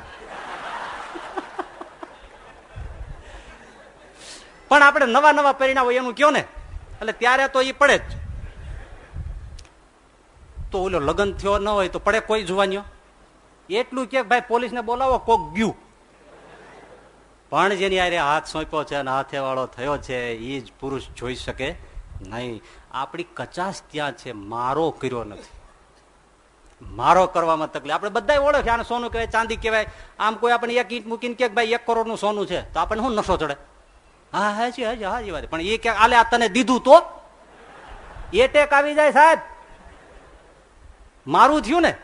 પણ આપણે નવા નવા પરિણામ એનું કયો ને? એટલે ત્યારે તો એ પડે જ. તો ઓલો લગ્ન થયો ન હોય તો પડે કોઈ જોવાનીઓ એટલું કે ભાઈ પોલીસને બોલાવો, કોક ગયું. પણ જેની આરે હાથ સોંપ્યો છે અને હાથે વાળો થયો છે એ જ પુરુષ જોઈ શકે નહીં. આપણી કચાશ ત્યાં છે, મારો કર્યો નથી. મારો કરવામાં તકલીફ. આપણે બધા ઓળખે, આને સોનું કહેવાય, ચાંદી કહેવાય. આમ કોઈ આપણે એક ઈંટ મૂકીને કે ભાઈ એક કરોડનું સોનું છે, તો આપણને શું નશો ચડે? હા હા છે હા હાજી વાત પણ એ કે, આલે આ તને દીધું તો? એ ટેક આવી જાય સાહેબ. મારું થયું ને?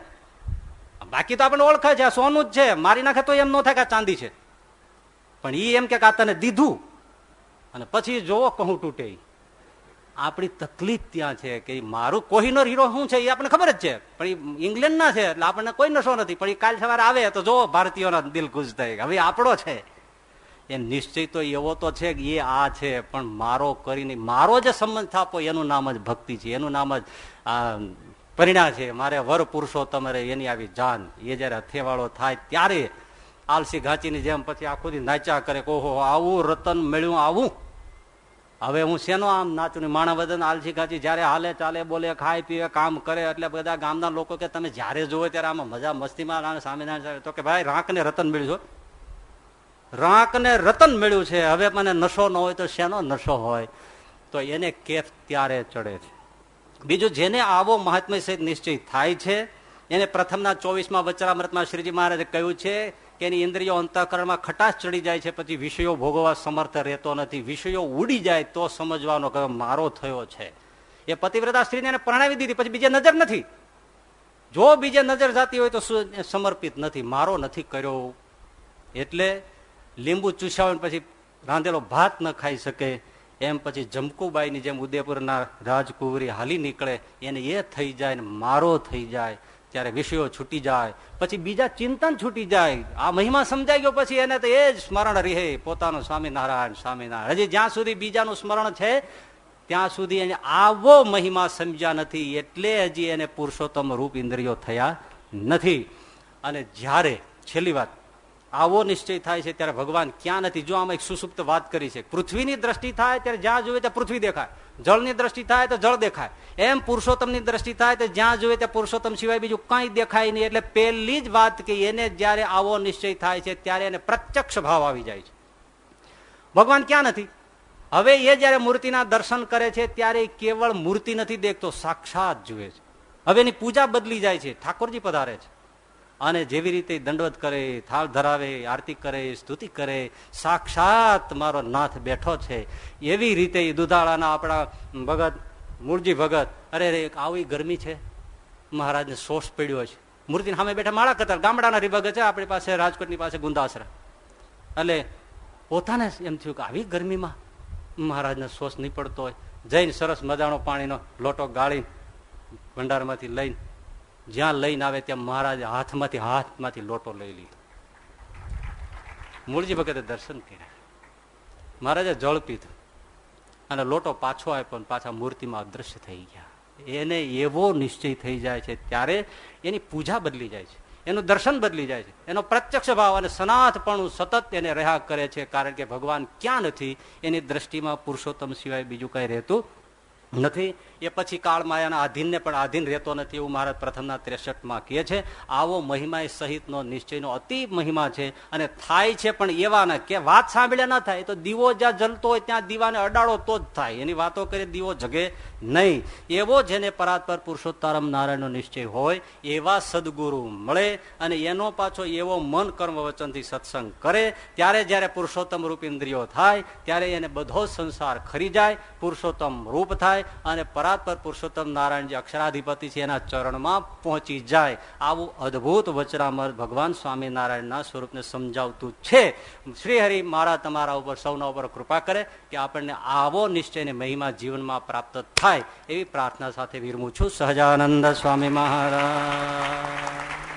બાકી તો આપણે ઓળખે છે સોનું જ છે. મારી નાખે તો એમ ન થાય કે ચાંદી છે. પણ એ એમ કે આ તને દીધું. અને પછી જોવો કહું તૂટે આપણી તકલીફ ત્યાં છે કે મારું કોહિનોર હીરો શું છે એ આપણને ખબર જ છે. પણ એ ઇંગ્લેન્ડના છે, એટલે આપણને કોઈ નશો નથી. પણ એ કાલ સવારે આવે તો જોવો ભારતીયોના દિલ ખુશ થાય હવે આપણો છે. એમ નિશ્ચય તો એવો તો છે કે એ આ છે, પણ મારો કરીને મારો જે સંબંધ થાપો. એનું નામ જ ભક્તિ છે. એનું નામ જ પરિણા છે, મારે વર પુરુષો તમારે એની આવી જાન. એ જયારે હથેવાળો થાય ત્યારે આલસી ઘાંચીની જેમ પછી આખો દી નાચ્યા કરે ઓહો, આવું રતન મળ્યું, આવું. હવે હું શેનો આમ નાચું માણા બધા આલસી ઘાંચી જયારે હાલે ચાલે, બોલે, ખાય, પીવે, કામ કરે, એટલે બધા ગામના લોકો કે તમે જયારે જોવો ત્યારે આમાં મજા મસ્તીમાં સ્વામિનારાયણ તો કે ભાઈ રાંક ને રતન મળ્યું રાંક ને રતન મળ્યું છે. હવે મને નશો ન હોય તો શેનો નશો હોય? તો એને કેફ ત્યારે ચડે છે. બીજું જેને આવો મહાત્મય સહિત નિશ્ચય થાય છે, એને પ્રથમના ચોવીસમાં વચરામૃતમાં શ્રીજી મહારાજે કહ્યું છે કે એની ઇન્દ્રિયો અંતઃકરણમાં ખટાશ ચડી જાય છે, પછી વિષયો ભોગવવા સમર્થ રહેતો નથી. વિષયો ઉડી જાય તો સમજવાનો કે મારો થયો છે. એ પતિવ્રતા સ્ત્રીને એને પરણાવી દીધી, પછી બીજે નજર નથી. જો બીજે નજર જાતી હોય તો સમર્પિત નથી, મારો નથી કર્યો. એટલે લીંબુ ચૂસાવે પછી રાંધેલો ભાત ન ખાઈ શકે એમ પછી જમકુબાઈની જેમ ઉદયપુરના રાજકુંવરી હાલી નીકળે, એને એ થઈ જાય ને મારો થઈ જાય, ત્યારે વિષયો છૂટી જાય, પછી બીજા ચિંતન છૂટી જાય. આ મહિમા સમજાઈ ગયો પછી એને તો એ જ સ્મરણ રહે, પોતાનું સ્વામિનારાયણ સ્વામિનારાયણ. હજી જ્યાં સુધી બીજાનું સ્મરણ છે, ત્યાં સુધી એને આવો મહિમા સમજ્યા નથી, એટલે હજી એને પુરુષોત્તમ રૂપ ઇન્દ્રિયો થયા નથી. અને જ્યારે, છેલ્લી વાત આવો નિશ્ચય થાય છે ત્યારે ભગવાન ક્યાં નથી? જો આમાં એક સુસુપ્ત વાત કરી છે, પૃથ્વીની દ્રષ્ટિ થાય ત્યારે જ્યાં જોઈએ ત્યાં પૃથ્વી દેખાય. જળની દ્રષ્ટિ થાય તો જળ દેખાય. એમ પુરુષોત્તમની દ્રષ્ટિ થાય તો જ્યાં જોઈએ ત્યાં પુરુષોત્તમ સિવાય બીજું કઈ દેખાય નહીં. એટલે પહેલી જ વાત કે એને જયારે આવો નિશ્ચય થાય છે ત્યારે એને પ્રત્યક્ષ ભાવ આવી જાય છે. ભગવાન ક્યાં નથી? હવે એ જયારે મૂર્તિના દર્શન કરે છે ત્યારે કેવળ મૂર્તિ નથી દેખતો, સાક્ષાત જુએ છે. હવે એની પૂજા બદલી જાય છે, ઠાકોરજી પધારે છે. અને જેવી રીતે દંડવત કરે, થાળ ધરાવે, આરતી કરે, સ્તુતિ કરે, સાક્ષાત મારો નાથ બેઠો છે. એવી રીતે દુધાળાના આપણા ભગત, મૂળજી ભગત, અરે રે આવી ગરમી છે. મહારાજને સોસ પડ્યો છે. મૂર્તિ સામે બેઠા માળા કરતા, ગામડાના રીભગત છે, આપણી પાસે રાજકોટની પાસે ગુંદાસરા. એટલે પોતાને એમ થયું કે આવી ગરમીમાં મહારાજને સોસ નહીં પડતો હોય. જઈને સરસ મજાનો પાણીનો લોટો ગાળી ભંડારમાંથી લઈને જ્યાં લઈને આવે ત્યાં મહારાજ હાથમાંથી હાથમાંથી લોટો લઈ લીધો. મૂળજી ભગતે દર્શન કર્યા. મહારાજે જળ પીધું અને લોટો પાછો આપ્યો પાછા મૂર્તિમાં અદ્રશ્ય થઈ ગયા. એને એવો નિશ્ચય થઈ જાય છે ત્યારે એની પૂજા બદલી જાય છે, એનું દર્શન બદલી જાય છે, એનો પ્રત્યક્ષ ભાવ અને સનાથપણું સતત એને રહ્યા કરે છે કારણ કે ભગવાન ક્યાં નથી, એની દ્રષ્ટિમાં પુરુષોત્તમ સિવાય બીજું કઈ રહેતું નથી. એ પછી કાળ માયાના આધીનને પણ આધીન રહેતો નથી એવું મહારાજ પ્રથમના ત્રેસઠમાં કહે છે. આવો મહિમા સહિતનો નિશ્ચયનો અતિ મહિમા છે અને થાય છે પણ એવાના કે વાત સાંભળ્યા ના થાય તો દીવો જ્યાં જલતો હોય ત્યાં દીવાને અડાડો તો જ થાય. એની વાતો કરી દીવો જગે નહીં. એવો જેને પરાત્પર પુરુષોત્તરમ નારાયણનો નિશ્ચય હોય, એવા સદગુરુ મળે અને એનો પાછો એવો મન કર્મ વચનથી સત્સંગ કરે. ત્યારે જ્યારે પુરુષોત્તમ રૂપ ઇન્દ્રિયો થાય, ત્યારે એને બધો સંસાર ખરી જાય, પુરુષોત્તમ રૂપ થાય અને પરા પરાત્પર પુરુષોત્તમ નારાયણ જે અક્ષરાધિપતિ છે, એના ચરણમાં પહોંચી જાય. આવું અદભુત વચરામર ભગવાન સ્વામિનારાયણના સ્વરૂપને સમજાવતું છે. શ્રી હરિ મારા તમારા ઉપર સૌના ઉપર કૃપા કરે કે આપણને આવો નિશ્ચયને મહિમા જીવનમાં પ્રાપ્ત થાય એવી પ્રાર્થના સાથે વિરમું છું. સહજાનંદ સ્વામી મહારાજ.